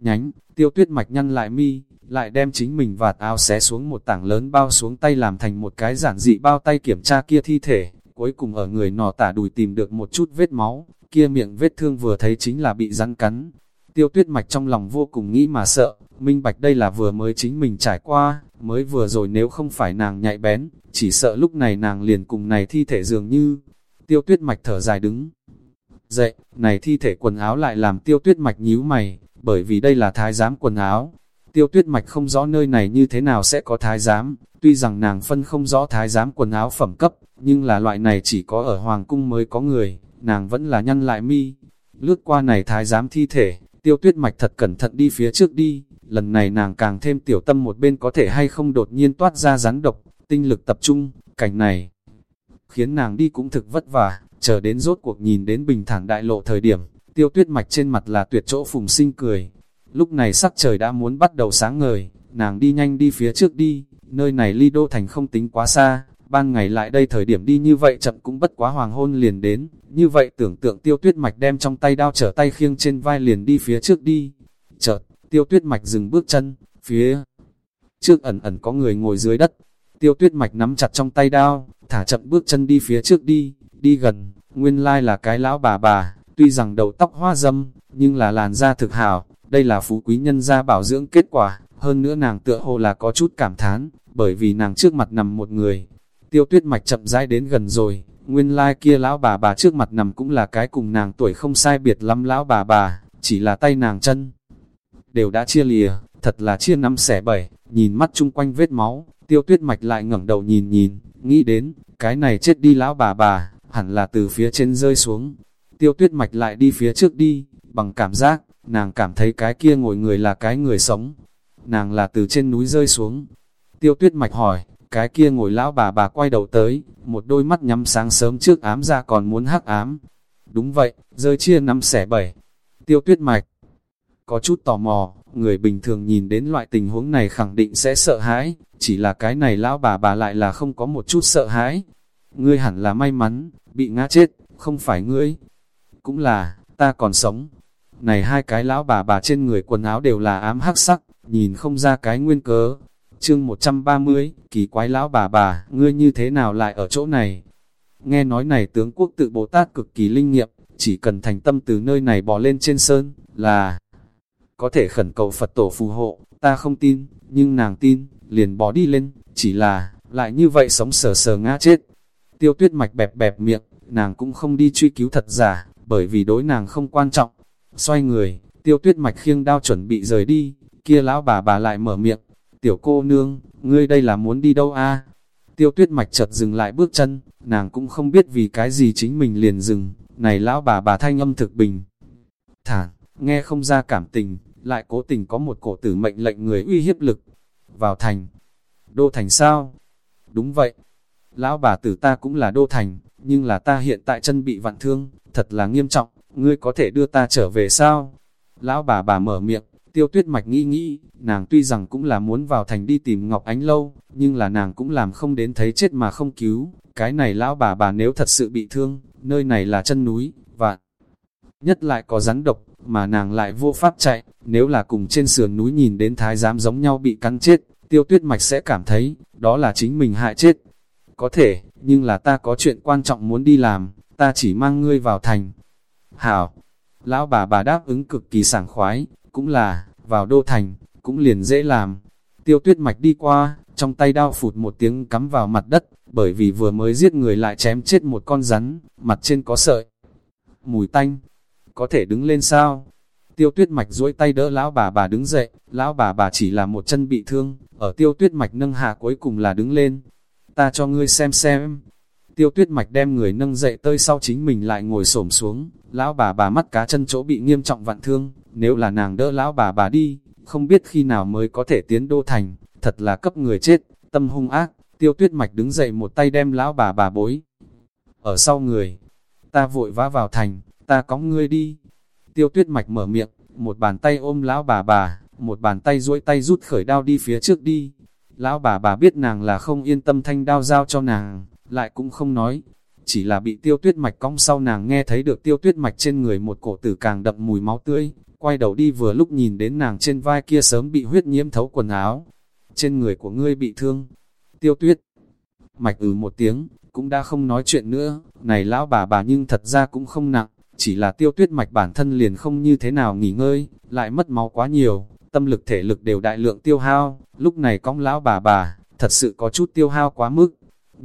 Nhánh, tiêu tuyết mạch nhăn lại mi, lại đem chính mình vạt áo xé xuống một tảng lớn bao xuống tay làm thành một cái giản dị bao tay kiểm tra kia thi thể, cuối cùng ở người nọ tả đùi tìm được một chút vết máu, kia miệng vết thương vừa thấy chính là bị rắn cắn. Tiêu tuyết mạch trong lòng vô cùng nghĩ mà sợ, minh bạch đây là vừa mới chính mình trải qua, mới vừa rồi nếu không phải nàng nhạy bén, chỉ sợ lúc này nàng liền cùng này thi thể dường như. Tiêu tuyết mạch thở dài đứng. Dậy, này thi thể quần áo lại làm tiêu tuyết mạch nhíu mày, bởi vì đây là thái giám quần áo. Tiêu tuyết mạch không rõ nơi này như thế nào sẽ có thái giám, tuy rằng nàng phân không rõ thái giám quần áo phẩm cấp, nhưng là loại này chỉ có ở Hoàng cung mới có người, nàng vẫn là nhăn lại mi. Lướt qua này thái giám thi thể, tiêu tuyết mạch thật cẩn thận đi phía trước đi, lần này nàng càng thêm tiểu tâm một bên có thể hay không đột nhiên toát ra rắn độc, tinh lực tập trung, cảnh này khiến nàng đi cũng thực vất vả, chờ đến rốt cuộc nhìn đến bình thản đại lộ thời điểm, tiêu tuyết mạch trên mặt là tuyệt chỗ phùng sinh cười. Lúc này sắc trời đã muốn bắt đầu sáng ngời, nàng đi nhanh đi phía trước đi, nơi này ly đô thành không tính quá xa, ban ngày lại đây thời điểm đi như vậy chậm cũng bất quá hoàng hôn liền đến, như vậy tưởng tượng tiêu tuyết mạch đem trong tay đao trở tay khiêng trên vai liền đi phía trước đi. Chợt, tiêu tuyết mạch dừng bước chân, phía trước ẩn ẩn có người ngồi dưới đất, tiêu tuyết mạch nắm chặt trong tay đao, thả chậm bước chân đi phía trước đi, đi gần, nguyên lai là cái lão bà bà, tuy rằng đầu tóc hoa dâm, nhưng là làn da thực hảo, đây là phú quý nhân gia bảo dưỡng kết quả, hơn nữa nàng tựa hồ là có chút cảm thán, bởi vì nàng trước mặt nằm một người. Tiêu tuyết mạch chậm rãi đến gần rồi, nguyên lai kia lão bà bà trước mặt nằm cũng là cái cùng nàng tuổi không sai biệt lắm lão bà bà, chỉ là tay nàng chân. Đều đã chia lìa, thật là chia năm xẻ bảy, nhìn mắt chung quanh vết máu, tiêu tuyết mạch lại ngẩng đầu nhìn nhìn, nghĩ đến, cái này chết đi lão bà bà, hẳn là từ phía trên rơi xuống. Tiêu tuyết mạch lại đi phía trước đi, bằng cảm giác, nàng cảm thấy cái kia ngồi người là cái người sống. Nàng là từ trên núi rơi xuống. Tiêu tuyết mạch hỏi, cái kia ngồi lão bà bà quay đầu tới, một đôi mắt nhắm sáng sớm trước ám ra còn muốn hắc ám. Đúng vậy, rơi chia năm xẻ bảy. Tiêu tuyết mạch, có chút tò mò, người bình thường nhìn đến loại tình huống này khẳng định sẽ sợ hãi, chỉ là cái này lão bà bà lại là không có một chút sợ hãi. Ngươi hẳn là may mắn, bị ngã chết, không phải ngươi. Cũng là, ta còn sống. Này hai cái lão bà bà trên người quần áo đều là ám hắc sắc, nhìn không ra cái nguyên cớ. Chương 130, kỳ quái lão bà bà, ngươi như thế nào lại ở chỗ này? Nghe nói này tướng quốc tự Bồ Tát cực kỳ linh nghiệm, chỉ cần thành tâm từ nơi này bỏ lên trên sơn, là có thể khẩn cầu Phật tổ phù hộ, ta không tin, nhưng nàng tin, liền bỏ đi lên, chỉ là, lại như vậy sống sờ sờ ngã chết. Tiêu tuyết mạch bẹp bẹp miệng, nàng cũng không đi truy cứu thật giả, bởi vì đối nàng không quan trọng. Xoay người, tiêu tuyết mạch khiêng đao chuẩn bị rời đi, kia lão bà bà lại mở miệng, tiểu cô nương, ngươi đây là muốn đi đâu a? Tiêu tuyết mạch chợt dừng lại bước chân, nàng cũng không biết vì cái gì chính mình liền dừng, này lão bà bà thanh âm thực bình. Thản, nghe không ra cảm tình, lại cố tình có một cổ tử mệnh lệnh người uy hiếp lực. Vào thành, đô thành sao? Đúng vậy, lão bà tử ta cũng là đô thành, nhưng là ta hiện tại chân bị vặn thương, thật là nghiêm trọng, ngươi có thể đưa ta trở về sao? Lão bà bà mở miệng, tiêu tuyết mạch nghĩ nghĩ, nàng tuy rằng cũng là muốn vào thành đi tìm Ngọc Ánh Lâu, nhưng là nàng cũng làm không đến thấy chết mà không cứu, cái này lão bà bà nếu thật sự bị thương, nơi này là chân núi, và nhất lại có rắn độc, mà nàng lại vô pháp chạy, nếu là cùng trên sườn núi nhìn đến thái giám giống nhau bị cắn chết, tiêu tuyết mạch sẽ cảm thấy, đó là chính mình hại chết. Có thể, nhưng là ta có chuyện quan trọng muốn đi làm, ta chỉ mang ngươi vào thành. Hảo, lão bà bà đáp ứng cực kỳ sảng khoái, cũng là, vào đô thành, cũng liền dễ làm. Tiêu tuyết mạch đi qua, trong tay đao phụt một tiếng cắm vào mặt đất, bởi vì vừa mới giết người lại chém chết một con rắn, mặt trên có sợi. Mùi tanh, có thể đứng lên sao? Tiêu tuyết mạch duỗi tay đỡ lão bà bà đứng dậy, lão bà bà chỉ là một chân bị thương, ở tiêu tuyết mạch nâng hạ cuối cùng là đứng lên. Ta cho ngươi xem xem. Tiêu tuyết mạch đem người nâng dậy tơi sau chính mình lại ngồi xổm xuống, lão bà bà mắt cá chân chỗ bị nghiêm trọng vặn thương, nếu là nàng đỡ lão bà bà đi, không biết khi nào mới có thể tiến đô thành, thật là cấp người chết, tâm hung ác, tiêu tuyết mạch đứng dậy một tay đem lão bà bà bối. Ở sau người, ta vội vã vào thành, ta có ngươi đi. Tiêu tuyết mạch mở miệng, một bàn tay ôm lão bà bà, một bàn tay duỗi tay rút khởi đao đi phía trước đi. Lão bà bà biết nàng là không yên tâm thanh đao giao cho nàng, lại cũng không nói. Chỉ là bị tiêu tuyết mạch cong sau nàng nghe thấy được tiêu tuyết mạch trên người một cổ tử càng đậm mùi máu tươi, quay đầu đi vừa lúc nhìn đến nàng trên vai kia sớm bị huyết nhiễm thấu quần áo. Trên người của ngươi bị thương. Tiêu tuyết, mạch ừ một tiếng, cũng đã không nói chuyện nữa, này lão bà bà nhưng thật ra cũng không nặng, chỉ là tiêu tuyết mạch bản thân liền không như thế nào nghỉ ngơi, lại mất máu quá nhiều, tâm lực thể lực đều đại lượng tiêu hao, lúc này cong lão bà bà, thật sự có chút tiêu hao quá mức,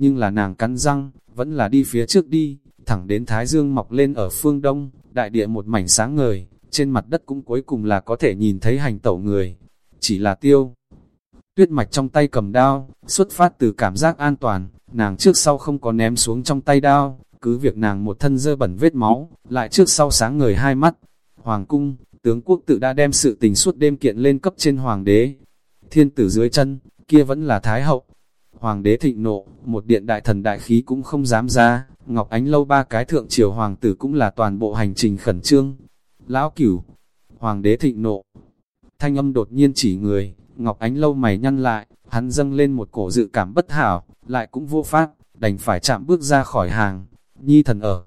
nhưng là nàng cắn răng, vẫn là đi phía trước đi, thẳng đến Thái Dương mọc lên ở phương đông, đại địa một mảnh sáng ngời, trên mặt đất cũng cuối cùng là có thể nhìn thấy hành tẩu người, chỉ là tiêu. Tuyết mạch trong tay cầm đao, xuất phát từ cảm giác an toàn, nàng trước sau không có ném xuống trong tay đao, cứ việc nàng một thân dơ bẩn vết máu, lại trước sau sáng ngời hai mắt. Hoàng cung, tướng quốc tự đã đem sự tình suốt đêm kiện lên cấp trên hoàng đế. Thiên tử dưới chân, kia vẫn là thái hậu. Hoàng đế thịnh nộ, một điện đại thần đại khí cũng không dám ra, Ngọc Ánh lâu ba cái thượng triều hoàng tử cũng là toàn bộ hành trình khẩn trương. Lão cửu, hoàng đế thịnh nộ, thanh âm đột nhiên chỉ người, Ngọc Ánh lâu mày nhăn lại, hắn dâng lên một cổ dự cảm bất hảo, lại cũng vô pháp, đành phải chạm bước ra khỏi hàng. Nhi thần ở.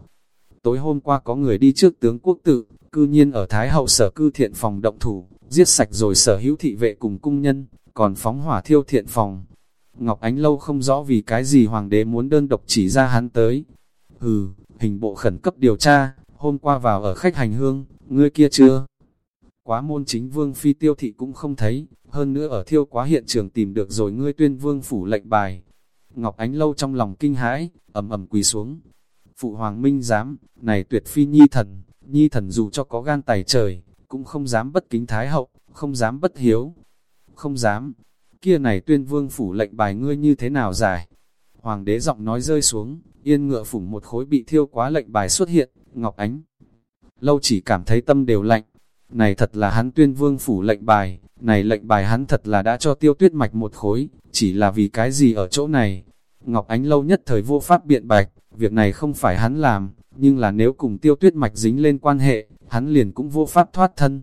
Tối hôm qua có người đi trước tướng quốc tự, cư nhiên ở Thái Hậu sở cư thiện phòng động thủ, giết sạch rồi sở hữu thị vệ cùng cung nhân, còn phóng hỏa thiêu thiện phòng. Ngọc Ánh Lâu không rõ vì cái gì hoàng đế muốn đơn độc chỉ ra hắn tới. Hừ, hình bộ khẩn cấp điều tra, hôm qua vào ở khách hành hương, ngươi kia chưa? Quá môn chính vương phi tiêu thị cũng không thấy, hơn nữa ở thiêu quá hiện trường tìm được rồi ngươi tuyên vương phủ lệnh bài. Ngọc Ánh Lâu trong lòng kinh hãi, ầm ầm quỳ xuống. Phụ Hoàng Minh dám, này tuyệt phi nhi thần, nhi thần dù cho có gan tài trời, cũng không dám bất kính thái hậu, không dám bất hiếu. Không dám, kia này tuyên vương phủ lệnh bài ngươi như thế nào giải? Hoàng đế giọng nói rơi xuống, yên ngựa phủ một khối bị thiêu quá lệnh bài xuất hiện, Ngọc Ánh. Lâu chỉ cảm thấy tâm đều lạnh, này thật là hắn tuyên vương phủ lệnh bài, này lệnh bài hắn thật là đã cho tiêu tuyết mạch một khối, chỉ là vì cái gì ở chỗ này. Ngọc Ánh lâu nhất thời vô pháp biện bạch, việc này không phải hắn làm, nhưng là nếu cùng tiêu tuyết mạch dính lên quan hệ, hắn liền cũng vô pháp thoát thân.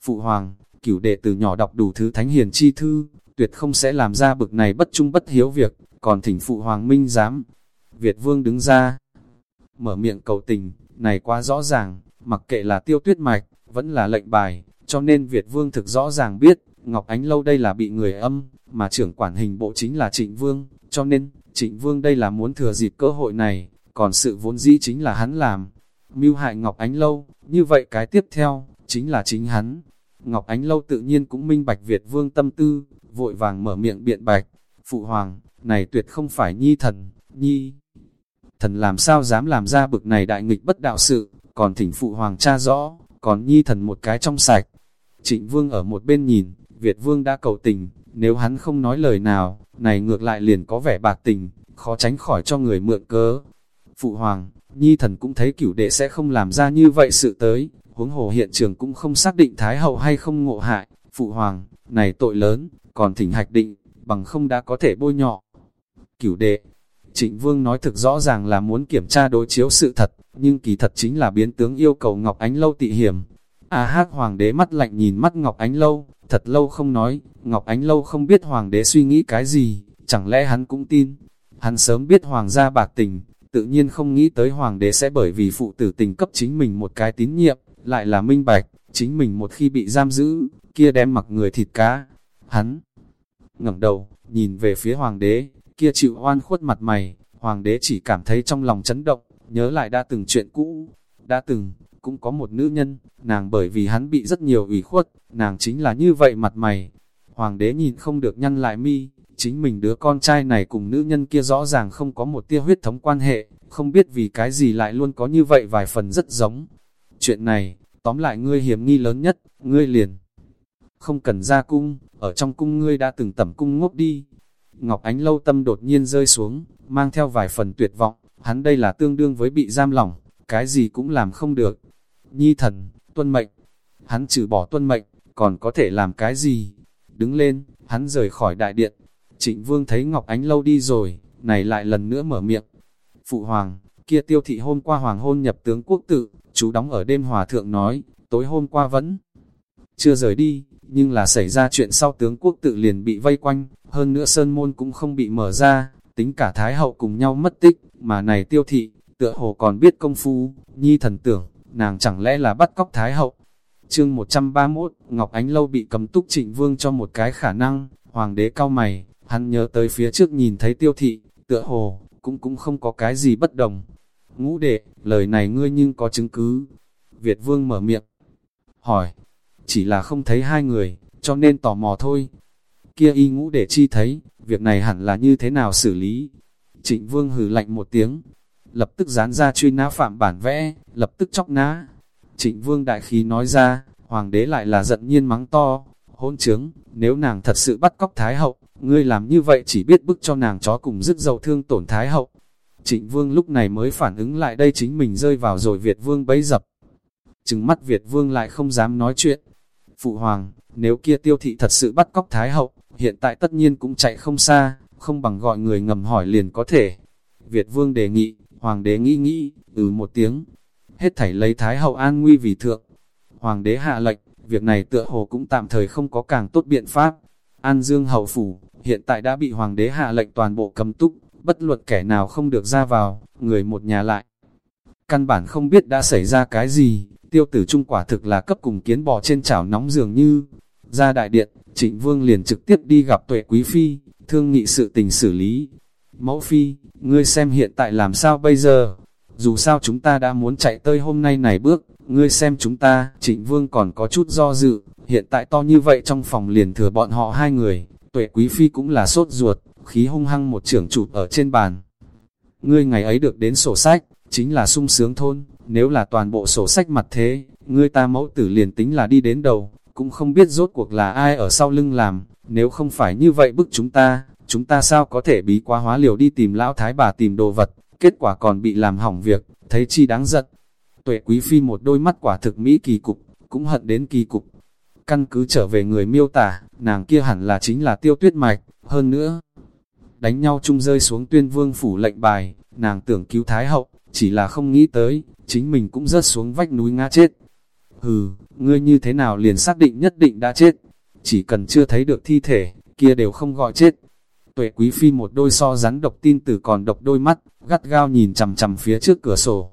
Phụ hoàng, cửu đệ từ nhỏ đọc đủ thứ thánh hiền chi thư, tuyệt không sẽ làm ra bực này bất trung bất hiếu việc, còn thỉnh phụ hoàng minh dám. Việt vương đứng ra, mở miệng cầu tình, này quá rõ ràng, mặc kệ là tiêu tuyết mạch, vẫn là lệnh bài, cho nên Việt Vương thực rõ ràng biết, Ngọc Ánh Lâu đây là bị người âm, mà trưởng quản hình bộ chính là Trịnh Vương, cho nên, Trịnh Vương đây là muốn thừa dịp cơ hội này, còn sự vốn dĩ chính là hắn làm. Mưu hại Ngọc Ánh Lâu, như vậy cái tiếp theo, chính là chính hắn. Ngọc Ánh Lâu tự nhiên cũng minh bạch Việt Vương tâm tư, vội vàng mở miệng biện bạch. Phụ Hoàng, này tuyệt không phải nhi thần, nhi. Thần làm sao dám làm ra bực này đại nghịch bất đạo sự, còn thỉnh Phụ Hoàng cha rõ, còn nhi thần một cái trong sạch. Trịnh Vương ở một bên nhìn, Việt Vương đã cầu tình, nếu hắn không nói lời nào, này ngược lại liền có vẻ bạc tình, khó tránh khỏi cho người mượn cớ. Phụ Hoàng, Nhi thần cũng thấy cửu đệ sẽ không làm ra như vậy sự tới, huống hồ hiện trường cũng không xác định Thái Hậu hay không ngộ hại. Phụ Hoàng, này tội lớn, còn thỉnh hạch định, bằng không đã có thể bôi nhọ. Cửu đệ, Trịnh Vương nói thực rõ ràng là muốn kiểm tra đối chiếu sự thật, nhưng kỳ thật chính là biến tướng yêu cầu Ngọc Ánh Lâu tị hiểm. À hát hoàng đế mắt lạnh nhìn mắt Ngọc Ánh Lâu, thật lâu không nói, Ngọc Ánh Lâu không biết hoàng đế suy nghĩ cái gì, chẳng lẽ hắn cũng tin. Hắn sớm biết hoàng gia bạc tình, tự nhiên không nghĩ tới hoàng đế sẽ bởi vì phụ tử tình cấp chính mình một cái tín nhiệm, lại là minh bạch, chính mình một khi bị giam giữ, kia đem mặc người thịt cá. Hắn ngẩng đầu, nhìn về phía hoàng đế, kia chịu oan khuất mặt mày, hoàng đế chỉ cảm thấy trong lòng chấn động, nhớ lại đã từng chuyện cũ, đã từng, cũng có một nữ nhân, nàng bởi vì hắn bị rất nhiều ủy khuất, nàng chính là như vậy mặt mày. Hoàng đế nhìn không được nhăn lại mi, chính mình đứa con trai này cùng nữ nhân kia rõ ràng không có một tia huyết thống quan hệ, không biết vì cái gì lại luôn có như vậy vài phần rất giống. Chuyện này, tóm lại ngươi hiểm nghi lớn nhất, ngươi liền. Không cần ra cung, ở trong cung ngươi đã từng tẩm cung ngốc đi. Ngọc Ánh lâu tâm đột nhiên rơi xuống, mang theo vài phần tuyệt vọng hắn đây là tương đương với bị giam lỏng, cái gì cũng làm không được. Nhi thần, tuân mệnh, hắn trừ bỏ tuân mệnh, còn có thể làm cái gì? Đứng lên, hắn rời khỏi đại điện. Trịnh Vương thấy Ngọc Ánh lâu đi rồi, này lại lần nữa mở miệng. Phụ Hoàng, kia tiêu thị hôm qua Hoàng hôn nhập tướng quốc tự, chú đóng ở đêm Hòa Thượng nói, tối hôm qua vẫn chưa rời đi, nhưng là xảy ra chuyện sau tướng quốc tự liền bị vây quanh, hơn nữa sơn môn cũng không bị mở ra, tính cả Thái Hậu cùng nhau mất tích, mà này tiêu thị, tựa hồ còn biết công phu, nhi thần tưởng, nàng chẳng lẽ là bắt cóc Thái Hậu. Chương 131, Ngọc Ánh Lâu bị cấm túc trịnh vương cho một cái khả năng, hoàng đế cao mày, hắn nhớ tới phía trước nhìn thấy tiêu thị, tựa hồ, cũng cũng không có cái gì bất đồng. Ngũ đệ, lời này ngươi nhưng có chứng cứ. Việt vương mở miệng, hỏi, chỉ là không thấy hai người, cho nên tò mò thôi. Kia y ngũ để chi thấy, việc này hẳn là như thế nào xử lý. Trịnh vương hừ lạnh một tiếng, lập tức dán ra truy nã phạm bản vẽ, lập tức chóc nã. Trịnh vương đại khí nói ra, hoàng đế lại là giận nhiên mắng to, hôn trướng, nếu nàng thật sự bắt cóc Thái Hậu, ngươi làm như vậy chỉ biết bức cho nàng chó cùng dứt dầu thương tổn Thái Hậu. Trịnh vương lúc này mới phản ứng lại đây chính mình rơi vào rồi Việt vương bấy dập. Trừng mắt Việt vương lại không dám nói chuyện. Phụ hoàng, nếu kia tiêu thị thật sự bắt cóc Thái Hậu, hiện tại tất nhiên cũng chạy không xa, không bằng gọi người ngầm hỏi liền có thể. Việt vương đề nghị, hoàng đế nghĩ nghĩ, ừ một tiếng, hết thảy lấy Thái Hậu an nguy vì thượng. Hoàng đế hạ lệnh, việc này tựa hồ cũng tạm thời không có càng tốt biện pháp. An Dương Hậu Phủ, hiện tại đã bị Hoàng đế hạ lệnh toàn bộ cấm túc, bất luận kẻ nào không được ra vào, người một nhà lại. Căn bản không biết đã xảy ra cái gì, tiêu tử trung quả thực là cấp cùng kiến bò trên chảo nóng dường như. Ra đại điện, trịnh vương liền trực tiếp đi gặp tuệ quý phi, thương nghị sự tình xử lý. Mẫu phi, ngươi xem hiện tại làm sao bây giờ? Dù sao chúng ta đã muốn chạy tới hôm nay này bước, ngươi xem chúng ta, trịnh vương còn có chút do dự, hiện tại to như vậy trong phòng liền thừa bọn họ hai người, tuệ quý phi cũng là sốt ruột, khí hung hăng một trưởng chụp ở trên bàn. Ngươi ngày ấy được đến sổ sách, chính là sung sướng thôn, nếu là toàn bộ sổ sách mặt thế, ngươi ta mẫu tử liền tính là đi đến đầu, cũng không biết rốt cuộc là ai ở sau lưng làm, nếu không phải như vậy bức chúng ta, chúng ta sao có thể bí quá hóa liều đi tìm lão thái bà tìm đồ vật, kết quả còn bị làm hỏng việc, thấy chi đáng giận. Tuệ quý phi một đôi mắt quả thực mỹ kỳ cục, cũng hận đến kỳ cục. Căn cứ trở về người miêu tả, nàng kia hẳn là chính là tiêu tuyết mạch, hơn nữa. Đánh nhau chung rơi xuống tuyên vương phủ lệnh bài, nàng tưởng cứu thái hậu, chỉ là không nghĩ tới, chính mình cũng rớt xuống vách núi ngã chết. Hừ, ngươi như thế nào liền xác định nhất định đã chết, chỉ cần chưa thấy được thi thể, kia đều không gọi chết. Tuệ quý phi một đôi so rắn độc tin tử còn độc đôi mắt, gắt gao nhìn chằm chằm phía trước cửa sổ.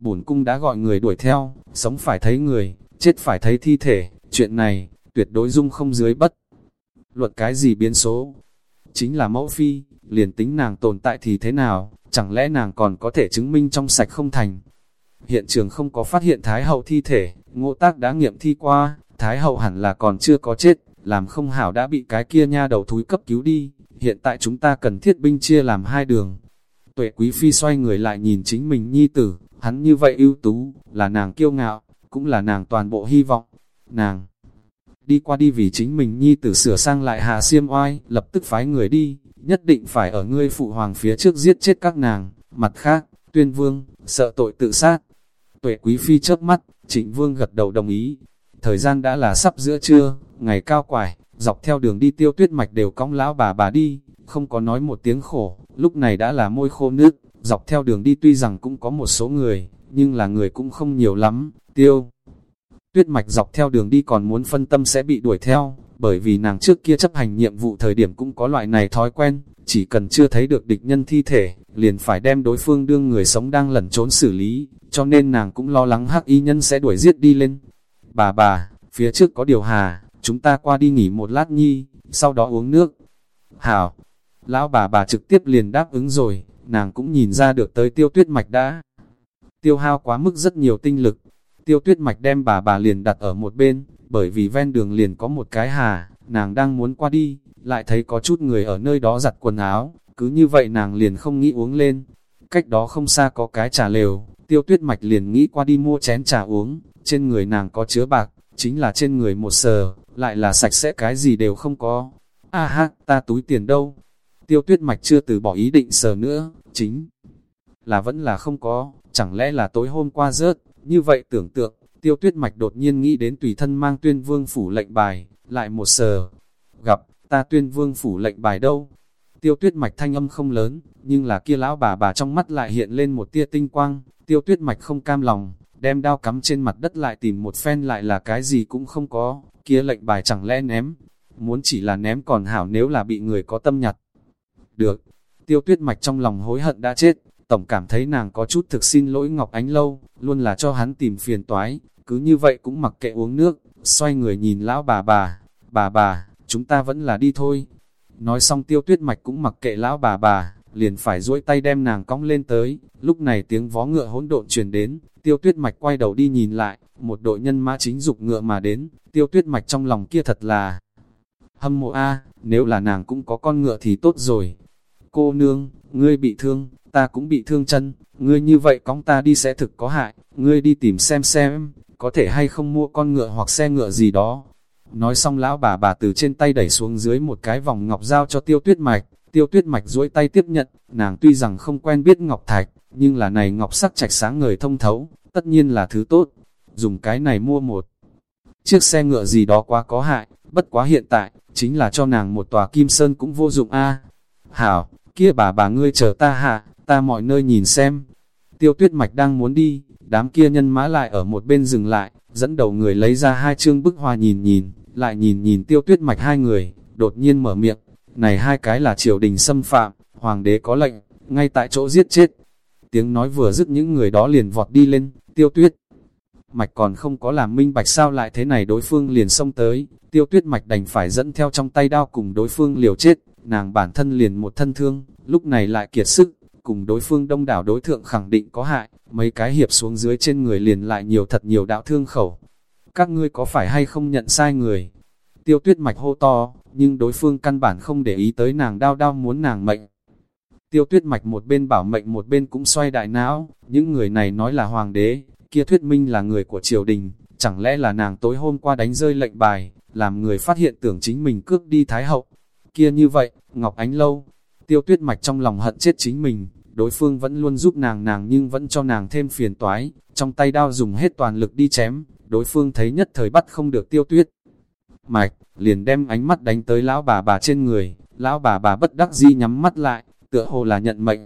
Bổn cung đã gọi người đuổi theo, sống phải thấy người, chết phải thấy thi thể, chuyện này, tuyệt đối dung không dưới bất. Luật cái gì biến số? Chính là mẫu phi, liền tính nàng tồn tại thì thế nào, chẳng lẽ nàng còn có thể chứng minh trong sạch không thành? Hiện trường không có phát hiện Thái hậu thi thể, ngộ tác đã nghiệm thi qua, Thái hậu hẳn là còn chưa có chết, làm không hảo đã bị cái kia nha đầu thúi cấp cứu đi, hiện tại chúng ta cần thiết binh chia làm hai đường. Tuệ quý phi xoay người lại nhìn chính mình nhi tử, hắn như vậy ưu tú, là nàng kiêu ngạo, cũng là nàng toàn bộ hy vọng. Nàng đi qua đi vì chính mình nhi tử sửa sang lại hạ xiêm oai, lập tức phái người đi, nhất định phải ở ngươi phụ hoàng phía trước giết chết các nàng. Mặt khác, tuyên vương, sợ tội tự sát. Tuệ quý phi chớp mắt, trịnh vương gật đầu đồng ý. Thời gian đã là sắp giữa trưa, ngày cao quải, dọc theo đường đi tiêu tuyết mạch đều cong lão bà bà đi, không có nói một tiếng khổ, lúc này đã là môi khô nước, dọc theo đường đi tuy rằng cũng có một số người, nhưng là người cũng không nhiều lắm, tiêu. Tuyết mạch dọc theo đường đi còn muốn phân tâm sẽ bị đuổi theo, bởi vì nàng trước kia chấp hành nhiệm vụ thời điểm cũng có loại này thói quen, chỉ cần chưa thấy được địch nhân thi thể, liền phải đem đối phương đương người sống đang lẩn trốn xử lý, cho nên nàng cũng lo lắng hắc y nhân sẽ đuổi giết đi lên. Bà bà, phía trước có điều hà, chúng ta qua đi nghỉ một lát nhi, sau đó uống nước. Hảo, lão bà bà trực tiếp liền đáp ứng rồi, nàng cũng nhìn ra được tới tiêu tuyết mạch đã. Tiêu hao quá mức rất nhiều tinh lực, tiêu tuyết mạch đem bà bà liền đặt ở một bên, bởi vì ven đường liền có một cái hà, nàng đang muốn qua đi, lại thấy có chút người ở nơi đó giặt quần áo, cứ như vậy nàng liền không nghĩ uống lên. Cách đó không xa có cái trà lều, tiêu tuyết mạch liền nghĩ qua đi mua chén trà uống, trên người nàng có chứa bạc, chính là trên người một sờ, lại là sạch sẽ cái gì đều không có. A ha, ta túi tiền đâu? Tiêu tuyết mạch chưa từ bỏ ý định sờ nữa, chính là vẫn là không có, chẳng lẽ là tối hôm qua rớt, như vậy tưởng tượng, tiêu tuyết mạch đột nhiên nghĩ đến tùy thân mang tuyên vương phủ lệnh bài, lại một sờ, gặp, ta tuyên vương phủ lệnh bài đâu? Tiêu tuyết mạch thanh âm không lớn, nhưng là kia lão bà bà trong mắt lại hiện lên một tia tinh quang, tiêu tuyết mạch không cam lòng, đem đao cắm trên mặt đất lại tìm một phen lại là cái gì cũng không có, kia lệnh bài chẳng lẽ ném, muốn chỉ là ném còn hảo nếu là bị người có tâm nhặt. Được, tiêu tuyết mạch trong lòng hối hận đã chết, tổng cảm thấy nàng có chút thực xin lỗi Ngọc Ánh Lâu, luôn là cho hắn tìm phiền toái, cứ như vậy cũng mặc kệ uống nước, xoay người nhìn lão bà bà, bà bà, chúng ta vẫn là đi thôi. Nói xong tiêu tuyết mạch cũng mặc kệ lão bà bà, liền phải duỗi tay đem nàng cong lên tới, lúc này tiếng vó ngựa hỗn độn truyền đến, tiêu tuyết mạch quay đầu đi nhìn lại, một đội nhân mã chính dục ngựa mà đến, tiêu tuyết mạch trong lòng kia thật là hâm mộ a nếu là nàng cũng có con ngựa thì tốt rồi. Cô nương, ngươi bị thương, ta cũng bị thương chân, ngươi như vậy cóng ta đi sẽ thực có hại, ngươi đi tìm xem xem, có thể hay không mua con ngựa hoặc xe ngựa gì đó. Nói xong lão bà bà từ trên tay đẩy xuống dưới một cái vòng ngọc giao cho tiêu tuyết mạch, tiêu tuyết mạch duỗi tay tiếp nhận, nàng tuy rằng không quen biết ngọc thạch, nhưng là này ngọc sắc trạch sáng người thông thấu, tất nhiên là thứ tốt. Dùng cái này mua một chiếc xe ngựa gì đó quá có hại, bất quá hiện tại, chính là cho nàng một tòa kim sơn cũng vô dụng a Hảo, kia bà bà ngươi chờ ta hạ, ta mọi nơi nhìn xem. Tiêu tuyết mạch đang muốn đi, đám kia nhân mã lại ở một bên dừng lại, dẫn đầu người lấy ra hai chương bức hoa nhìn nhìn, lại nhìn nhìn tiêu tuyết mạch hai người, đột nhiên mở miệng, này hai cái là triều đình xâm phạm, hoàng đế có lệnh, ngay tại chỗ giết chết. Tiếng nói vừa dứt những người đó liền vọt đi lên, tiêu tuyết. Mạch còn không có làm minh bạch sao lại thế này đối phương liền xông tới, tiêu tuyết mạch đành phải dẫn theo trong tay đao cùng đối phương liều chết, nàng bản thân liền một thân thương, lúc này lại kiệt sức, cùng đối phương đông đảo đối thượng khẳng định có hại, mấy cái hiệp xuống dưới trên người liền lại nhiều thật nhiều đạo thương khẩu. Các ngươi có phải hay không nhận sai người? Tiêu tuyết mạch hô to, nhưng đối phương căn bản không để ý tới nàng đau đau muốn nàng mệnh. Tiêu tuyết mạch một bên bảo mệnh một bên cũng xoay đại não, những người này nói là hoàng đế, kia thuyết minh là người của triều đình, chẳng lẽ là nàng tối hôm qua đánh rơi lệnh bài, làm người phát hiện tưởng chính mình cướp đi thái hậu. Kia như vậy, Ngọc Ánh Lâu, tiêu tuyết mạch trong lòng hận chết chính mình, đối phương vẫn luôn giúp nàng nàng nhưng vẫn cho nàng thêm phiền toái, trong tay đao dùng hết toàn lực đi chém, đối phương thấy nhất thời bắt không được tiêu tuyết. Mạch, liền đem ánh mắt đánh tới lão bà bà trên người, lão bà bà bất đắc di nhắm mắt lại, tựa hồ là nhận mệnh.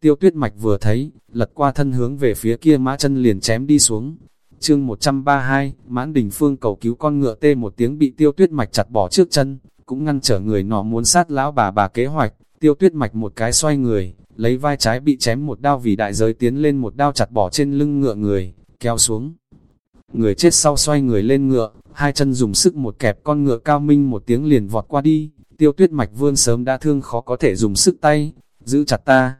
Tiêu tuyết mạch vừa thấy, lật qua thân hướng về phía kia mã chân liền chém đi xuống. Chương 132, mãn đình phương cầu cứu con ngựa tê một tiếng bị tiêu tuyết mạch chặt bỏ trước chân, cũng ngăn trở người nọ muốn sát lão bà bà kế hoạch, tiêu tuyết mạch một cái xoay người, lấy vai trái bị chém một đao vì đại giới tiến lên một đao chặt bỏ trên lưng ngựa người, kéo xuống. Người chết sau xoay người lên ngựa, hai chân dùng sức một kẹp con ngựa cao minh một tiếng liền vọt qua đi, tiêu tuyết mạch vươn sớm đã thương khó có thể dùng sức tay, giữ chặt ta.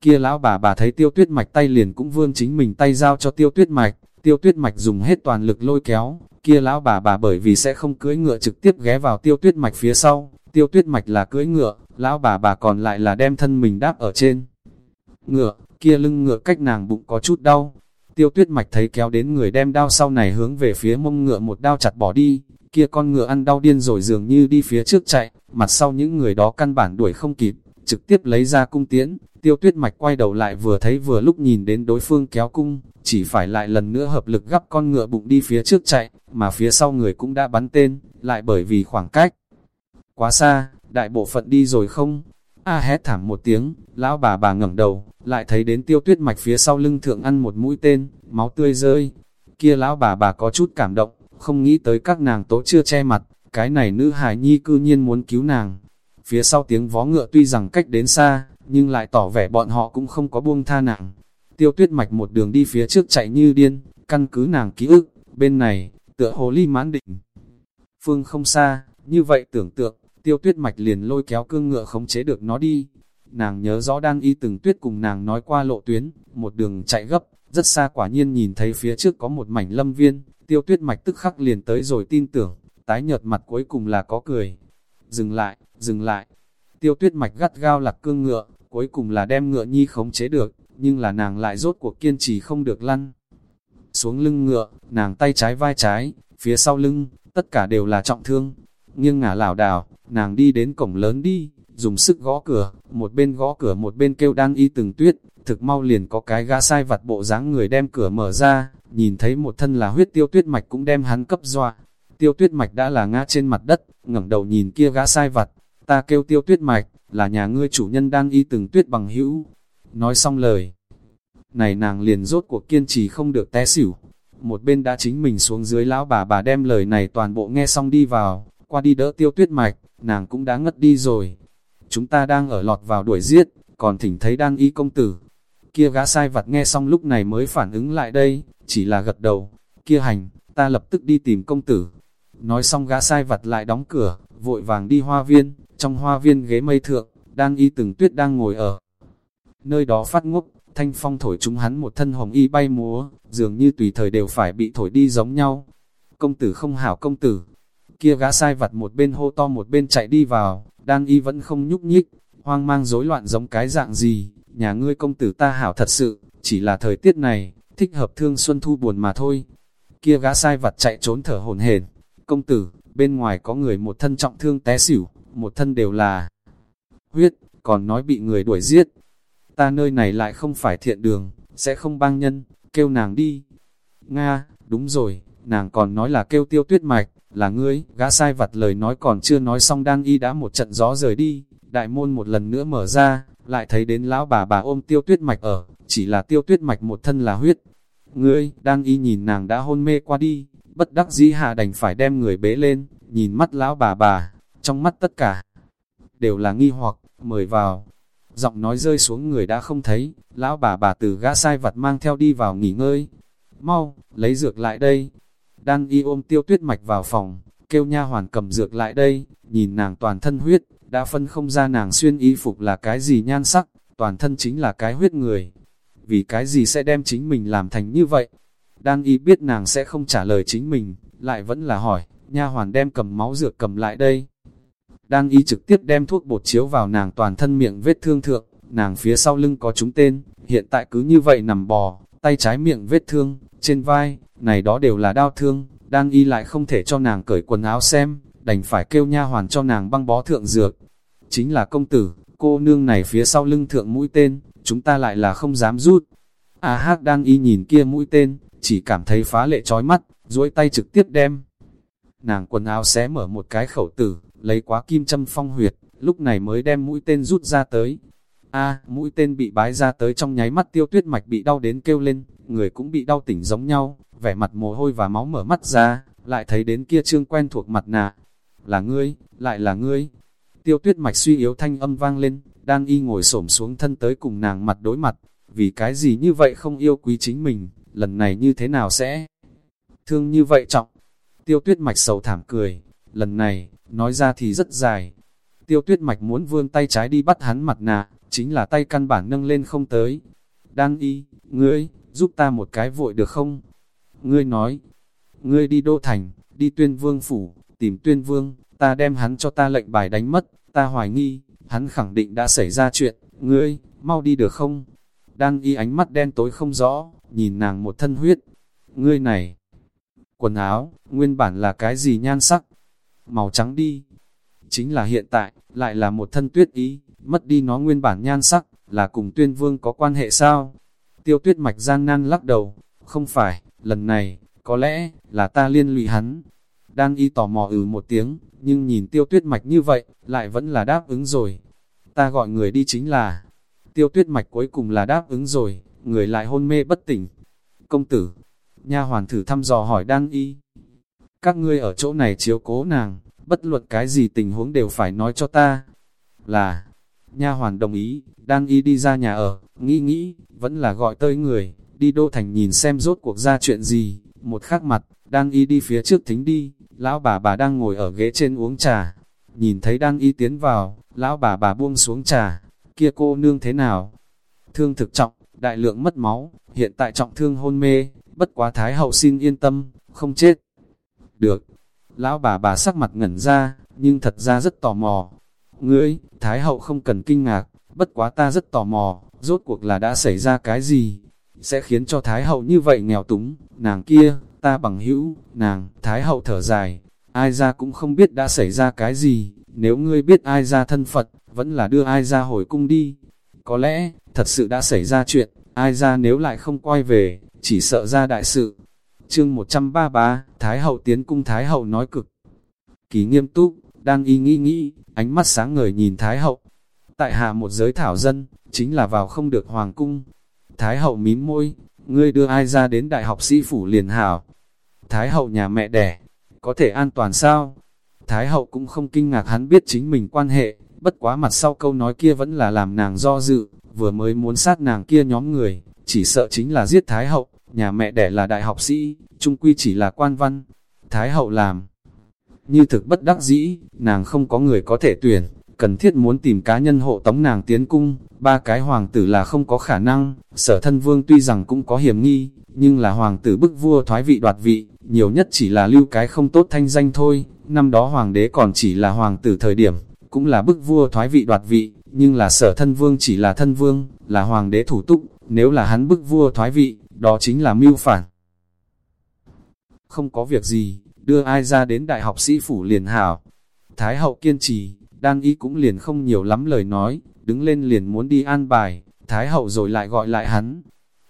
Kia lão bà bà thấy tiêu tuyết mạch tay liền cũng vươn chính mình tay giao cho tiêu tuyết mạch, tiêu tuyết mạch dùng hết toàn lực lôi kéo, kia lão bà bà bởi vì sẽ không cưỡi ngựa trực tiếp ghé vào tiêu tuyết mạch phía sau, tiêu tuyết mạch là cưỡi ngựa, lão bà bà còn lại là đem thân mình đáp ở trên. Ngựa, kia lưng ngựa cách nàng bụng có chút đau, tiêu tuyết mạch thấy kéo đến người đem đao sau này hướng về phía mông ngựa một đao chặt bỏ đi, kia con ngựa ăn đau điên rồi dường như đi phía trước chạy, mặt sau những người đó căn bản đuổi không kịp, trực tiếp lấy ra cung tiễn, tiêu tuyết mạch quay đầu lại vừa thấy vừa lúc nhìn đến đối phương kéo cung, chỉ phải lại lần nữa hợp lực gắp con ngựa bụng đi phía trước chạy, mà phía sau người cũng đã bắn tên, lại bởi vì khoảng cách quá xa, đại bộ phận đi rồi không? A à, hét thảm một tiếng, lão bà bà ngẩng đầu, lại thấy đến tiêu tuyết mạch phía sau lưng thượng ăn một mũi tên, máu tươi rơi. Kia lão bà bà có chút cảm động, không nghĩ tới các nàng tố chưa che mặt, cái này nữ hài nhi cư nhiên muốn cứu nàng. Phía sau tiếng vó ngựa tuy rằng cách đến xa, nhưng lại tỏ vẻ bọn họ cũng không có buông tha nàng. Tiêu tuyết mạch một đường đi phía trước chạy như điên, căn cứ nàng ký ức, bên này, tựa hồ ly mãn định. Phương không xa, như vậy tưởng tượng, tiêu tuyết mạch liền lôi kéo cương ngựa khống chế được nó đi. Nàng nhớ rõ đang y từng tuyết cùng nàng nói qua lộ tuyến, một đường chạy gấp, rất xa quả nhiên nhìn thấy phía trước có một mảnh lâm viên, tiêu tuyết mạch tức khắc liền tới rồi tin tưởng, tái nhợt mặt cuối cùng là có cười. Dừng lại, dừng lại, tiêu tuyết mạch gắt gao lạc cương ngựa, cuối cùng là đem ngựa nhi khống chế được, nhưng là nàng lại rốt cuộc kiên trì không được lăn. Xuống lưng ngựa, nàng tay trái vai trái, phía sau lưng, tất cả đều là trọng thương, nghiêng ngả lảo đảo, nàng đi đến cổng lớn đi, dùng sức gõ cửa, một bên gõ cửa một bên kêu đang y từng tuyết, thực mau liền có cái gã sai vặt bộ dáng người đem cửa mở ra, nhìn thấy một thân là huyết tiêu tuyết mạch cũng đem hắn cấp dọa. Tiêu tuyết mạch đã là ngã trên mặt đất, ngẩng đầu nhìn kia gã sai vặt, ta kêu tiêu tuyết mạch, là nhà ngươi chủ nhân đang y từng tuyết bằng hữu. Nói xong lời, này nàng liền rốt cuộc kiên trì không được té xỉu. Một bên đã chính mình xuống dưới lão bà bà đem lời này toàn bộ nghe xong đi vào, qua đi đỡ tiêu tuyết mạch, nàng cũng đã ngất đi rồi. Chúng ta đang ở lọt vào đuổi giết, còn thỉnh thấy đang y công tử. Kia gã sai vặt nghe xong lúc này mới phản ứng lại đây, chỉ là gật đầu. kia hành, ta lập tức đi tìm công tử. Nói xong gã sai vặt lại đóng cửa, vội vàng đi hoa viên, trong hoa viên ghế mây thượng, đang y từng tuyết đang ngồi ở. Nơi đó phát ngốc, thanh phong thổi chúng hắn một thân hồng y bay múa, dường như tùy thời đều phải bị thổi đi giống nhau. Công tử không hảo công tử, kia gã sai vặt một bên hô to một bên chạy đi vào, đang y vẫn không nhúc nhích, hoang mang rối loạn giống cái dạng gì, nhà ngươi công tử ta hảo thật sự, chỉ là thời tiết này, thích hợp thương xuân thu buồn mà thôi. Kia gã sai vặt chạy trốn thở hồn hển, công tử, bên ngoài có người một thân trọng thương té xỉu, một thân đều là huyết, còn nói bị người đuổi giết. Ta nơi này lại không phải thiện đường, sẽ không băng nhân, kêu nàng đi. Nga, đúng rồi, nàng còn nói là kêu tiêu tuyết mạch, là ngươi, gã sai vặt lời nói còn chưa nói xong đang y đã một trận gió rời đi, đại môn một lần nữa mở ra, lại thấy đến lão bà bà ôm tiêu tuyết mạch ở, chỉ là tiêu tuyết mạch một thân là huyết. Ngươi, đang y nhìn nàng đã hôn mê qua đi, bất đắc dĩ hạ đành phải đem người bế lên, nhìn mắt lão bà bà, trong mắt tất cả đều là nghi hoặc, mời vào. Giọng nói rơi xuống người đã không thấy, lão bà bà từ gã sai vặt mang theo đi vào nghỉ ngơi. Mau, lấy dược lại đây. Đan y ôm tiêu tuyết mạch vào phòng, kêu nha hoàn cầm dược lại đây, nhìn nàng toàn thân huyết, đã phân không ra nàng xuyên y phục là cái gì nhan sắc, toàn thân chính là cái huyết người. Vì cái gì sẽ đem chính mình làm thành như vậy? Đan y biết nàng sẽ không trả lời chính mình, lại vẫn là hỏi, nha hoàn đem cầm máu dược cầm lại đây đang y trực tiếp đem thuốc bột chiếu vào nàng toàn thân miệng vết thương thượng, nàng phía sau lưng có chúng tên, hiện tại cứ như vậy nằm bò, tay trái miệng vết thương, trên vai, này đó đều là đau thương, đang y lại không thể cho nàng cởi quần áo xem, đành phải kêu nha hoàn cho nàng băng bó thượng dược. Chính là công tử, cô nương này phía sau lưng thượng mũi tên, chúng ta lại là không dám rút. A hát đang y nhìn kia mũi tên, chỉ cảm thấy phá lệ trói mắt, duỗi tay trực tiếp đem. Nàng quần áo xé mở một cái khẩu tử, lấy quá kim châm phong huyệt, lúc này mới đem mũi tên rút ra tới. A, mũi tên bị bái ra tới trong nháy mắt tiêu tuyết mạch bị đau đến kêu lên, người cũng bị đau tỉnh giống nhau, vẻ mặt mồ hôi và máu mở mắt ra, lại thấy đến kia trương quen thuộc mặt nạ. Là ngươi, lại là ngươi. Tiêu tuyết mạch suy yếu thanh âm vang lên, đang y ngồi xổm xuống thân tới cùng nàng mặt đối mặt, vì cái gì như vậy không yêu quý chính mình, lần này như thế nào sẽ thương như vậy trọng. Tiêu tuyết mạch sầu thảm cười, lần này, nói ra thì rất dài. Tiêu tuyết mạch muốn vươn tay trái đi bắt hắn mặt nạ, chính là tay căn bản nâng lên không tới. Đang y, ngươi, giúp ta một cái vội được không? Ngươi nói, ngươi đi đô thành, đi tuyên vương phủ, tìm tuyên vương, ta đem hắn cho ta lệnh bài đánh mất, ta hoài nghi, hắn khẳng định đã xảy ra chuyện, ngươi, mau đi được không? Đang y ánh mắt đen tối không rõ, nhìn nàng một thân huyết. Ngươi này, quần áo, nguyên bản là cái gì nhan sắc? Màu trắng đi. Chính là hiện tại, lại là một thân tuyết ý, mất đi nó nguyên bản nhan sắc, là cùng tuyên vương có quan hệ sao? Tiêu tuyết mạch gian nan lắc đầu, không phải, lần này, có lẽ, là ta liên lụy hắn. Đan y tò mò ừ một tiếng, nhưng nhìn tiêu tuyết mạch như vậy, lại vẫn là đáp ứng rồi. Ta gọi người đi chính là, tiêu tuyết mạch cuối cùng là đáp ứng rồi, người lại hôn mê bất tỉnh. Công tử, nha hoàn thử thăm dò hỏi đan y. Các ngươi ở chỗ này chiếu cố nàng, bất luận cái gì tình huống đều phải nói cho ta. Là, nha hoàn đồng ý, đang y đi ra nhà ở, nghĩ nghĩ, vẫn là gọi tới người, đi đô thành nhìn xem rốt cuộc ra chuyện gì, một khắc mặt, đang y đi phía trước thính đi, lão bà bà đang ngồi ở ghế trên uống trà, nhìn thấy đang y tiến vào, lão bà bà buông xuống trà, kia cô nương thế nào? Thương thực trọng, đại lượng mất máu, hiện tại trọng thương hôn mê, bất quá thái hậu xin yên tâm, không chết. Được, lão bà bà sắc mặt ngẩn ra, nhưng thật ra rất tò mò. Ngươi, thái hậu không cần kinh ngạc, bất quá ta rất tò mò, rốt cuộc là đã xảy ra cái gì? sẽ khiến cho Thái Hậu như vậy nghèo túng, nàng kia, ta bằng hữu, nàng, Thái Hậu thở dài, ai ra cũng không biết đã xảy ra cái gì, nếu ngươi biết ai ra thân Phật, vẫn là đưa ai ra hồi cung đi. Có lẽ, thật sự đã xảy ra chuyện, ai ra nếu lại không quay về, chỉ sợ ra đại sự. Chương 133, Thái Hậu tiến cung Thái Hậu nói cực. Kỳ nghiêm túc, đang y nghĩ nghĩ, ánh mắt sáng ngời nhìn Thái Hậu. Tại hạ một giới thảo dân, chính là vào không được hoàng cung, Thái hậu mím môi, ngươi đưa ai ra đến đại học sĩ phủ liền hảo. Thái hậu nhà mẹ đẻ, có thể an toàn sao? Thái hậu cũng không kinh ngạc hắn biết chính mình quan hệ, bất quá mặt sau câu nói kia vẫn là làm nàng do dự, vừa mới muốn sát nàng kia nhóm người, chỉ sợ chính là giết Thái hậu, nhà mẹ đẻ là đại học sĩ, trung quy chỉ là quan văn. Thái hậu làm. Như thực bất đắc dĩ, nàng không có người có thể tuyển, cần thiết muốn tìm cá nhân hộ tống nàng tiến cung, ba cái hoàng tử là không có khả năng, sở thân vương tuy rằng cũng có hiểm nghi, nhưng là hoàng tử bức vua thoái vị đoạt vị, nhiều nhất chỉ là lưu cái không tốt thanh danh thôi, năm đó hoàng đế còn chỉ là hoàng tử thời điểm, cũng là bức vua thoái vị đoạt vị, nhưng là sở thân vương chỉ là thân vương, là hoàng đế thủ túc, nếu là hắn bức vua thoái vị, đó chính là mưu phản. Không có việc gì, đưa ai ra đến đại học sĩ phủ liền hảo. Thái hậu kiên trì, đan ý cũng liền không nhiều lắm lời nói, đứng lên liền muốn đi an bài, Thái hậu rồi lại gọi lại hắn.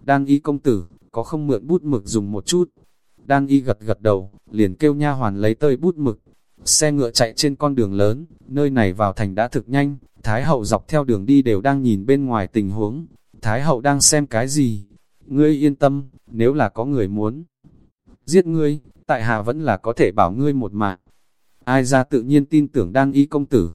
Đan ý công tử, có không mượn bút mực dùng một chút. Đan y gật gật đầu, liền kêu nha hoàn lấy tơi bút mực. Xe ngựa chạy trên con đường lớn, nơi này vào thành đã thực nhanh, Thái hậu dọc theo đường đi đều đang nhìn bên ngoài tình huống. Thái hậu đang xem cái gì? Ngươi yên tâm, nếu là có người muốn giết ngươi, tại hạ vẫn là có thể bảo ngươi một mạng. Ai ra tự nhiên tin tưởng đan y công tử.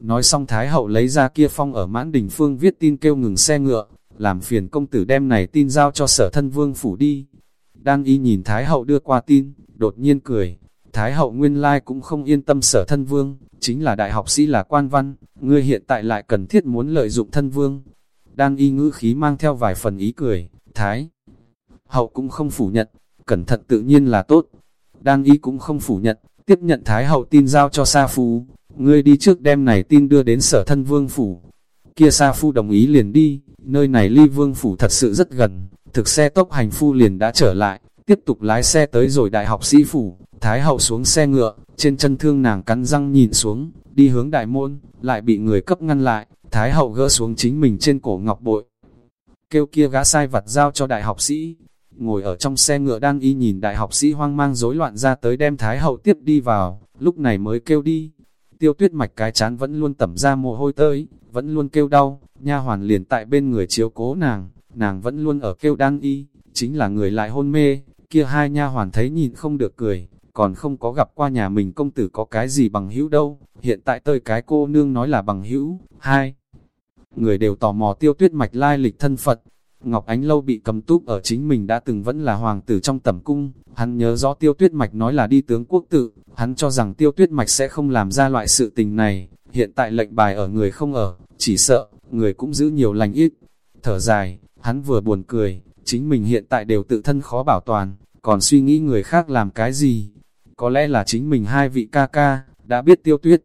Nói xong Thái hậu lấy ra kia phong ở mãn đình phương viết tin kêu ngừng xe ngựa, làm phiền công tử đem này tin giao cho sở thân vương phủ đi. Đan y nhìn Thái hậu đưa qua tin, đột nhiên cười. Thái hậu nguyên lai cũng không yên tâm sở thân vương, chính là đại học sĩ là quan văn, ngươi hiện tại lại cần thiết muốn lợi dụng thân vương. Đan y ngữ khí mang theo vài phần ý cười, Thái hậu cũng không phủ nhận, cẩn thận tự nhiên là tốt. Đan y cũng không phủ nhận, tiếp nhận Thái hậu tin giao cho Sa Phu, ngươi đi trước đem này tin đưa đến sở thân vương phủ. Kia Sa Phu đồng ý liền đi, nơi này ly vương phủ thật sự rất gần, thực xe tốc hành phu liền đã trở lại, tiếp tục lái xe tới rồi đại học sĩ phủ, Thái hậu xuống xe ngựa, trên chân thương nàng cắn răng nhìn xuống, đi hướng đại môn, lại bị người cấp ngăn lại, Thái hậu gỡ xuống chính mình trên cổ ngọc bội. Kêu kia gã sai vặt giao cho đại học sĩ, ngồi ở trong xe ngựa đang y nhìn đại học sĩ hoang mang rối loạn ra tới đem Thái hậu tiếp đi vào, lúc này mới kêu đi. Tiêu tuyết mạch cái chán vẫn luôn tẩm ra mồ hôi tới, vẫn luôn kêu đau, nha hoàn liền tại bên người chiếu cố nàng, nàng vẫn luôn ở kêu đang y, chính là người lại hôn mê, kia hai nha hoàn thấy nhìn không được cười, còn không có gặp qua nhà mình công tử có cái gì bằng hữu đâu, hiện tại tơi cái cô nương nói là bằng hữu, hai. Người đều tò mò tiêu tuyết mạch lai lịch thân Phật, Ngọc Ánh Lâu bị cầm túp ở chính mình đã từng vẫn là hoàng tử trong tẩm cung, hắn nhớ rõ tiêu tuyết mạch nói là đi tướng quốc tự, hắn cho rằng tiêu tuyết mạch sẽ không làm ra loại sự tình này, hiện tại lệnh bài ở người không ở, chỉ sợ, người cũng giữ nhiều lành ít. Thở dài, hắn vừa buồn cười, chính mình hiện tại đều tự thân khó bảo toàn, còn suy nghĩ người khác làm cái gì. Có lẽ là chính mình hai vị ca ca, đã biết tiêu tuyết.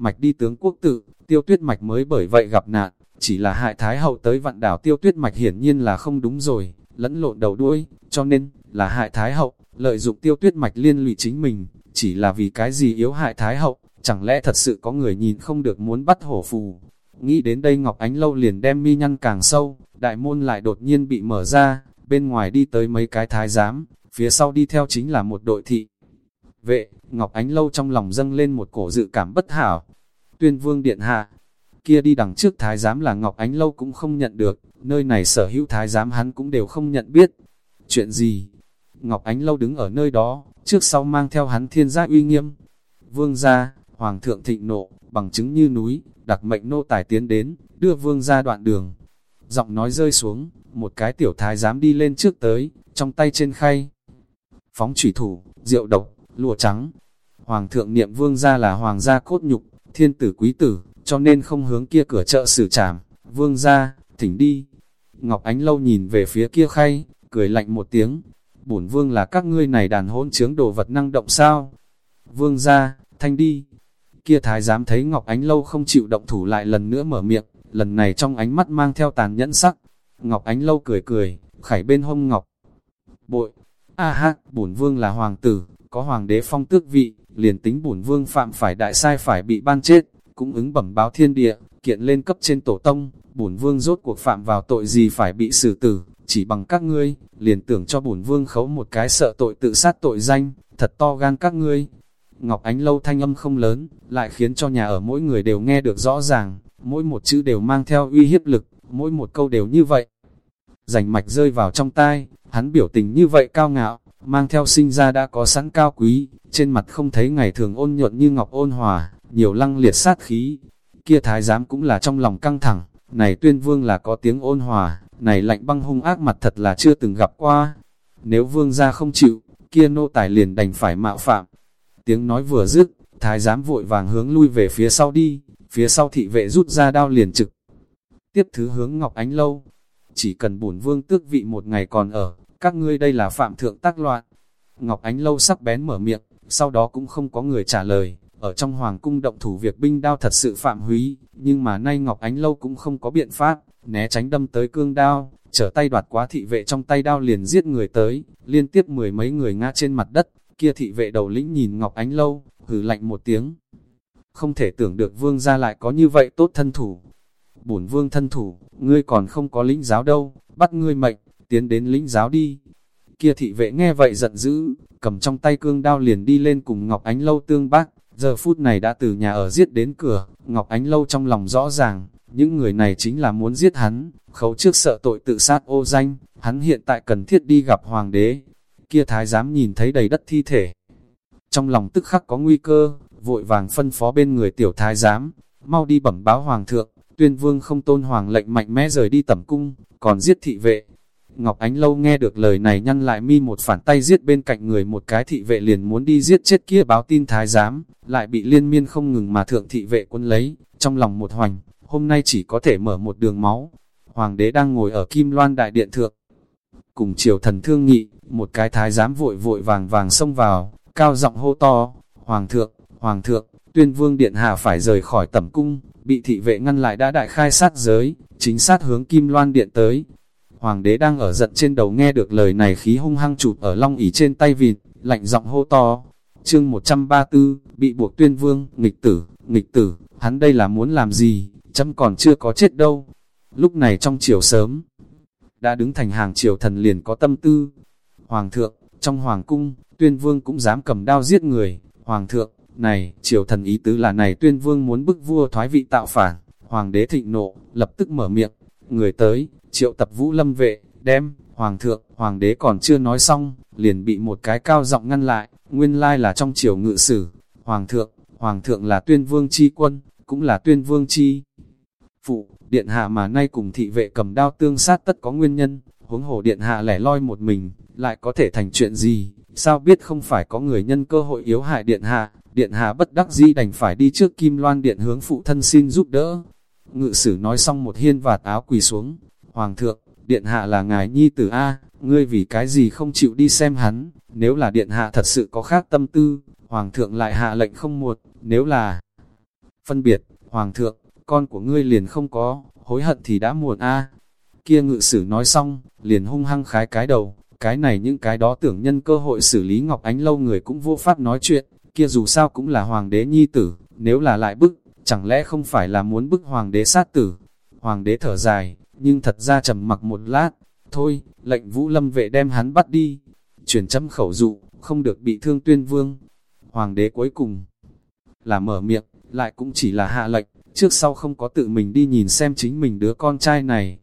Mạch đi tướng quốc tự, tiêu tuyết mạch mới bởi vậy gặp nạn, chỉ là hại thái hậu tới vạn đảo tiêu tuyết mạch hiển nhiên là không đúng rồi, lẫn lộn đầu đuôi, cho nên, là hại thái hậu, lợi dụng tiêu tuyết mạch liên lụy chính mình, chỉ là vì cái gì yếu hại thái hậu, chẳng lẽ thật sự có người nhìn không được muốn bắt hổ phù. Nghĩ đến đây Ngọc Ánh Lâu liền đem mi nhăn càng sâu, đại môn lại đột nhiên bị mở ra, bên ngoài đi tới mấy cái thái giám, phía sau đi theo chính là một đội thị. Vệ, Ngọc Ánh Lâu trong lòng dâng lên một cổ dự cảm bất hảo. Tuyên vương điện hạ, kia đi đằng trước thái giám là Ngọc Ánh Lâu cũng không nhận được, nơi này sở hữu thái giám hắn cũng đều không nhận biết. Chuyện gì? Ngọc Ánh Lâu đứng ở nơi đó, trước sau mang theo hắn thiên gia uy nghiêm. Vương gia, Hoàng thượng thịnh nộ, bằng chứng như núi, đặc mệnh nô tài tiến đến, đưa vương ra đoạn đường. Giọng nói rơi xuống, một cái tiểu thái dám đi lên trước tới, trong tay trên khay. Phóng thủy thủ, rượu độc, lụa trắng. Hoàng thượng niệm vương gia là hoàng gia cốt nhục, thiên tử quý tử, cho nên không hướng kia cửa chợ xử trảm. Vương gia thỉnh đi. Ngọc Ánh Lâu nhìn về phía kia khay, cười lạnh một tiếng. Bổn vương là các ngươi này đàn hôn chướng đồ vật năng động sao? Vương gia thanh đi. Kia thái giám thấy Ngọc Ánh Lâu không chịu động thủ lại lần nữa mở miệng, lần này trong ánh mắt mang theo tàn nhẫn sắc. Ngọc Ánh Lâu cười cười, khải bên hông Ngọc. Bội, a ha, bổn vương là hoàng tử, có hoàng đế phong tước vị, liền tính bổn vương phạm phải đại sai phải bị ban chết, cũng ứng bẩm báo thiên địa, kiện lên cấp trên tổ tông, bổn vương rốt cuộc phạm vào tội gì phải bị xử tử, chỉ bằng các ngươi, liền tưởng cho bổn vương khấu một cái sợ tội tự sát tội danh, thật to gan các ngươi, Ngọc Ánh Lâu thanh âm không lớn, lại khiến cho nhà ở mỗi người đều nghe được rõ ràng, mỗi một chữ đều mang theo uy hiếp lực, mỗi một câu đều như vậy. Rành mạch rơi vào trong tai, hắn biểu tình như vậy cao ngạo, mang theo sinh ra đã có sẵn cao quý, trên mặt không thấy ngày thường ôn nhuận như ngọc ôn hòa, nhiều lăng liệt sát khí. Kia thái giám cũng là trong lòng căng thẳng, này tuyên vương là có tiếng ôn hòa, này lạnh băng hung ác mặt thật là chưa từng gặp qua. nếu vương gia không chịu, kia nô tài liền đành phải mạo phạm. Tiếng nói vừa dứt, thái giám vội vàng hướng lui về phía sau đi, phía sau thị vệ rút ra đao liền trực. Tiếp thứ hướng Ngọc Ánh Lâu, chỉ cần bổn vương tước vị một ngày còn ở, các ngươi đây là phạm thượng tác loạn. Ngọc Ánh Lâu sắc bén mở miệng, sau đó cũng không có người trả lời, ở trong hoàng cung động thủ việc binh đao thật sự phạm húy, nhưng mà nay Ngọc Ánh Lâu cũng không có biện pháp, né tránh đâm tới cương đao, trở tay đoạt quá thị vệ trong tay đao liền giết người tới, liên tiếp mười mấy người ngã trên mặt đất, kia thị vệ đầu lĩnh nhìn Ngọc Ánh Lâu, hừ lạnh một tiếng. Không thể tưởng được vương gia lại có như vậy tốt thân thủ. Bổn vương thân thủ, ngươi còn không có lĩnh giáo đâu, bắt ngươi mệnh, tiến đến lĩnh giáo đi. Kia thị vệ nghe vậy giận dữ, cầm trong tay cương đao liền đi lên cùng Ngọc Ánh Lâu tương bác, giờ phút này đã từ nhà ở giết đến cửa, Ngọc Ánh Lâu trong lòng rõ ràng, những người này chính là muốn giết hắn, khấu trước sợ tội tự sát ô danh, hắn hiện tại cần thiết đi gặp hoàng đế. Kia thái giám nhìn thấy đầy đất thi thể. Trong lòng tức khắc có nguy cơ, vội vàng phân phó bên người tiểu thái giám, mau đi bẩm báo hoàng thượng, tuyên vương không tôn hoàng lệnh mạnh mẽ rời đi tẩm cung, còn giết thị vệ. Ngọc Ánh Lâu nghe được lời này nhăn lại mi một phản tay giết bên cạnh người một cái thị vệ liền muốn đi giết chết kia báo tin thái giám, lại bị liên miên không ngừng mà thượng thị vệ quân lấy, trong lòng một hoành, hôm nay chỉ có thể mở một đường máu. Hoàng đế đang ngồi ở Kim Loan Đại Điện Thượng. Cùng triều thần thương nghị, một cái thái giám vội vội vàng vàng xông vào, cao giọng hô to, Hoàng thượng, Hoàng thượng, tuyên vương điện hạ phải rời khỏi tẩm cung, bị thị vệ ngăn lại đã đại khai sát giới, chính sát hướng Kim Loan Điện tới. Hoàng đế đang ở giận trên đầu nghe được lời này khí hung hăng chụp ở long ỉ trên tay vịt, lạnh giọng hô to. Chương 134, bị buộc tuyên vương, nghịch tử, nghịch tử, hắn đây là muốn làm gì, chấm còn chưa có chết đâu. Lúc này trong chiều sớm, đã đứng thành hàng triều thần liền có tâm tư. Hoàng thượng, trong hoàng cung, tuyên vương cũng dám cầm đao giết người. Hoàng thượng, này, triều thần ý tứ là này tuyên vương muốn bức vua thoái vị tạo phản. Hoàng đế thịnh nộ, lập tức mở miệng, người tới, triệu tập vũ lâm vệ, đem, hoàng thượng, hoàng đế còn chưa nói xong, liền bị một cái cao giọng ngăn lại, nguyên lai là trong triều ngự sử. Hoàng thượng, hoàng thượng là tuyên vương chi quân, cũng là tuyên vương chi phụ, điện hạ mà nay cùng thị vệ cầm đao tương sát tất có nguyên nhân, huống hồ điện hạ lẻ loi một mình, lại có thể thành chuyện gì, sao biết không phải có người nhân cơ hội yếu hại điện hạ, điện hạ bất đắc dĩ đành phải đi trước kim loan điện hướng phụ thân xin giúp đỡ. Ngự sử nói xong một hiên vạt áo quỳ xuống, Hoàng thượng, điện hạ là ngài nhi tử A, ngươi vì cái gì không chịu đi xem hắn, nếu là điện hạ thật sự có khác tâm tư, Hoàng thượng lại hạ lệnh không một, nếu là phân biệt, Hoàng thượng, con của ngươi liền không có, hối hận thì đã muộn a. Kia ngự sử nói xong, liền hung hăng khái cái đầu, cái này những cái đó tưởng nhân cơ hội xử lý Ngọc Ánh lâu người cũng vô pháp nói chuyện, kia dù sao cũng là hoàng đế nhi tử, nếu là lại bức, chẳng lẽ không phải là muốn bức hoàng đế sát tử. Hoàng đế thở dài, nhưng thật ra trầm mặc một lát, thôi, lệnh vũ lâm vệ đem hắn bắt đi, chuyển chấm khẩu dụ, không được bị thương tuyên vương. Hoàng đế cuối cùng là mở miệng, lại cũng chỉ là hạ lệnh, trước sau không có tự mình đi nhìn xem chính mình đứa con trai này.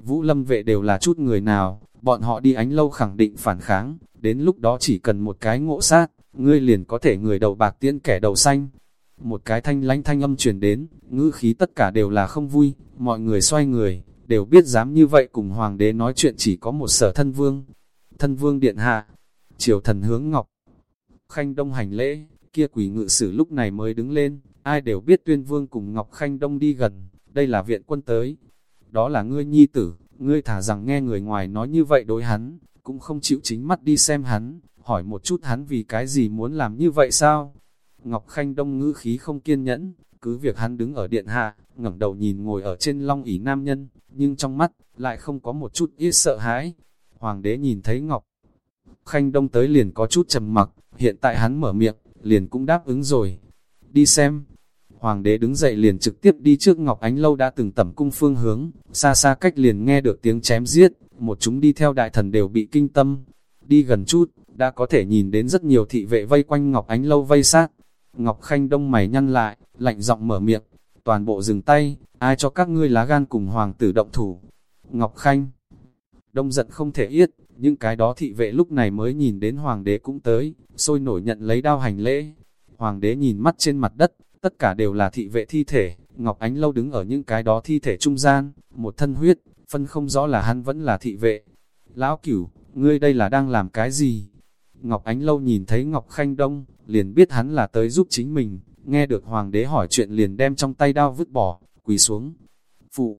Vũ lâm vệ đều là chút người nào, bọn họ đi ánh lâu khẳng định phản kháng, đến lúc đó chỉ cần một cái ngộ sát, ngươi liền có thể người đầu bạc tiễn kẻ đầu xanh. Một cái thanh lánh thanh âm truyền đến, ngữ khí tất cả đều là không vui, mọi người xoay người, đều biết dám như vậy cùng hoàng đế nói chuyện chỉ có một sở thân vương. Thân vương điện hạ, triều thần hướng ngọc, khanh đông hành lễ, kia quỷ ngự sử lúc này mới đứng lên, ai đều biết tuyên vương cùng Ngọc Khanh Đông đi gần, đây là viện quân tới. Đó là ngươi nhi tử, ngươi thả rằng nghe người ngoài nói như vậy đối hắn, cũng không chịu chính mắt đi xem hắn, hỏi một chút hắn vì cái gì muốn làm như vậy sao? Ngọc Khanh Đông ngữ khí không kiên nhẫn, cứ việc hắn đứng ở điện hạ, ngẩng đầu nhìn ngồi ở trên long ỷ nam nhân, nhưng trong mắt, lại không có một chút ít sợ hãi. Hoàng đế nhìn thấy Ngọc Khanh Đông tới liền có chút trầm mặc, hiện tại hắn mở miệng, liền cũng đáp ứng rồi. Đi xem, Hoàng đế đứng dậy liền trực tiếp đi trước Ngọc Ánh Lâu đã từng tẩm cung phương hướng, xa xa cách liền nghe được tiếng chém giết, một chúng đi theo đại thần đều bị kinh tâm. Đi gần chút, đã có thể nhìn đến rất nhiều thị vệ vây quanh Ngọc Ánh Lâu vây sát. Ngọc Khanh đông mày nhăn lại, lạnh giọng mở miệng, toàn bộ dừng tay, ai cho các ngươi lá gan cùng hoàng tử động thủ. Ngọc Khanh đông giận không thể yết, những cái đó thị vệ lúc này mới nhìn đến hoàng đế cũng tới, sôi nổi nhận lấy đao hành lễ. Hoàng đế nhìn mắt trên mặt đất, tất cả đều là thị vệ thi thể, Ngọc Ánh Lâu đứng ở những cái đó thi thể trung gian, một thân huyết, phân không rõ là hắn vẫn là thị vệ. Lão cửu, ngươi đây là đang làm cái gì? Ngọc Ánh Lâu nhìn thấy Ngọc Khanh Đông, liền biết hắn là tới giúp chính mình, nghe được hoàng đế hỏi chuyện liền đem trong tay đao vứt bỏ, quỳ xuống. Phụ!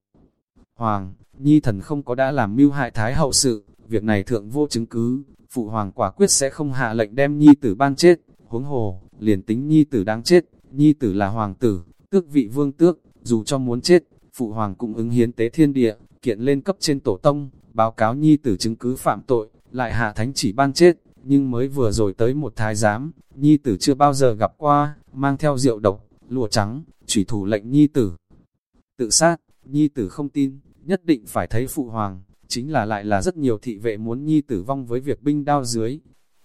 Hoàng, nhi thần không có đã làm mưu hại thái hậu sự, việc này thượng vô chứng cứ, phụ hoàng quả quyết sẽ không hạ lệnh đem nhi tử ban chết, huống hồ, liền tính nhi tử đáng chết, nhi tử là hoàng tử, tước vị vương tước, dù cho muốn chết, phụ hoàng cũng ứng hiến tế thiên địa, kiện lên cấp trên tổ tông, báo cáo nhi tử chứng cứ phạm tội, lại hạ thánh chỉ ban chết, nhưng mới vừa rồi tới một thái giám, nhi tử chưa bao giờ gặp qua, mang theo rượu độc, lụa trắng, chủy thủ lệnh nhi tử. Tự sát, nhi tử không tin, nhất định phải thấy phụ hoàng, chính là lại là rất nhiều thị vệ muốn nhi tử vong với việc binh đao dưới.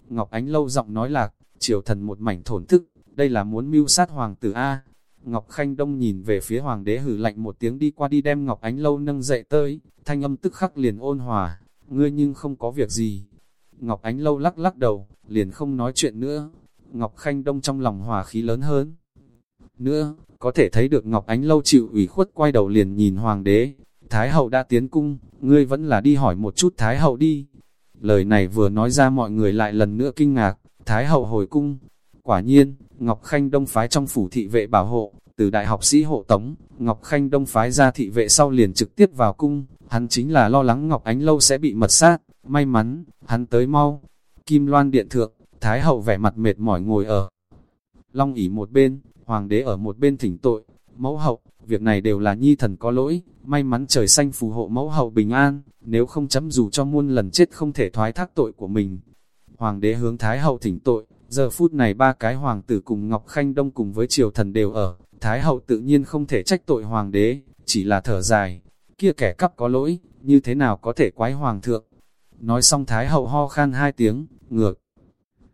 Ngọc Ánh lâu giọng nói lạc, triều thần một mảnh thổn thức, đây là muốn mưu sát hoàng tử A. Ngọc Khanh Đông nhìn về phía hoàng đế hử lạnh một tiếng đi qua đi đem Ngọc Ánh lâu nâng dậy tới, thanh âm tức khắc liền ôn hòa, ngươi nhưng không có việc gì. Ngọc Ánh lâu lắc lắc đầu, liền không nói chuyện nữa. Ngọc Khanh Đông trong lòng hòa khí lớn hơn. Nữa, có thể thấy được Ngọc Ánh lâu chịu ủy khuất quay đầu liền nhìn hoàng đế, Thái hậu đã tiến cung, ngươi vẫn là đi hỏi một chút Thái hậu đi. Lời này vừa nói ra mọi người lại lần nữa kinh ngạc, Thái hậu hồi cung. Quả nhiên, Ngọc Khanh Đông phái trong phủ thị vệ bảo hộ, từ đại học sĩ hộ tống, Ngọc Khanh Đông phái ra thị vệ sau liền trực tiếp vào cung, hắn chính là lo lắng Ngọc Ánh Lâu sẽ bị mật sát, may mắn, hắn tới mau. Kim Loan Điện Thượng, Thái hậu vẻ mặt mệt mỏi ngồi ở Long ỉ một bên, Hoàng đế ở một bên thỉnh tội, mẫu hậu, việc này đều là nhi thần có lỗi, may mắn trời xanh phù hộ mẫu hậu bình an, nếu không chấm dù cho muôn lần chết không thể thoái thác tội của mình. Hoàng đế hướng Thái hậu thỉnh tội, giờ phút này ba cái hoàng tử cùng Ngọc Khanh Đông cùng với triều thần đều ở, Thái hậu tự nhiên không thể trách tội hoàng đế, chỉ là thở dài, kia kẻ cắp có lỗi, như thế nào có thể quái hoàng thượng. Nói xong Thái hậu ho khan hai tiếng, ngược.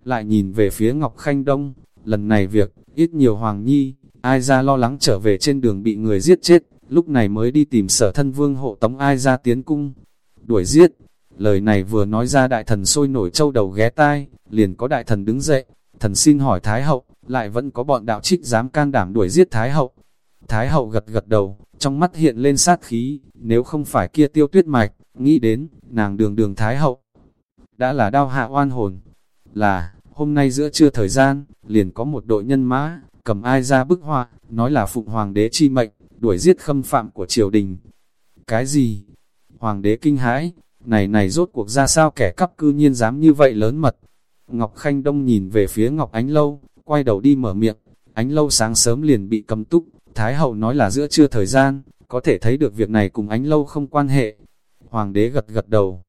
Lại nhìn về phía Ngọc Khanh Đông, lần này việc, ít nhiều hoàng nhi, ai ra lo lắng trở về trên đường bị người giết chết, lúc này mới đi tìm sở thân vương hộ tống ai ra tiến cung, đuổi giết. Lời này vừa nói ra đại thần sôi nổi châu đầu ghé tai, liền có đại thần đứng dậy, thần xin hỏi Thái Hậu, lại vẫn có bọn đạo trích dám can đảm đuổi giết Thái Hậu. Thái Hậu gật gật đầu, trong mắt hiện lên sát khí, nếu không phải kia tiêu tuyết mạch, nghĩ đến, nàng đường đường Thái Hậu. Đã là đau hạ oan hồn, là, hôm nay giữa trưa thời gian, liền có một đội nhân mã, cầm ai ra bức họa, nói là Phụng Hoàng đế chi mệnh, đuổi giết khâm phạm của triều đình. Cái gì? Hoàng đế kinh hãi, này này rốt cuộc ra sao kẻ cắp cư nhiên dám như vậy lớn mật. Ngọc Khanh Đông nhìn về phía Ngọc Ánh Lâu, quay đầu đi mở miệng, Ánh Lâu sáng sớm liền bị cầm túc, Thái Hậu nói là giữa trưa thời gian, có thể thấy được việc này cùng Ánh Lâu không quan hệ. Hoàng đế gật gật đầu,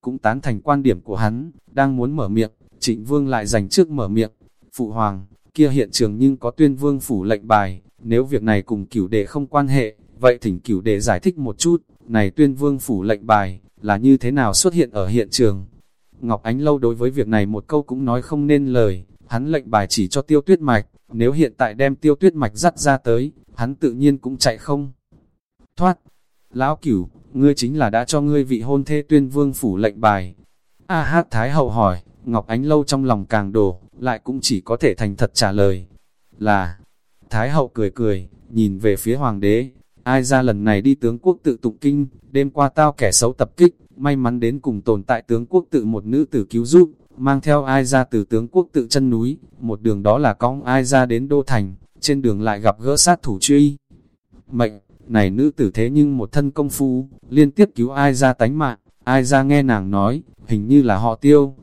cũng tán thành quan điểm của hắn, đang muốn mở miệng, trịnh vương lại giành trước mở miệng, Phụ Hoàng, kia hiện trường nhưng có tuyên vương phủ lệnh bài, nếu việc này cùng cửu đệ không quan hệ, vậy thỉnh cửu đệ giải thích một chút, này tuyên vương phủ lệnh bài, là như thế nào xuất hiện ở hiện trường. Ngọc Ánh Lâu đối với việc này một câu cũng nói không nên lời, hắn lệnh bài chỉ cho tiêu tuyết mạch, nếu hiện tại đem tiêu tuyết mạch dắt ra tới, hắn tự nhiên cũng chạy không. Thoát, lão cửu, ngươi chính là đã cho ngươi vị hôn thê tuyên vương phủ lệnh bài. A hát Thái Hậu hỏi, Ngọc Ánh Lâu trong lòng càng đổ, lại cũng chỉ có thể thành thật trả lời. Là, Thái hậu cười cười, nhìn về phía hoàng đế, ai ra lần này đi tướng quốc tự tụng kinh, đêm qua tao kẻ xấu tập kích, may mắn đến cùng tồn tại tướng quốc tự một nữ tử cứu giúp, mang theo ai ra từ tướng quốc tự chân núi, một đường đó là cong ai ra đến Đô Thành, trên đường lại gặp gỡ sát thủ truy. Mệnh, này nữ tử thế nhưng một thân công phu, liên tiếp cứu ai ra tánh mạng, ai ra nghe nàng nói, hình như là họ tiêu,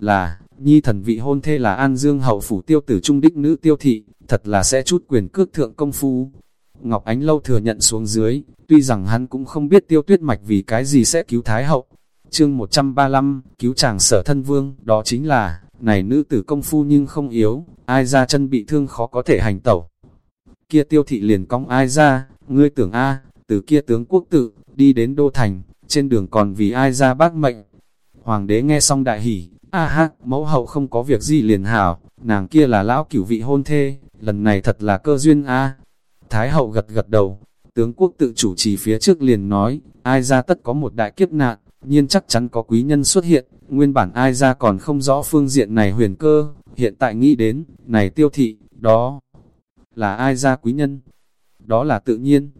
là, nhi thần vị hôn thê là An Dương hậu phủ tiêu tử trung đích nữ tiêu thị, thật là sẽ chút quyền cước thượng công phu. Ngọc Ánh Lâu thừa nhận xuống dưới, tuy rằng hắn cũng không biết tiêu tuyết mạch vì cái gì sẽ cứu Thái Hậu. Chương 135, cứu chàng sở thân vương, đó chính là, này nữ tử công phu nhưng không yếu, ai ra chân bị thương khó có thể hành tẩu. Kia tiêu thị liền cong ai ra, ngươi tưởng A, từ kia tướng quốc tự, đi đến Đô Thành, trên đường còn vì ai ra bác mệnh. Hoàng đế nghe xong đại hỉ, a ha, mẫu hậu không có việc gì liền hảo, nàng kia là lão cửu vị hôn thê, lần này thật là cơ duyên a. Thái hậu gật gật đầu, tướng quốc tự chủ trì phía trước liền nói, ai ra tất có một đại kiếp nạn, nhiên chắc chắn có quý nhân xuất hiện, nguyên bản ai ra còn không rõ phương diện này huyền cơ, hiện tại nghĩ đến, này tiêu thị, đó là ai ra quý nhân, đó là tự nhiên.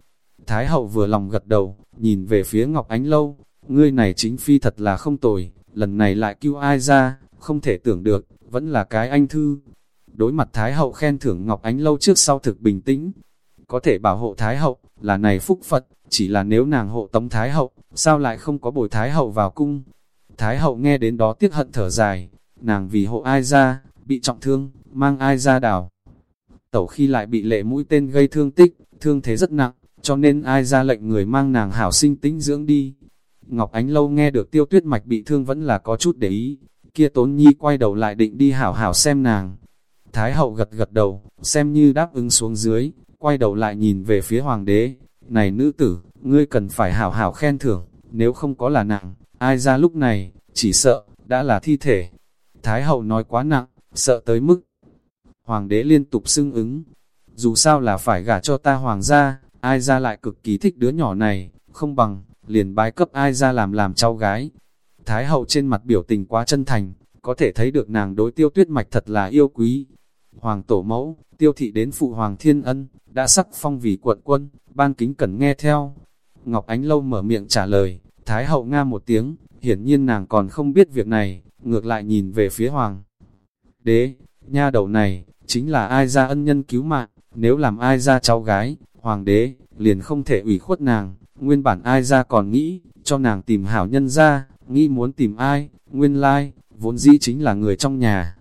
Thái hậu vừa lòng gật đầu, nhìn về phía Ngọc Ánh Lâu, ngươi này chính phi thật là không tồi, lần này lại cứu ai ra, không thể tưởng được, vẫn là cái anh thư. Đối mặt Thái Hậu khen thưởng Ngọc Ánh lâu trước sau thực bình tĩnh, có thể bảo hộ Thái Hậu, là này phúc Phật, chỉ là nếu nàng hộ tống Thái Hậu, sao lại không có bồi Thái Hậu vào cung. Thái Hậu nghe đến đó tiếc hận thở dài, nàng vì hộ ai ra, bị trọng thương, mang ai ra đảo. Tẩu khi lại bị lệ mũi tên gây thương tích, thương thế rất nặng, cho nên ai ra lệnh người mang nàng hảo sinh tĩnh dưỡng đi. Ngọc Ánh Lâu nghe được tiêu tuyết mạch bị thương vẫn là có chút để ý, kia tốn nhi quay đầu lại định đi hảo hảo xem nàng. Thái hậu gật gật đầu, xem như đáp ứng xuống dưới, quay đầu lại nhìn về phía hoàng đế. Này nữ tử, ngươi cần phải hảo hảo khen thưởng, nếu không có là nặng, ai ra lúc này, chỉ sợ, đã là thi thể. Thái hậu nói quá nặng, sợ tới mức. Hoàng đế liên tục xưng ứng, dù sao là phải gả cho ta hoàng gia, ai ra lại cực kỳ thích đứa nhỏ này, không bằng, liền bái cấp ai ra làm làm cháu gái. Thái hậu trên mặt biểu tình quá chân thành, có thể thấy được nàng đối tiêu tuyết mạch thật là yêu quý. Hoàng tổ mẫu, tiêu thị đến phụ hoàng thiên ân, đã sắc phong vì quận quân, ban kính cần nghe theo. Ngọc Ánh Lâu mở miệng trả lời, Thái hậu nga một tiếng, hiển nhiên nàng còn không biết việc này, ngược lại nhìn về phía hoàng. Đế, nha đầu này, chính là ai ra ân nhân cứu mạng, nếu làm ai ra cháu gái, hoàng đế, liền không thể ủy khuất nàng, nguyên bản ai ra còn nghĩ, cho nàng tìm hảo nhân ra, nghĩ muốn tìm ai, nguyên lai, vốn dĩ chính là người trong nhà.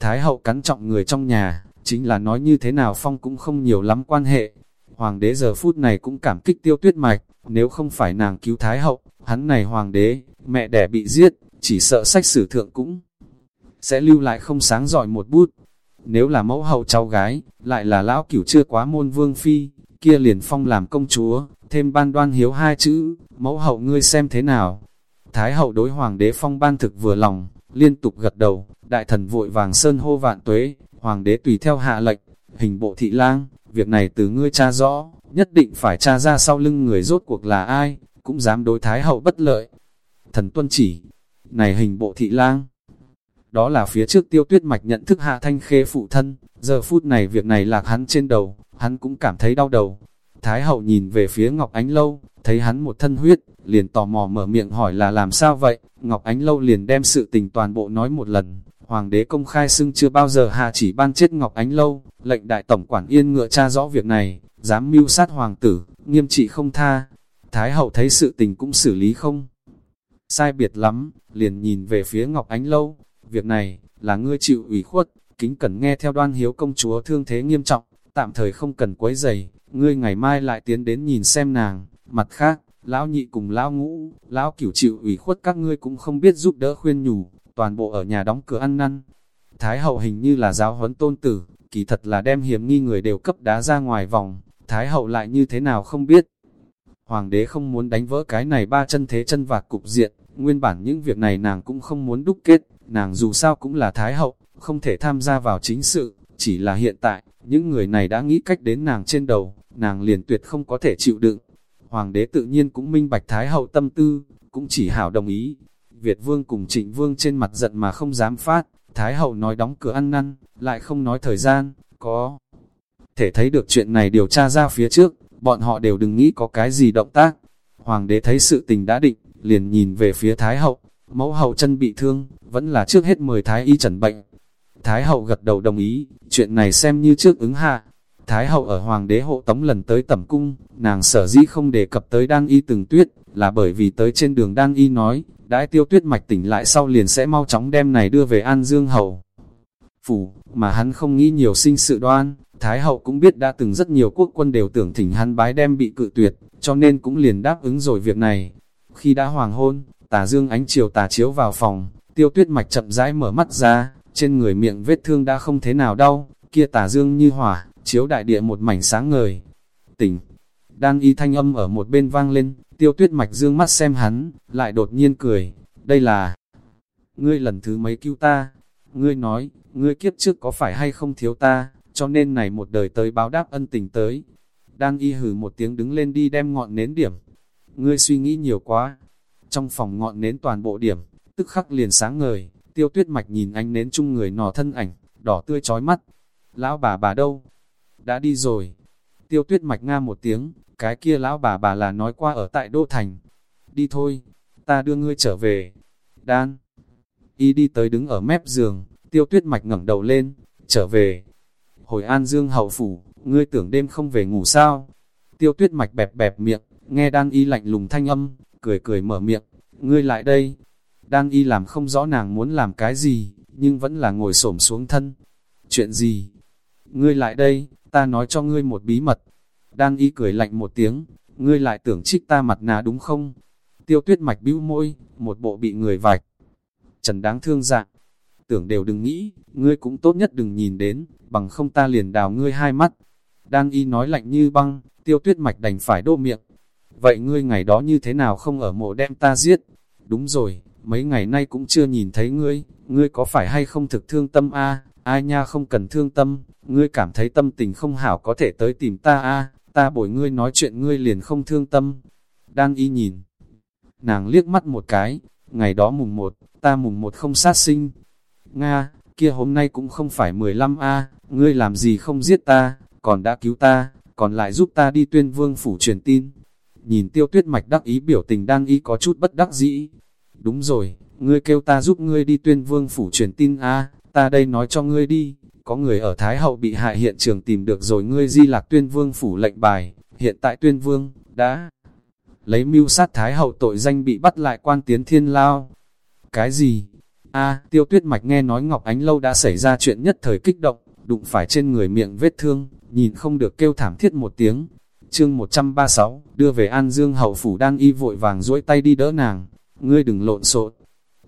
Thái hậu cắn trọng người trong nhà, chính là nói như thế nào phong cũng không nhiều lắm quan hệ. Hoàng đế giờ phút này cũng cảm kích tiêu tuyết mạch, nếu không phải nàng cứu Thái hậu, hắn này hoàng đế, mẹ đẻ bị giết, chỉ sợ sách sử thượng cũng sẽ lưu lại không sáng giỏi một bút. Nếu là mẫu hậu cháu gái, lại là lão cửu chưa quá môn vương phi, kia liền phong làm công chúa, thêm ban đoan hiếu hai chữ, mẫu hậu ngươi xem thế nào. Thái hậu đối hoàng đế phong ban thực vừa lòng, liên tục gật đầu, đại thần vội vàng sơn hô vạn tuế, hoàng đế tùy theo hạ lệnh, hình bộ thị lang, việc này từ ngươi cha rõ, nhất định phải tra ra sau lưng người rốt cuộc là ai, cũng dám đối thái hậu bất lợi. Thần tuân chỉ, này hình bộ thị lang, đó là phía trước tiêu tuyết mạch nhận thức hạ thanh khê phụ thân, giờ phút này việc này lạc hắn trên đầu, hắn cũng cảm thấy đau đầu. Thái hậu nhìn về phía Ngọc Ánh Lâu, thấy hắn một thân huyết, liền tò mò mở miệng hỏi là làm sao vậy, Ngọc Ánh Lâu liền đem sự tình toàn bộ nói một lần. Hoàng đế công khai xưng chưa bao giờ hạ chỉ ban chết Ngọc Ánh Lâu, lệnh đại tổng quản yên ngựa tra rõ việc này, dám mưu sát hoàng tử, nghiêm trị không tha. Thái hậu thấy sự tình cũng xử lý không. Sai biệt lắm, liền nhìn về phía Ngọc Ánh Lâu, việc này, là ngươi chịu ủy khuất, kính cần nghe theo đoan hiếu công chúa thương thế nghiêm trọng, tạm thời không cần quấy giày, ngươi ngày mai lại tiến đến nhìn xem nàng, mặt khác, lão nhị cùng lão ngũ, lão cửu chịu ủy khuất các ngươi cũng không biết giúp đỡ khuyên nhủ, toàn bộ ở nhà đóng cửa ăn năn. Thái hậu hình như là giáo huấn tôn tử, kỳ thật là đem hiểm nghi người đều cấp đá ra ngoài vòng, Thái hậu lại như thế nào không biết. Hoàng đế không muốn đánh vỡ cái này ba chân thế chân vạc cục diện, nguyên bản những việc này nàng cũng không muốn đúc kết, nàng dù sao cũng là Thái hậu, không thể tham gia vào chính sự, chỉ là hiện tại, những người này đã nghĩ cách đến nàng trên đầu, nàng liền tuyệt không có thể chịu đựng. Hoàng đế tự nhiên cũng minh bạch Thái hậu tâm tư, cũng chỉ hảo đồng ý. Việt vương cùng trịnh vương trên mặt giận mà không dám phát, Thái hậu nói đóng cửa ăn năn, lại không nói thời gian, có. Thể thấy được chuyện này điều tra ra phía trước, bọn họ đều đừng nghĩ có cái gì động tác. Hoàng đế thấy sự tình đã định, liền nhìn về phía Thái hậu, mẫu hậu chân bị thương, vẫn là trước hết mời Thái y trần bệnh. Thái hậu gật đầu đồng ý, chuyện này xem như trước ứng hạ. Thái hậu ở hoàng đế hộ tống lần tới tẩm cung, nàng sở dĩ không đề cập tới đan y từng tuyết, là bởi vì tới trên đường đan y nói, đãi tiêu tuyết mạch tỉnh lại sau liền sẽ mau chóng đem này đưa về An Dương hậu Phủ, mà hắn không nghĩ nhiều sinh sự đoan, Thái hậu cũng biết đã từng rất nhiều quốc quân đều tưởng thỉnh hắn bái đem bị cự tuyệt, cho nên cũng liền đáp ứng rồi việc này. Khi đã hoàng hôn, tà dương ánh chiều tà chiếu vào phòng, tiêu tuyết mạch chậm rãi mở mắt ra, trên người miệng vết thương đã không thế nào đau, kia tà dương như hỏa, chiếu đại địa một mảnh sáng ngời. Tỉnh, đan y thanh âm ở một bên vang lên, tiêu tuyết mạch dương mắt xem hắn, lại đột nhiên cười, đây là... Ngươi lần thứ mấy cứu ta, ngươi nói, ngươi kiếp trước có phải hay không thiếu ta, cho nên này một đời tới báo đáp ân tình tới. Đan y hử một tiếng đứng lên đi đem ngọn nến điểm. Ngươi suy nghĩ nhiều quá. Trong phòng ngọn nến toàn bộ điểm, tức khắc liền sáng ngời, tiêu tuyết mạch nhìn ánh nến chung người nò thân ảnh, đỏ tươi chói mắt. Lão bà bà đâu? Đã đi rồi. Tiêu tuyết mạch nga một tiếng, cái kia lão bà bà là nói qua ở tại Đô Thành. Đi thôi, ta đưa ngươi trở về. Đan. y đi tới đứng ở mép giường, tiêu tuyết mạch ngẩng đầu lên, trở về. Hồi an dương hậu phủ, ngươi tưởng đêm không về ngủ sao? Tiêu tuyết mạch bẹp bẹp miệng, nghe đan y lạnh lùng thanh âm, cười cười mở miệng, ngươi lại đây. đang y làm không rõ nàng muốn làm cái gì, nhưng vẫn là ngồi xổm xuống thân. Chuyện gì? Ngươi lại đây, ta nói cho ngươi một bí mật. đang y cười lạnh một tiếng, ngươi lại tưởng trích ta mặt nà đúng không? Tiêu tuyết mạch bĩu môi, một bộ bị người vạch. Trần đáng thương dạng. Tưởng đều đừng nghĩ, ngươi cũng tốt nhất đừng nhìn đến, bằng không ta liền đào ngươi hai mắt. đang y nói lạnh như băng, tiêu tuyết mạch đành phải đô miệng. Vậy ngươi ngày đó như thế nào không ở mộ đem ta giết? Đúng rồi, mấy ngày nay cũng chưa nhìn thấy ngươi, ngươi có phải hay không thực thương tâm a? Ai nha không cần thương tâm, ngươi cảm thấy tâm tình không hảo có thể tới tìm ta a, ta bồi ngươi nói chuyện ngươi liền không thương tâm. Đan y nhìn, nàng liếc mắt một cái, ngày đó mùng một, ta mùng một không sát sinh. Nga, kia hôm nay cũng không phải 15 a, ngươi làm gì không giết ta, còn đã cứu ta, còn lại giúp ta đi tuyên vương phủ truyền tin. Nhìn tiêu tuyết mạch đắc ý biểu tình đang ý có chút bất đắc dĩ. Đúng rồi, ngươi kêu ta giúp ngươi đi tuyên vương phủ truyền tin a ta đây nói cho ngươi đi, có người ở Thái Hậu bị hại hiện trường tìm được rồi ngươi di lạc tuyên vương phủ lệnh bài, hiện tại tuyên vương, đã lấy mưu sát Thái Hậu tội danh bị bắt lại quan tiến thiên lao. Cái gì? a tiêu tuyết mạch nghe nói Ngọc Ánh Lâu đã xảy ra chuyện nhất thời kích động, đụng phải trên người miệng vết thương, nhìn không được kêu thảm thiết một tiếng. Chương 136, đưa về An Dương hậu phủ đang y vội vàng duỗi tay đi đỡ nàng, ngươi đừng lộn xộn.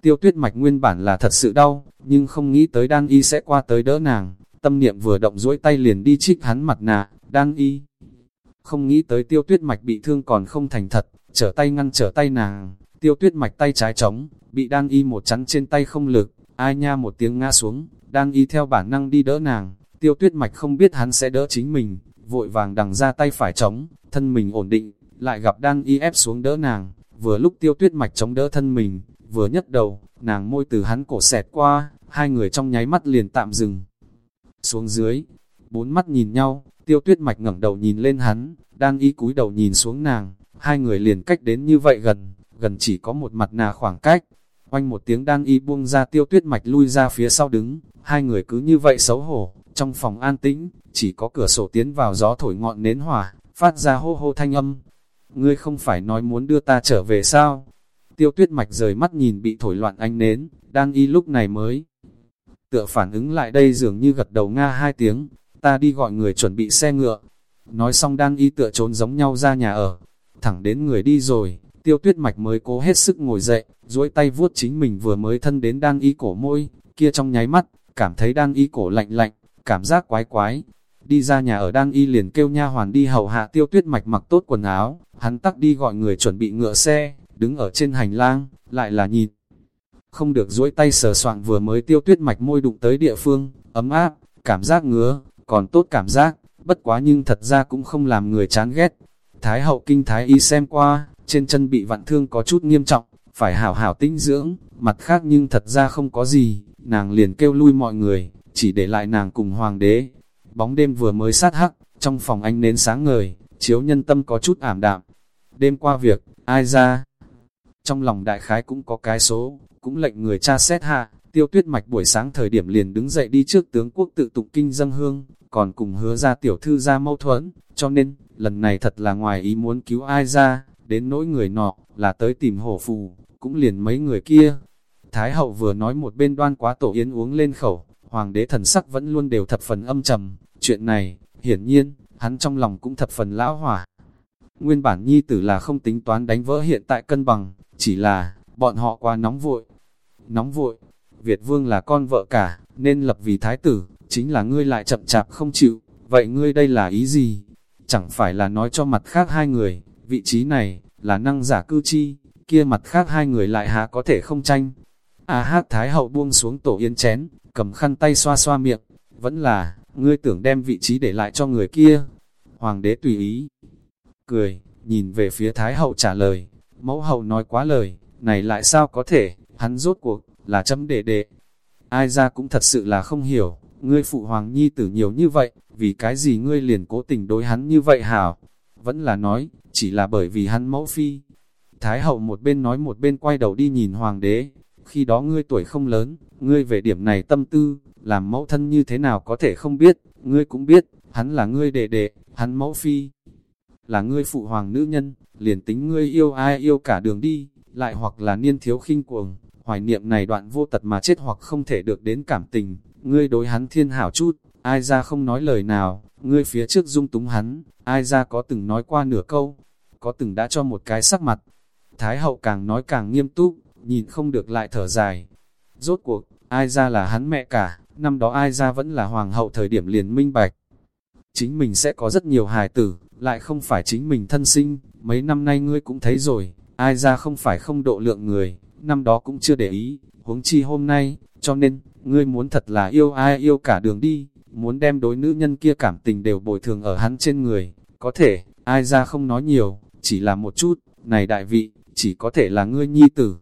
Tiêu tuyết mạch nguyên bản là thật sự đau, nhưng không nghĩ tới đan y sẽ qua tới đỡ nàng, tâm niệm vừa động duỗi tay liền đi trích hắn mặt nạ, đan y. Không nghĩ tới tiêu tuyết mạch bị thương còn không thành thật, trở tay ngăn trở tay nàng, tiêu tuyết mạch tay trái trống, bị đan y một chắn trên tay không lực, ai nha một tiếng ngã xuống, đan y theo bản năng đi đỡ nàng, tiêu tuyết mạch không biết hắn sẽ đỡ chính mình, vội vàng đằng ra tay phải trống, thân mình ổn định, lại gặp Đang y ép xuống đỡ nàng, vừa lúc tiêu tuyết mạch chống đỡ thân mình, vừa nhấc đầu, nàng môi từ hắn cổ xẹt qua, hai người trong nháy mắt liền tạm dừng. Xuống dưới, bốn mắt nhìn nhau, tiêu tuyết mạch ngẩng đầu nhìn lên hắn, Đang y cúi đầu nhìn xuống nàng, hai người liền cách đến như vậy gần, gần chỉ có một mặt nà khoảng cách. Oanh một tiếng Đang y buông ra tiêu tuyết mạch lui ra phía sau đứng, hai người cứ như vậy xấu hổ, trong phòng an tĩnh, chỉ có cửa sổ tiến vào gió thổi ngọn nến hỏa, phát ra hô hô thanh âm. Ngươi không phải nói muốn đưa ta trở về sao? Tiêu tuyết mạch rời mắt nhìn bị thổi loạn ánh nến, đang y lúc này mới. Tựa phản ứng lại đây dường như gật đầu nga hai tiếng, ta đi gọi người chuẩn bị xe ngựa. Nói xong đang y tựa trốn giống nhau ra nhà ở, thẳng đến người đi rồi, tiêu tuyết mạch mới cố hết sức ngồi dậy, duỗi tay vuốt chính mình vừa mới thân đến đang y cổ môi, kia trong nháy mắt, cảm thấy đang y cổ lạnh lạnh, cảm giác quái quái. Đi ra nhà ở đang y liền kêu nha hoàn đi hầu hạ tiêu tuyết mạch mặc tốt quần áo, hắn tắc đi gọi người chuẩn bị ngựa xe, đứng ở trên hành lang, lại là nhìn. Không được duỗi tay sờ soạn vừa mới tiêu tuyết mạch môi đụng tới địa phương, ấm áp, cảm giác ngứa, còn tốt cảm giác, bất quá nhưng thật ra cũng không làm người chán ghét. Thái hậu kinh thái y xem qua, trên chân bị vặn thương có chút nghiêm trọng, phải hảo hảo tinh dưỡng, mặt khác nhưng thật ra không có gì, nàng liền kêu lui mọi người, chỉ để lại nàng cùng hoàng đế. Bóng đêm vừa mới sát hắc, trong phòng anh nến sáng ngời, chiếu nhân tâm có chút ảm đạm. Đêm qua việc, ai ra? Trong lòng đại khái cũng có cái số, cũng lệnh người cha xét hạ, tiêu tuyết mạch buổi sáng thời điểm liền đứng dậy đi trước tướng quốc tự tụng kinh dân hương, còn cùng hứa ra tiểu thư ra mâu thuẫn, cho nên, lần này thật là ngoài ý muốn cứu ai ra, đến nỗi người nọ, là tới tìm hổ phù, cũng liền mấy người kia. Thái hậu vừa nói một bên đoan quá tổ yến uống lên khẩu, hoàng đế thần sắc vẫn luôn đều thập phần âm trầm, chuyện này, hiển nhiên, hắn trong lòng cũng thập phần lão hỏa. Nguyên bản nhi tử là không tính toán đánh vỡ hiện tại cân bằng, chỉ là, bọn họ quá nóng vội. Nóng vội, Việt Vương là con vợ cả, nên lập vì thái tử, chính là ngươi lại chậm chạp không chịu, vậy ngươi đây là ý gì? Chẳng phải là nói cho mặt khác hai người, vị trí này, là năng giả cư chi, kia mặt khác hai người lại há có thể không tranh. À hát Thái Hậu buông xuống tổ yên chén, cầm khăn tay xoa xoa miệng, vẫn là, ngươi tưởng đem vị trí để lại cho người kia. Hoàng đế tùy ý, cười, nhìn về phía Thái Hậu trả lời, Mẫu hậu nói quá lời, này lại sao có thể, hắn rốt cuộc, là chấm đệ đệ. Ai ra cũng thật sự là không hiểu, ngươi phụ hoàng nhi tử nhiều như vậy, vì cái gì ngươi liền cố tình đối hắn như vậy hảo. Vẫn là nói, chỉ là bởi vì hắn mẫu phi. Thái hậu một bên nói một bên quay đầu đi nhìn hoàng đế, Khi đó ngươi tuổi không lớn, ngươi về điểm này tâm tư, làm mẫu thân như thế nào có thể không biết, ngươi cũng biết, hắn là ngươi đệ đệ, hắn mẫu phi. Là ngươi phụ hoàng nữ nhân, liền tính ngươi yêu ai yêu cả đường đi, lại hoặc là niên thiếu khinh cuồng, hoài niệm này đoạn vô tật mà chết hoặc không thể được đến cảm tình, ngươi đối hắn thiên hảo chút, ai ra không nói lời nào, ngươi phía trước dung túng hắn, ai ra có từng nói qua nửa câu, có từng đã cho một cái sắc mặt. Thái hậu càng nói càng nghiêm túc, nhìn không được lại thở dài. Rốt cuộc, ai ra là hắn mẹ cả, năm đó ai ra vẫn là hoàng hậu thời điểm liền minh bạch. Chính mình sẽ có rất nhiều hài tử, lại không phải chính mình thân sinh, mấy năm nay ngươi cũng thấy rồi, ai ra không phải không độ lượng người, năm đó cũng chưa để ý, huống chi hôm nay, cho nên, ngươi muốn thật là yêu ai yêu cả đường đi, muốn đem đối nữ nhân kia cảm tình đều bồi thường ở hắn trên người, có thể, ai ra không nói nhiều, chỉ là một chút, này đại vị, chỉ có thể là ngươi nhi tử.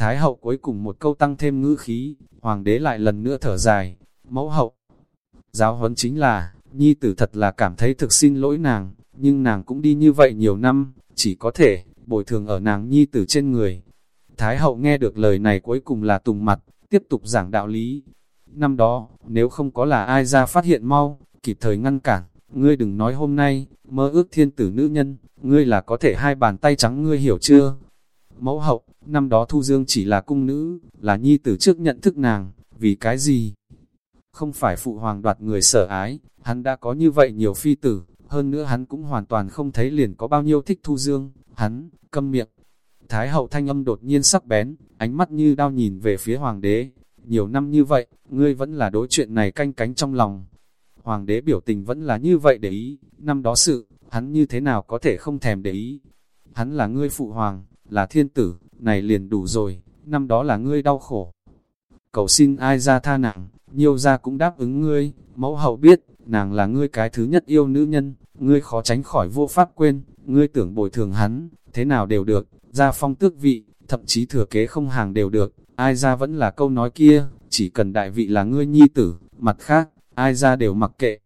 Thái hậu cuối cùng một câu tăng thêm ngữ khí, hoàng đế lại lần nữa thở dài, mẫu hậu. Giáo huấn chính là, nhi tử thật là cảm thấy thực xin lỗi nàng, nhưng nàng cũng đi như vậy nhiều năm, chỉ có thể, bồi thường ở nàng nhi tử trên người. Thái hậu nghe được lời này cuối cùng là tùng mặt, tiếp tục giảng đạo lý. Năm đó, nếu không có là ai ra phát hiện mau, kịp thời ngăn cản, ngươi đừng nói hôm nay, mơ ước thiên tử nữ nhân, ngươi là có thể hai bàn tay trắng ngươi hiểu chưa? Mẫu hậu, năm đó Thu Dương chỉ là cung nữ, là nhi tử trước nhận thức nàng, vì cái gì? Không phải phụ hoàng đoạt người sở ái, hắn đã có như vậy nhiều phi tử, hơn nữa hắn cũng hoàn toàn không thấy liền có bao nhiêu thích Thu Dương, hắn, câm miệng. Thái hậu thanh âm đột nhiên sắc bén, ánh mắt như đao nhìn về phía hoàng đế. Nhiều năm như vậy, ngươi vẫn là đối chuyện này canh cánh trong lòng. Hoàng đế biểu tình vẫn là như vậy để ý, năm đó sự, hắn như thế nào có thể không thèm để ý. Hắn là ngươi phụ hoàng, là thiên tử, này liền đủ rồi, năm đó là ngươi đau khổ. Cầu xin ai ra tha nặng, nhiều ra cũng đáp ứng ngươi, mẫu hậu biết, nàng là ngươi cái thứ nhất yêu nữ nhân, ngươi khó tránh khỏi vô pháp quên, ngươi tưởng bồi thường hắn, thế nào đều được, ra phong tước vị, thậm chí thừa kế không hàng đều được, ai ra vẫn là câu nói kia, chỉ cần đại vị là ngươi nhi tử, mặt khác, ai ra đều mặc kệ.